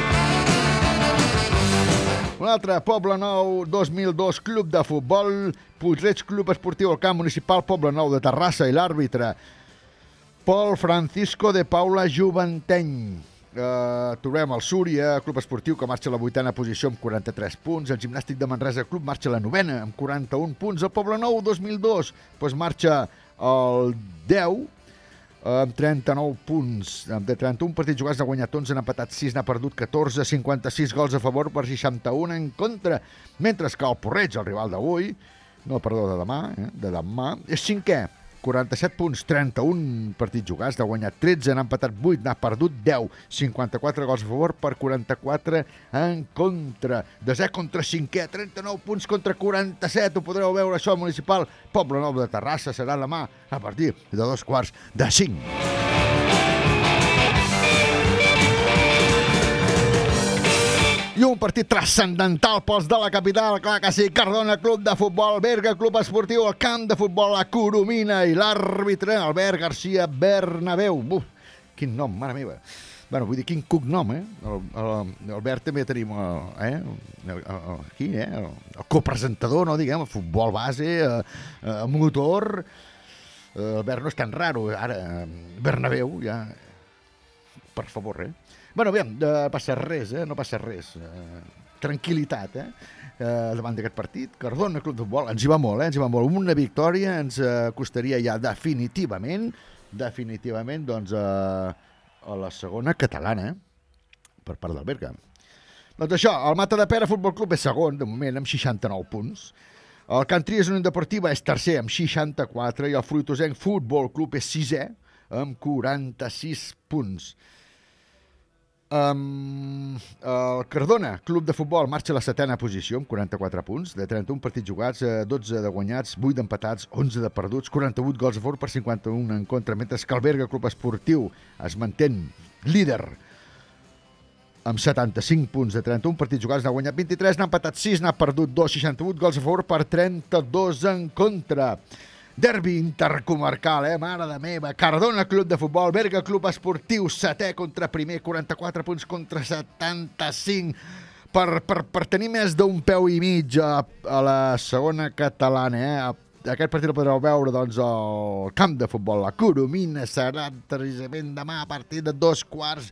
un altre, Poble Nou 2002, Club de Futbol, Puigreig Club Esportiu al Camp Municipal Poble Nou de Terrassa i l'àrbitre Pol Francisco de Paula Juventeny. Uh, trobem el Súria, Club Esportiu, que marxa a la vuitena posició amb 43 punts. El Gimnàstic de Manresa Club marxa a la novena amb 41 punts. El Poble Nou 2002 pues, marxa al 10 amb 39 punts. De 31 partits jugats n'ha guanyat 11, n'ha empatat 6, n'ha perdut 14, 56 gols a favor per 61 en contra. Mentre que el Porreig, el rival d'avui, no, perdó, de demà, eh, de demà, és cinquè, 47 punts, 31 partits jugats, n'ha guanyat 13, n'ha empatat 8, n'ha perdut 10, 54 gols a favor per 44 en contra. Desè contra cinquè, 39 punts contra 47, ho podreu veure això al municipal Poble Nou de Terrassa, serà demà a partir de dos quarts de 5. I un partit transcendental pels de la capital, clar que sí, Cardona Club de Futbol, Berga Club Esportiu, el camp de futbol, la Coromina i l'àrbitre Albert Garcia Bernabéu. Buf, quin nom, mare meva. Bueno, vull dir, quin cognom, eh? El, el, Albert també tenim, eh? El, el, el, aquí, eh? El, el copresentador, no, diguem, el futbol base, eh, eh, motor... Eh, Albert no és tan raro, ara, Bernabéu, ja... Per favor, eh? Bueno, aviam, no passa res, eh? No passa res. Eh, tranquil·litat, eh? eh? davant d'aquest partit. Cardona, Club de Futbol, ens hi va molt, eh? Ens hi va molt. Una victòria ens eh, costaria ja definitivament, definitivament, doncs, eh, a la segona catalana, eh? Per part del Berga. Doncs això, el Mata de Pere Futbol Club és segon, de moment, amb 69 punts. El Can Tries Unió Deportiva és tercer, amb 64, i el Fruitosenc Futbol Club és sisè, amb 46 punts. Um, el Cardona, club de futbol, marxa a la setena posició amb 44 punts, de 31 partits jugats, eh, 12 de guanyats, 8 d'empatats, 11 de perduts, 48 gols a favor per 51 en contra, mentre que el Berga Club Esportiu es mantén líder amb 75 punts de 31 partits jugats, n'ha guanyat 23, n'ha empatat 6, n'ha perdut 2, 68 gols a favor per 32 en contra. Derbi intercomarcal, eh? Mare de meva. Cardona, Club de Futbol. Berga, Club Esportiu. Setè contra primer. 44 punts contra 75. Per, per, per tenir més d'un peu i mig a, a la segona catalana, eh? Aquest partit el podreu veure doncs, al camp de futbol. La Coromina serà precisament demà a partir de dos quarts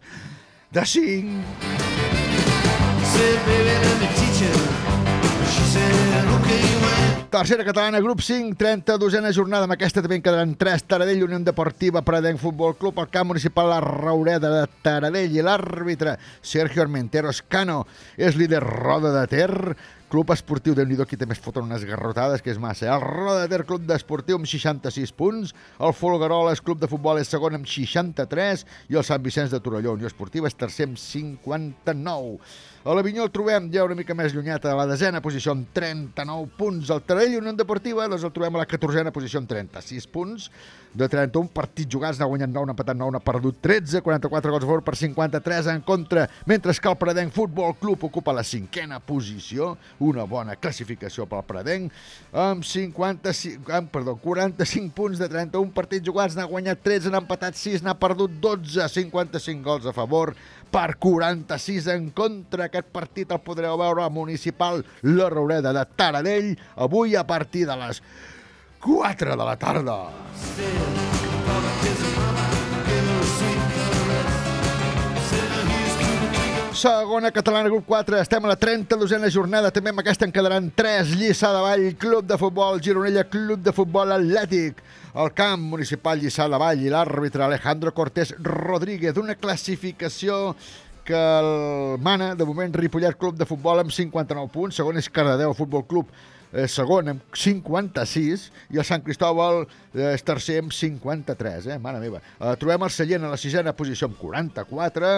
de cinc. Said, baby, Tercera catalana, grup 5, 32a jornada. Amb aquesta també en quedaran 3. Taradell, Unió Deportiva, Pradenc Futbol Club, el camp municipal La Raureda de Taradell i l'àrbitre Sergio Armenteros Cano és líder Roda de Ter. Club Esportiu de Nidó, aquí també es foten unes garrotades, que és massa. Eh? El Roda de Ter, Club d'Esportiu, amb 66 punts. El Folgueroles, Club de Futbol, és segon amb 63. I el Sant Vicenç de Torelló, Unió Esportiva, és tercer amb 59. A l'Avinyó el trobem ja una mica més llunyat a la desena posició amb 39 punts. El Taradell Unió Deportiva doncs el trobem a la catorzena posició amb 36 punts. De 31 partits jugats, n'ha guanyat 9, n'ha empatat 9, n'ha perdut 13, 44 gols a favor per 53 en contra, mentre que el Pradenc Futbol Club ocupa la cinquena posició, una bona classificació pel Pradenc, amb 55, amb, perdó, 45 punts de 31 partits jugats, n'ha guanyat 13, n'ha empatat 6, n'ha perdut 12, 55 gols a favor per 46 en contra. Aquest partit el podreu veure al municipal La Roureda de Taradell avui a partir de les 4 de la tarda. Segona catalana, grup 4. Estem a la 32a jornada. També amb aquesta en quedaran 3. Lliçà de Vall, Club de Futbol, Gironella, Club de Futbol Atlètic. El camp municipal Lliçà de Vall i l'àrbitre Alejandro Cortés Rodríguez. Una classificació que el mana, de moment, Ripollet Club de Futbol amb 59 punts, segon és Cardedeu Futbol Club, eh, segon amb 56, i el Sant Cristòbal eh, és tercer amb 53, eh? mare meva. Eh, trobem el Sallent a la sisena posició amb 44,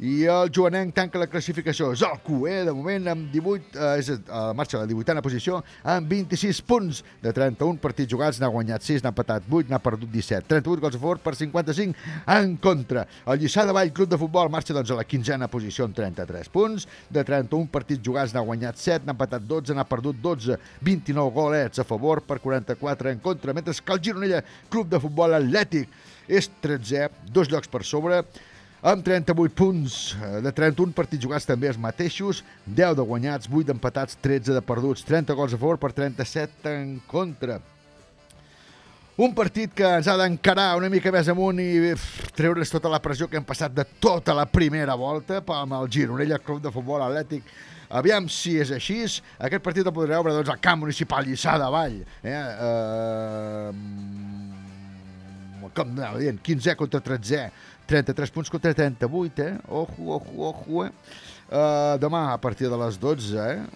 i el Joanenc tanca la classificació. És el QE, de moment, amb 18, eh, és a la marxa a la 18a posició, amb 26 punts de 31 partits jugats, n'ha guanyat 6, n'ha empatat 8, n'ha perdut 17. 38 gols a favor per 55 en contra. El Lliçà de Vall Club de Futbol marxa doncs, a la 15a posició amb 33 punts. De 31 partits jugats n'ha guanyat 7, n'ha empatat 12, n'ha perdut 12. 29 golets a favor per 44 en contra, mentre que el Gironella Club de Futbol Atlètic és 13, dos llocs per sobre, amb 38 punts eh, de 31 partits jugats també els mateixos, 10 de guanyats, 8 d'empatats, 13 de perduts, 30 gols a favor per 37 en contra. Un partit que ens ha d'encarar una mica més amunt i treure's tota la pressió que hem passat de tota la primera volta amb el Gironella Club de Futbol Atlètic. Aviam si és així. Aquest partit el podreu veure doncs, al camp municipal Lliçà de Vall. Eh? Eh, com anava dient, 15 contra 13, 33 punts contra 38, eh? Ojo, ojo, ojo, eh? Uh, demà a partir de les 12, eh?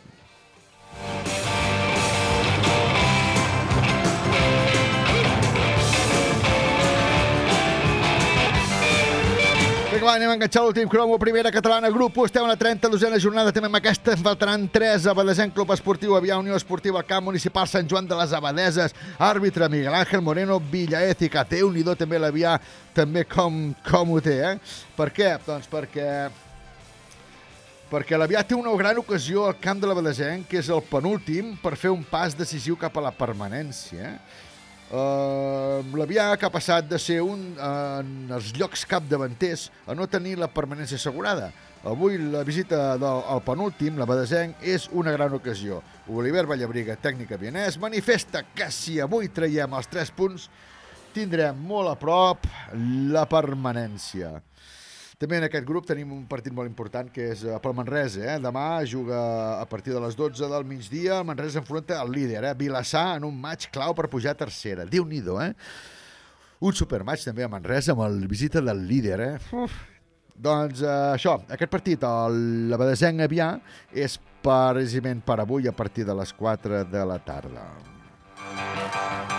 Va, anem a enganxar l'últim cromo. Primera catalana, grup 1, estem a la 32a jornada. També amb aquesta en faltaran 3. Abadesenc Club Esportiu, Avià Unió Esportiva, camp municipal Sant Joan de les Abadeses. Àrbitre Miguel Ángel Moreno Villaética. Té un do també l'Avià, també com, com ho té, eh? Per què? Doncs perquè perquè l'Avià té una gran ocasió al camp de l'Abadesenc, que és el penúltim, per fer un pas decisiu cap a la permanència. Uh, L'Avià que ha passat de ser un uh, en els llocs capdavanters a no tenir la permanència assegurada. Avui la visita del penúltim, l'Abadesenc, és una gran ocasió. Oliver Vallabriga, tècnica vienès, manifesta que si avui traiem els 3 punts tindrem molt a prop la permanència. També en aquest grup tenim un partit molt important que és eh, pel Manresa. Eh? Demà juga a partir de les 12 del migdia. El Manresa enfronta el líder, eh? Vilassar, en un maig clau per pujar a tercera. Déu-n'hi-do, eh? Un supermatch també a Manresa amb el visita del líder, eh? Doncs eh, això, aquest partit, el- l'Abadesenc Avià, és precisament per avui a partir de les 4 de la tarda. It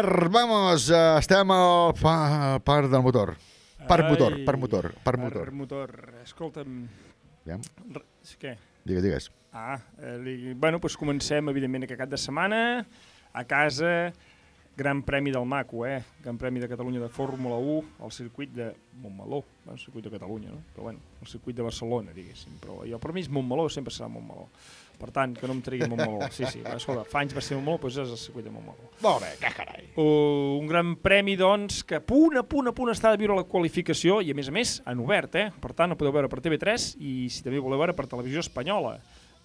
A ver, vamos, eh, estem al pa, al parc del motor. Parc motor, parc motor, parc motor. Parc motor. Escolta'm... Aviam. Re- Què? Digues, digues. Ah, eh, li... bueno, doncs comencem, evidentment, aquest cap de setmana, a casa, Gran Premi del Maco, eh? Gran Premi de Catalunya de Fórmula 1, al circuit de Montmeló, bueno, el circuit de Catalunya, no? Però bueno, el circuit de Barcelona, diguéssim. Però jo, per mi, és Montmeló, sempre serà Montmeló. Per tant, que no em tregui Montmeló. Sí, sí, però, escolta, fa anys va ser Montmeló, doncs és el circuit de Montmeló. Molt bé, que carai. Uh, un gran premi, doncs, que a punt, a punt, a punt està de viure la qualificació i, a més a més, en obert, eh? Per tant, el podeu veure per TV3 i, si també voleu veure, per televisió espanyola.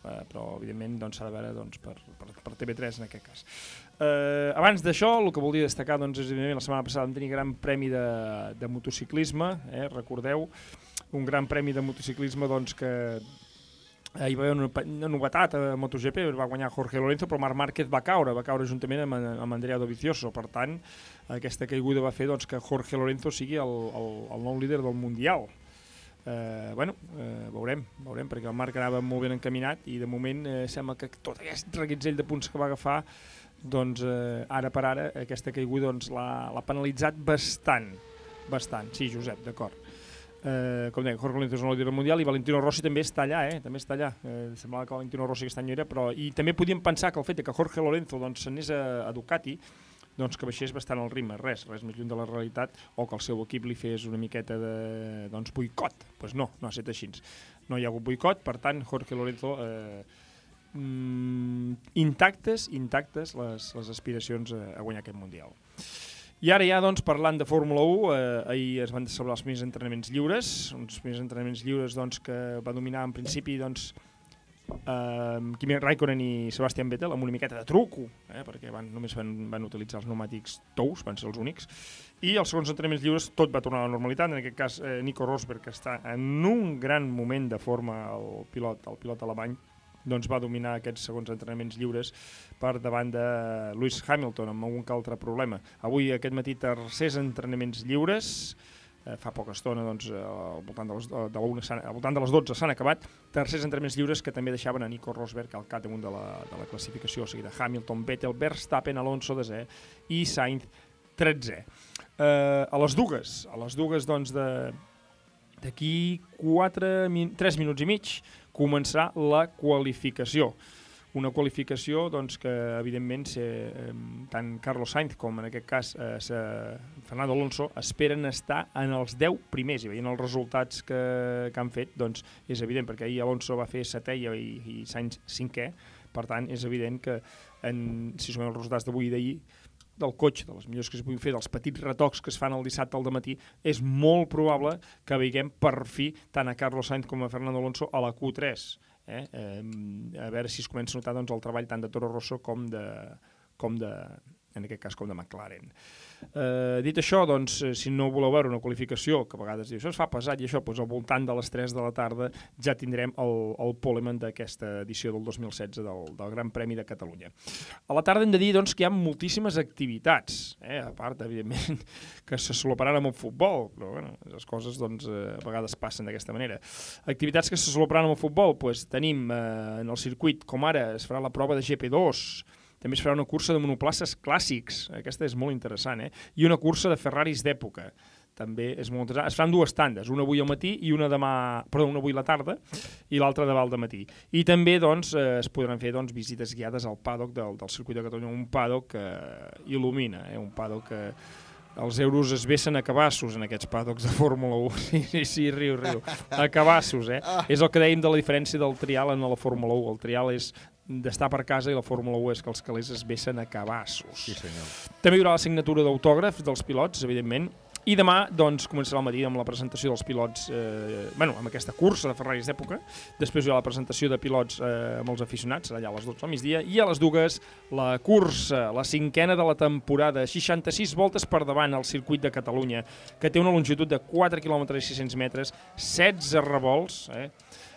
Uh, però, evidentment, doncs, s'ha de veure doncs, per, per, per TV3 en aquest cas. Uh, abans d'això, el que volia destacar doncs, és, evidentment, la setmana passada vam tenir gran premi de, de motociclisme, eh? recordeu, un gran premi de motociclisme doncs, que Eh, hi va haver una, una novetat a MotoGP, va guanyar Jorge Lorenzo, però Marc Márquez va caure, va caure juntament amb, amb Andrea Dovizioso. Per tant, aquesta caiguda va fer doncs, que Jorge Lorenzo sigui el, el, el nou líder del Mundial. Eh, bueno, eh, veurem, veurem, perquè el Marc anava molt ben encaminat i de moment eh, sembla que tot aquest reguitzell de punts que va agafar doncs eh, ara per ara aquesta caiguda doncs, l'ha penalitzat bastant, bastant, sí Josep, d'acord. Eh, com deia, Jorge Lorenzo és el líder mundial i Valentino Rossi també està allà, eh? també està allà. Eh, semblava que Valentino Rossi aquest any era, però i també podíem pensar que el fet que Jorge Lorenzo doncs, s'anés a, a Ducati doncs que baixés bastant el ritme, res, res més lluny de la realitat, o que el seu equip li fes una miqueta de doncs, boicot. Doncs pues no, no ha estat així. No hi ha hagut boicot, per tant, Jorge Lorenzo eh, mm, intactes, intactes les, les aspiracions a, a guanyar aquest Mundial. I ara ja, doncs, parlant de Fórmula 1, eh, ahir es van celebrar els primers entrenaments lliures, uns primers entrenaments lliures doncs, que va dominar en principi doncs, eh, Kimi Raikkonen i Sebastian Vettel amb una miqueta de truco, eh, perquè van, només van, van utilitzar els pneumàtics tous, van ser els únics, i els segons entrenaments lliures tot va tornar a la normalitat, en aquest cas eh, Nico Rosberg, que està en un gran moment de forma el pilot, el pilot alemany, doncs va dominar aquests segons entrenaments lliures per davant de Lewis Hamilton amb algun altre problema. Avui, aquest matí, tercers entrenaments lliures, eh, fa poca estona, doncs, eh, al, voltant de les, de la una, al voltant de les 12 s'han acabat, tercers entrenaments lliures que també deixaven a Nico Rosberg al capdamunt de la, de la classificació, o sigui, de Hamilton, Vettel, Verstappen, Alonso, desè, i Sainz, 13è. Eh, a les dues, a les dues, doncs, de, d'aquí 4 min 3 minuts i mig començarà la qualificació. Una qualificació doncs, que, evidentment, se, tant Carlos Sainz com, en aquest cas, eh, se, Fernando Alonso esperen estar en els 10 primers i veient els resultats que, que han fet, doncs és evident, perquè ahir Alonso va fer setè i, i Sainz cinquè, per tant, és evident que en, si sumem els resultats d'avui i d'ahir, del cotxe, de les millors que es puguin fer, dels petits retocs que es fan el dissabte al matí, és molt probable que veiguem per fi tant a Carlos Sainz com a Fernando Alonso a la Q3. Eh? Eh, a veure si es comença a notar doncs, el treball tant de Toro Rosso com de, com de, en aquest cas com de McLaren. Eh, dit això, doncs, eh, si no voleu veure una qualificació, que a vegades diu, això es fa pesat i això, doncs al voltant de les 3 de la tarda ja tindrem el, el polemen d'aquesta edició del 2016 del, del Gran Premi de Catalunya. A la tarda hem de dir doncs, que hi ha moltíssimes activitats, eh? a part, evidentment, que se solaparan amb el futbol, però bueno, les coses doncs, eh, a vegades passen d'aquesta manera. Activitats que se solaparan amb el futbol, doncs, tenim eh, en el circuit, com ara es farà la prova de GP2, també es farà una cursa de monoplaces clàssics, aquesta és molt interessant, eh? i una cursa de Ferraris d'època. També és molt interessant. Es faran dues tandes, una avui al matí i una demà, perdó, una avui a la tarda i l'altra demà al matí. I també doncs, eh, es podran fer doncs, visites guiades al paddock del, del circuit de Catalunya, un paddock que il·lumina, eh? un paddock que els euros es vessen a cabassos en aquests paddocks de Fórmula 1. Sí, sí, sí, riu, riu. A cabassos, eh? És el que dèiem de la diferència del trial en la Fórmula 1. El trial és d'estar per casa i la Fórmula 1 és que els calés es vessen a cabassos. Sí, senyor. També hi haurà la signatura d'autògrafs dels pilots, evidentment, i demà doncs, començarà el matí amb la presentació dels pilots, eh, bueno, amb aquesta cursa de Ferraris d'època, després hi haurà la presentació de pilots eh, amb els aficionats, allà a les 12 al migdia, i a les dues la cursa, la cinquena de la temporada, 66 voltes per davant al circuit de Catalunya, que té una longitud de 4 km i 600 metres, 16 revolts, eh,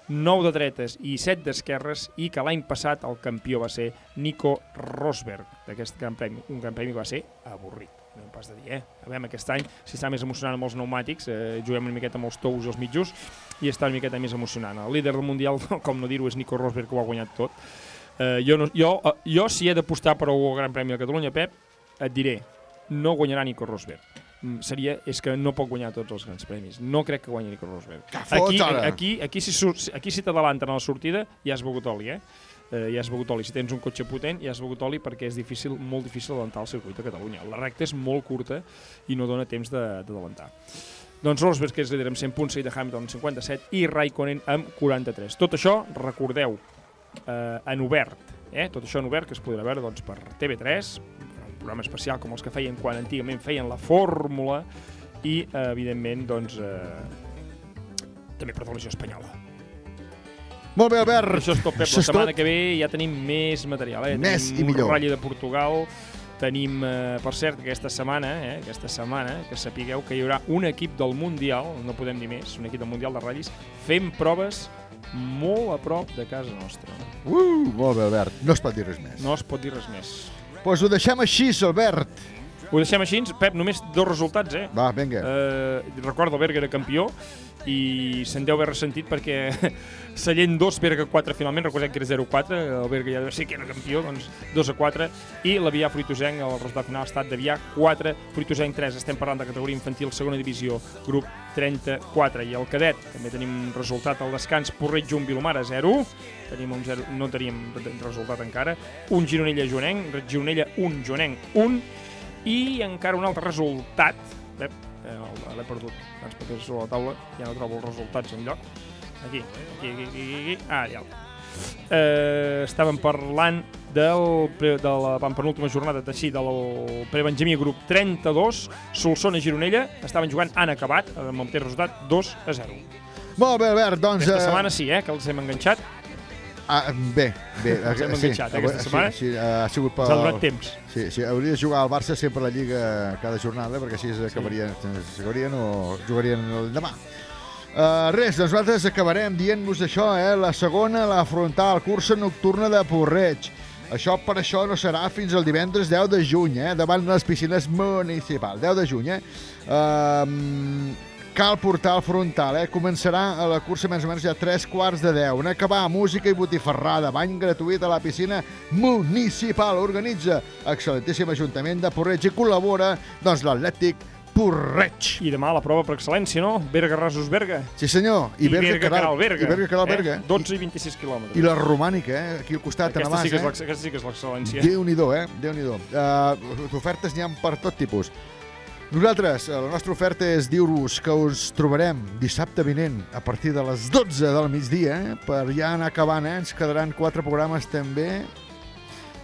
9 de dretes i 7 d'esquerres i que l'any passat el campió va ser Nico Rosberg d'aquest gran premi, un gran premi que va ser avorrit no hem pas de dir, eh? A veure, aquest any, si està més emocionant amb els pneumàtics, eh, juguem una miqueta amb els tous i els mitjos, i està una miqueta més emocionant. El líder del Mundial, com no dir-ho, és Nico Rosberg, que ho ha guanyat tot. Eh, jo, no, jo, eh, jo, si he d'apostar per el Gran Premi de Catalunya, Pep, et diré, no guanyarà Nico Rosberg. Mm, Seria, és que no pot guanyar tots els grans premis. No crec que guanyi Nico Rosberg. Aquí, aquí, aquí, si, surt, aquí si t'adalanten a la sortida, ja has begut oli, eh? eh, ja has begut oli. Si tens un cotxe potent, ja has begut oli perquè és difícil, molt difícil adelantar el circuit de Catalunya. La recta és molt curta i no dona temps de- d'adelantar. Doncs Rosberg, que és líder amb 100 punts, seguit de Hamilton amb 57 i Raikkonen amb 43. Tot això, recordeu, eh, en obert. Eh? Tot això en obert que es podrà veure doncs, per TV3, un programa especial com els que feien quan antigament feien la fórmula i, eh, evidentment, doncs, eh, també per televisió espanyola. Molt bé, Albert. Això és tot, Pep. Això La setmana tot. que ve ja tenim més material. Eh? Més tenim i millor. un Rally de Portugal, tenim, eh, per cert, aquesta setmana, eh, aquesta setmana, que sapigueu que hi haurà un equip del Mundial, no podem dir més, un equip del Mundial de ratllis, fent proves molt a prop de casa nostra. Uh, molt bé, Albert. No es pot dir res més. No es pot dir res més. Doncs pues ho deixem així, Albert. Ho deixem així. Pep, només dos resultats, eh? Va, vinga. Eh, recordo, el Berga era campió i se'n deu haver ressentit perquè Sallent 2, Berga 4, finalment, recordem que era 0-4, el Berga ja deu ser que era campió, doncs 2 a 4, i l'Avià Fruitosenc, el resultat final ha estat d'Avià 4, Fruitosenc 3, estem parlant de categoria infantil, segona divisió, grup 34, i el cadet, també tenim un resultat al descans, Porreig 1, Vilomara 0, tenim un 0, no teníem resultat encara, un Gironella Joanenc, Gironella 1, Joanenc 1, i encara un altre resultat, Pep, eh, l'he perdut, tants papers sobre la taula, ja no trobo els resultats en lloc, aquí, aquí, aquí, aquí, aquí. ah, ja. Eh, estàvem parlant del, pre, de la penúltima jornada així, del prebenjamí grup 32 Solsona Gironella. Estaven jugant, han acabat amb el mateix resultat 2 a 0 Molt bé Albert, doncs aquesta eh, setmana sí, eh, que els hem enganxat Ah, bé, bé. Els hem enganxat, eh, aquesta setmana. Sí, sí, ha sigut. Ens ha donat temps. Sí, sí, hauria de jugar al Barça sempre a la Lliga cada jornada, perquè així acabarien, acabarien o jugarien el demà. Uh, res, doncs nosaltres acabarem dient-vos això, eh? La segona, la frontal, cursa nocturna de Porreig. Això per això no serà fins el divendres 10 de juny, eh? Davant les piscines municipals. 10 de juny, eh? Uh, cal portar el frontal, eh? Començarà a la cursa més o menys ja 3 quarts de 10. En acabar, música i botifarrada, bany gratuït a la piscina municipal. Organitza excel·lentíssim Ajuntament de Porreig i col·labora, doncs, l'Atlètic Porreig. I demà la prova per excel·lència, no? Berga Rasos Berga. Sí, senyor. I, I Berga, Berga Caral Berga. I Berga Caral Berga. Eh? 12 i 26 quilòmetres. I la romànica, eh? Aquí al costat, aquesta a Navàs, sí que és eh? Aquesta sí que és l'excel·lència. Déu-n'hi-do, eh? Déu-n'hi-do. Uh, ofertes n'hi ha per tot tipus. Nosaltres, la nostra oferta és dir-vos que us trobarem dissabte vinent a partir de les 12 del migdia, eh? per ja anar acabant, eh? ens quedaran quatre programes també.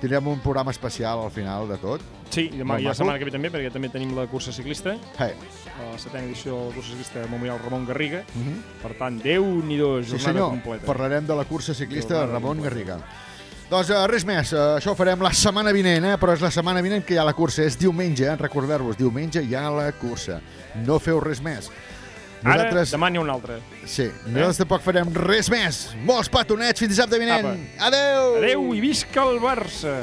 Tindrem un programa especial al final de tot. Sí, i demà Molt i la maco. setmana que ve també, perquè també tenim la cursa ciclista, hey. la setena edició de la cursa ciclista Memorial Ramon Garriga. Uh -huh. Per tant, Déu-n'hi-do, Sí, jornada senyor, completa. parlarem de la cursa ciclista de Ramon completa. Garriga. Doncs uh, res més, uh, això ho farem la setmana vinent, eh? però és la setmana vinent que hi ha la cursa, és diumenge, eh? recordar-vos, diumenge hi ha la cursa. No feu res més. Ara, demà n'hi ha un altre. Sí, nosaltres tampoc farem res més. Molts petonets, fins dissabte vinent. Apa. Adeu! Adeu i visca el Barça!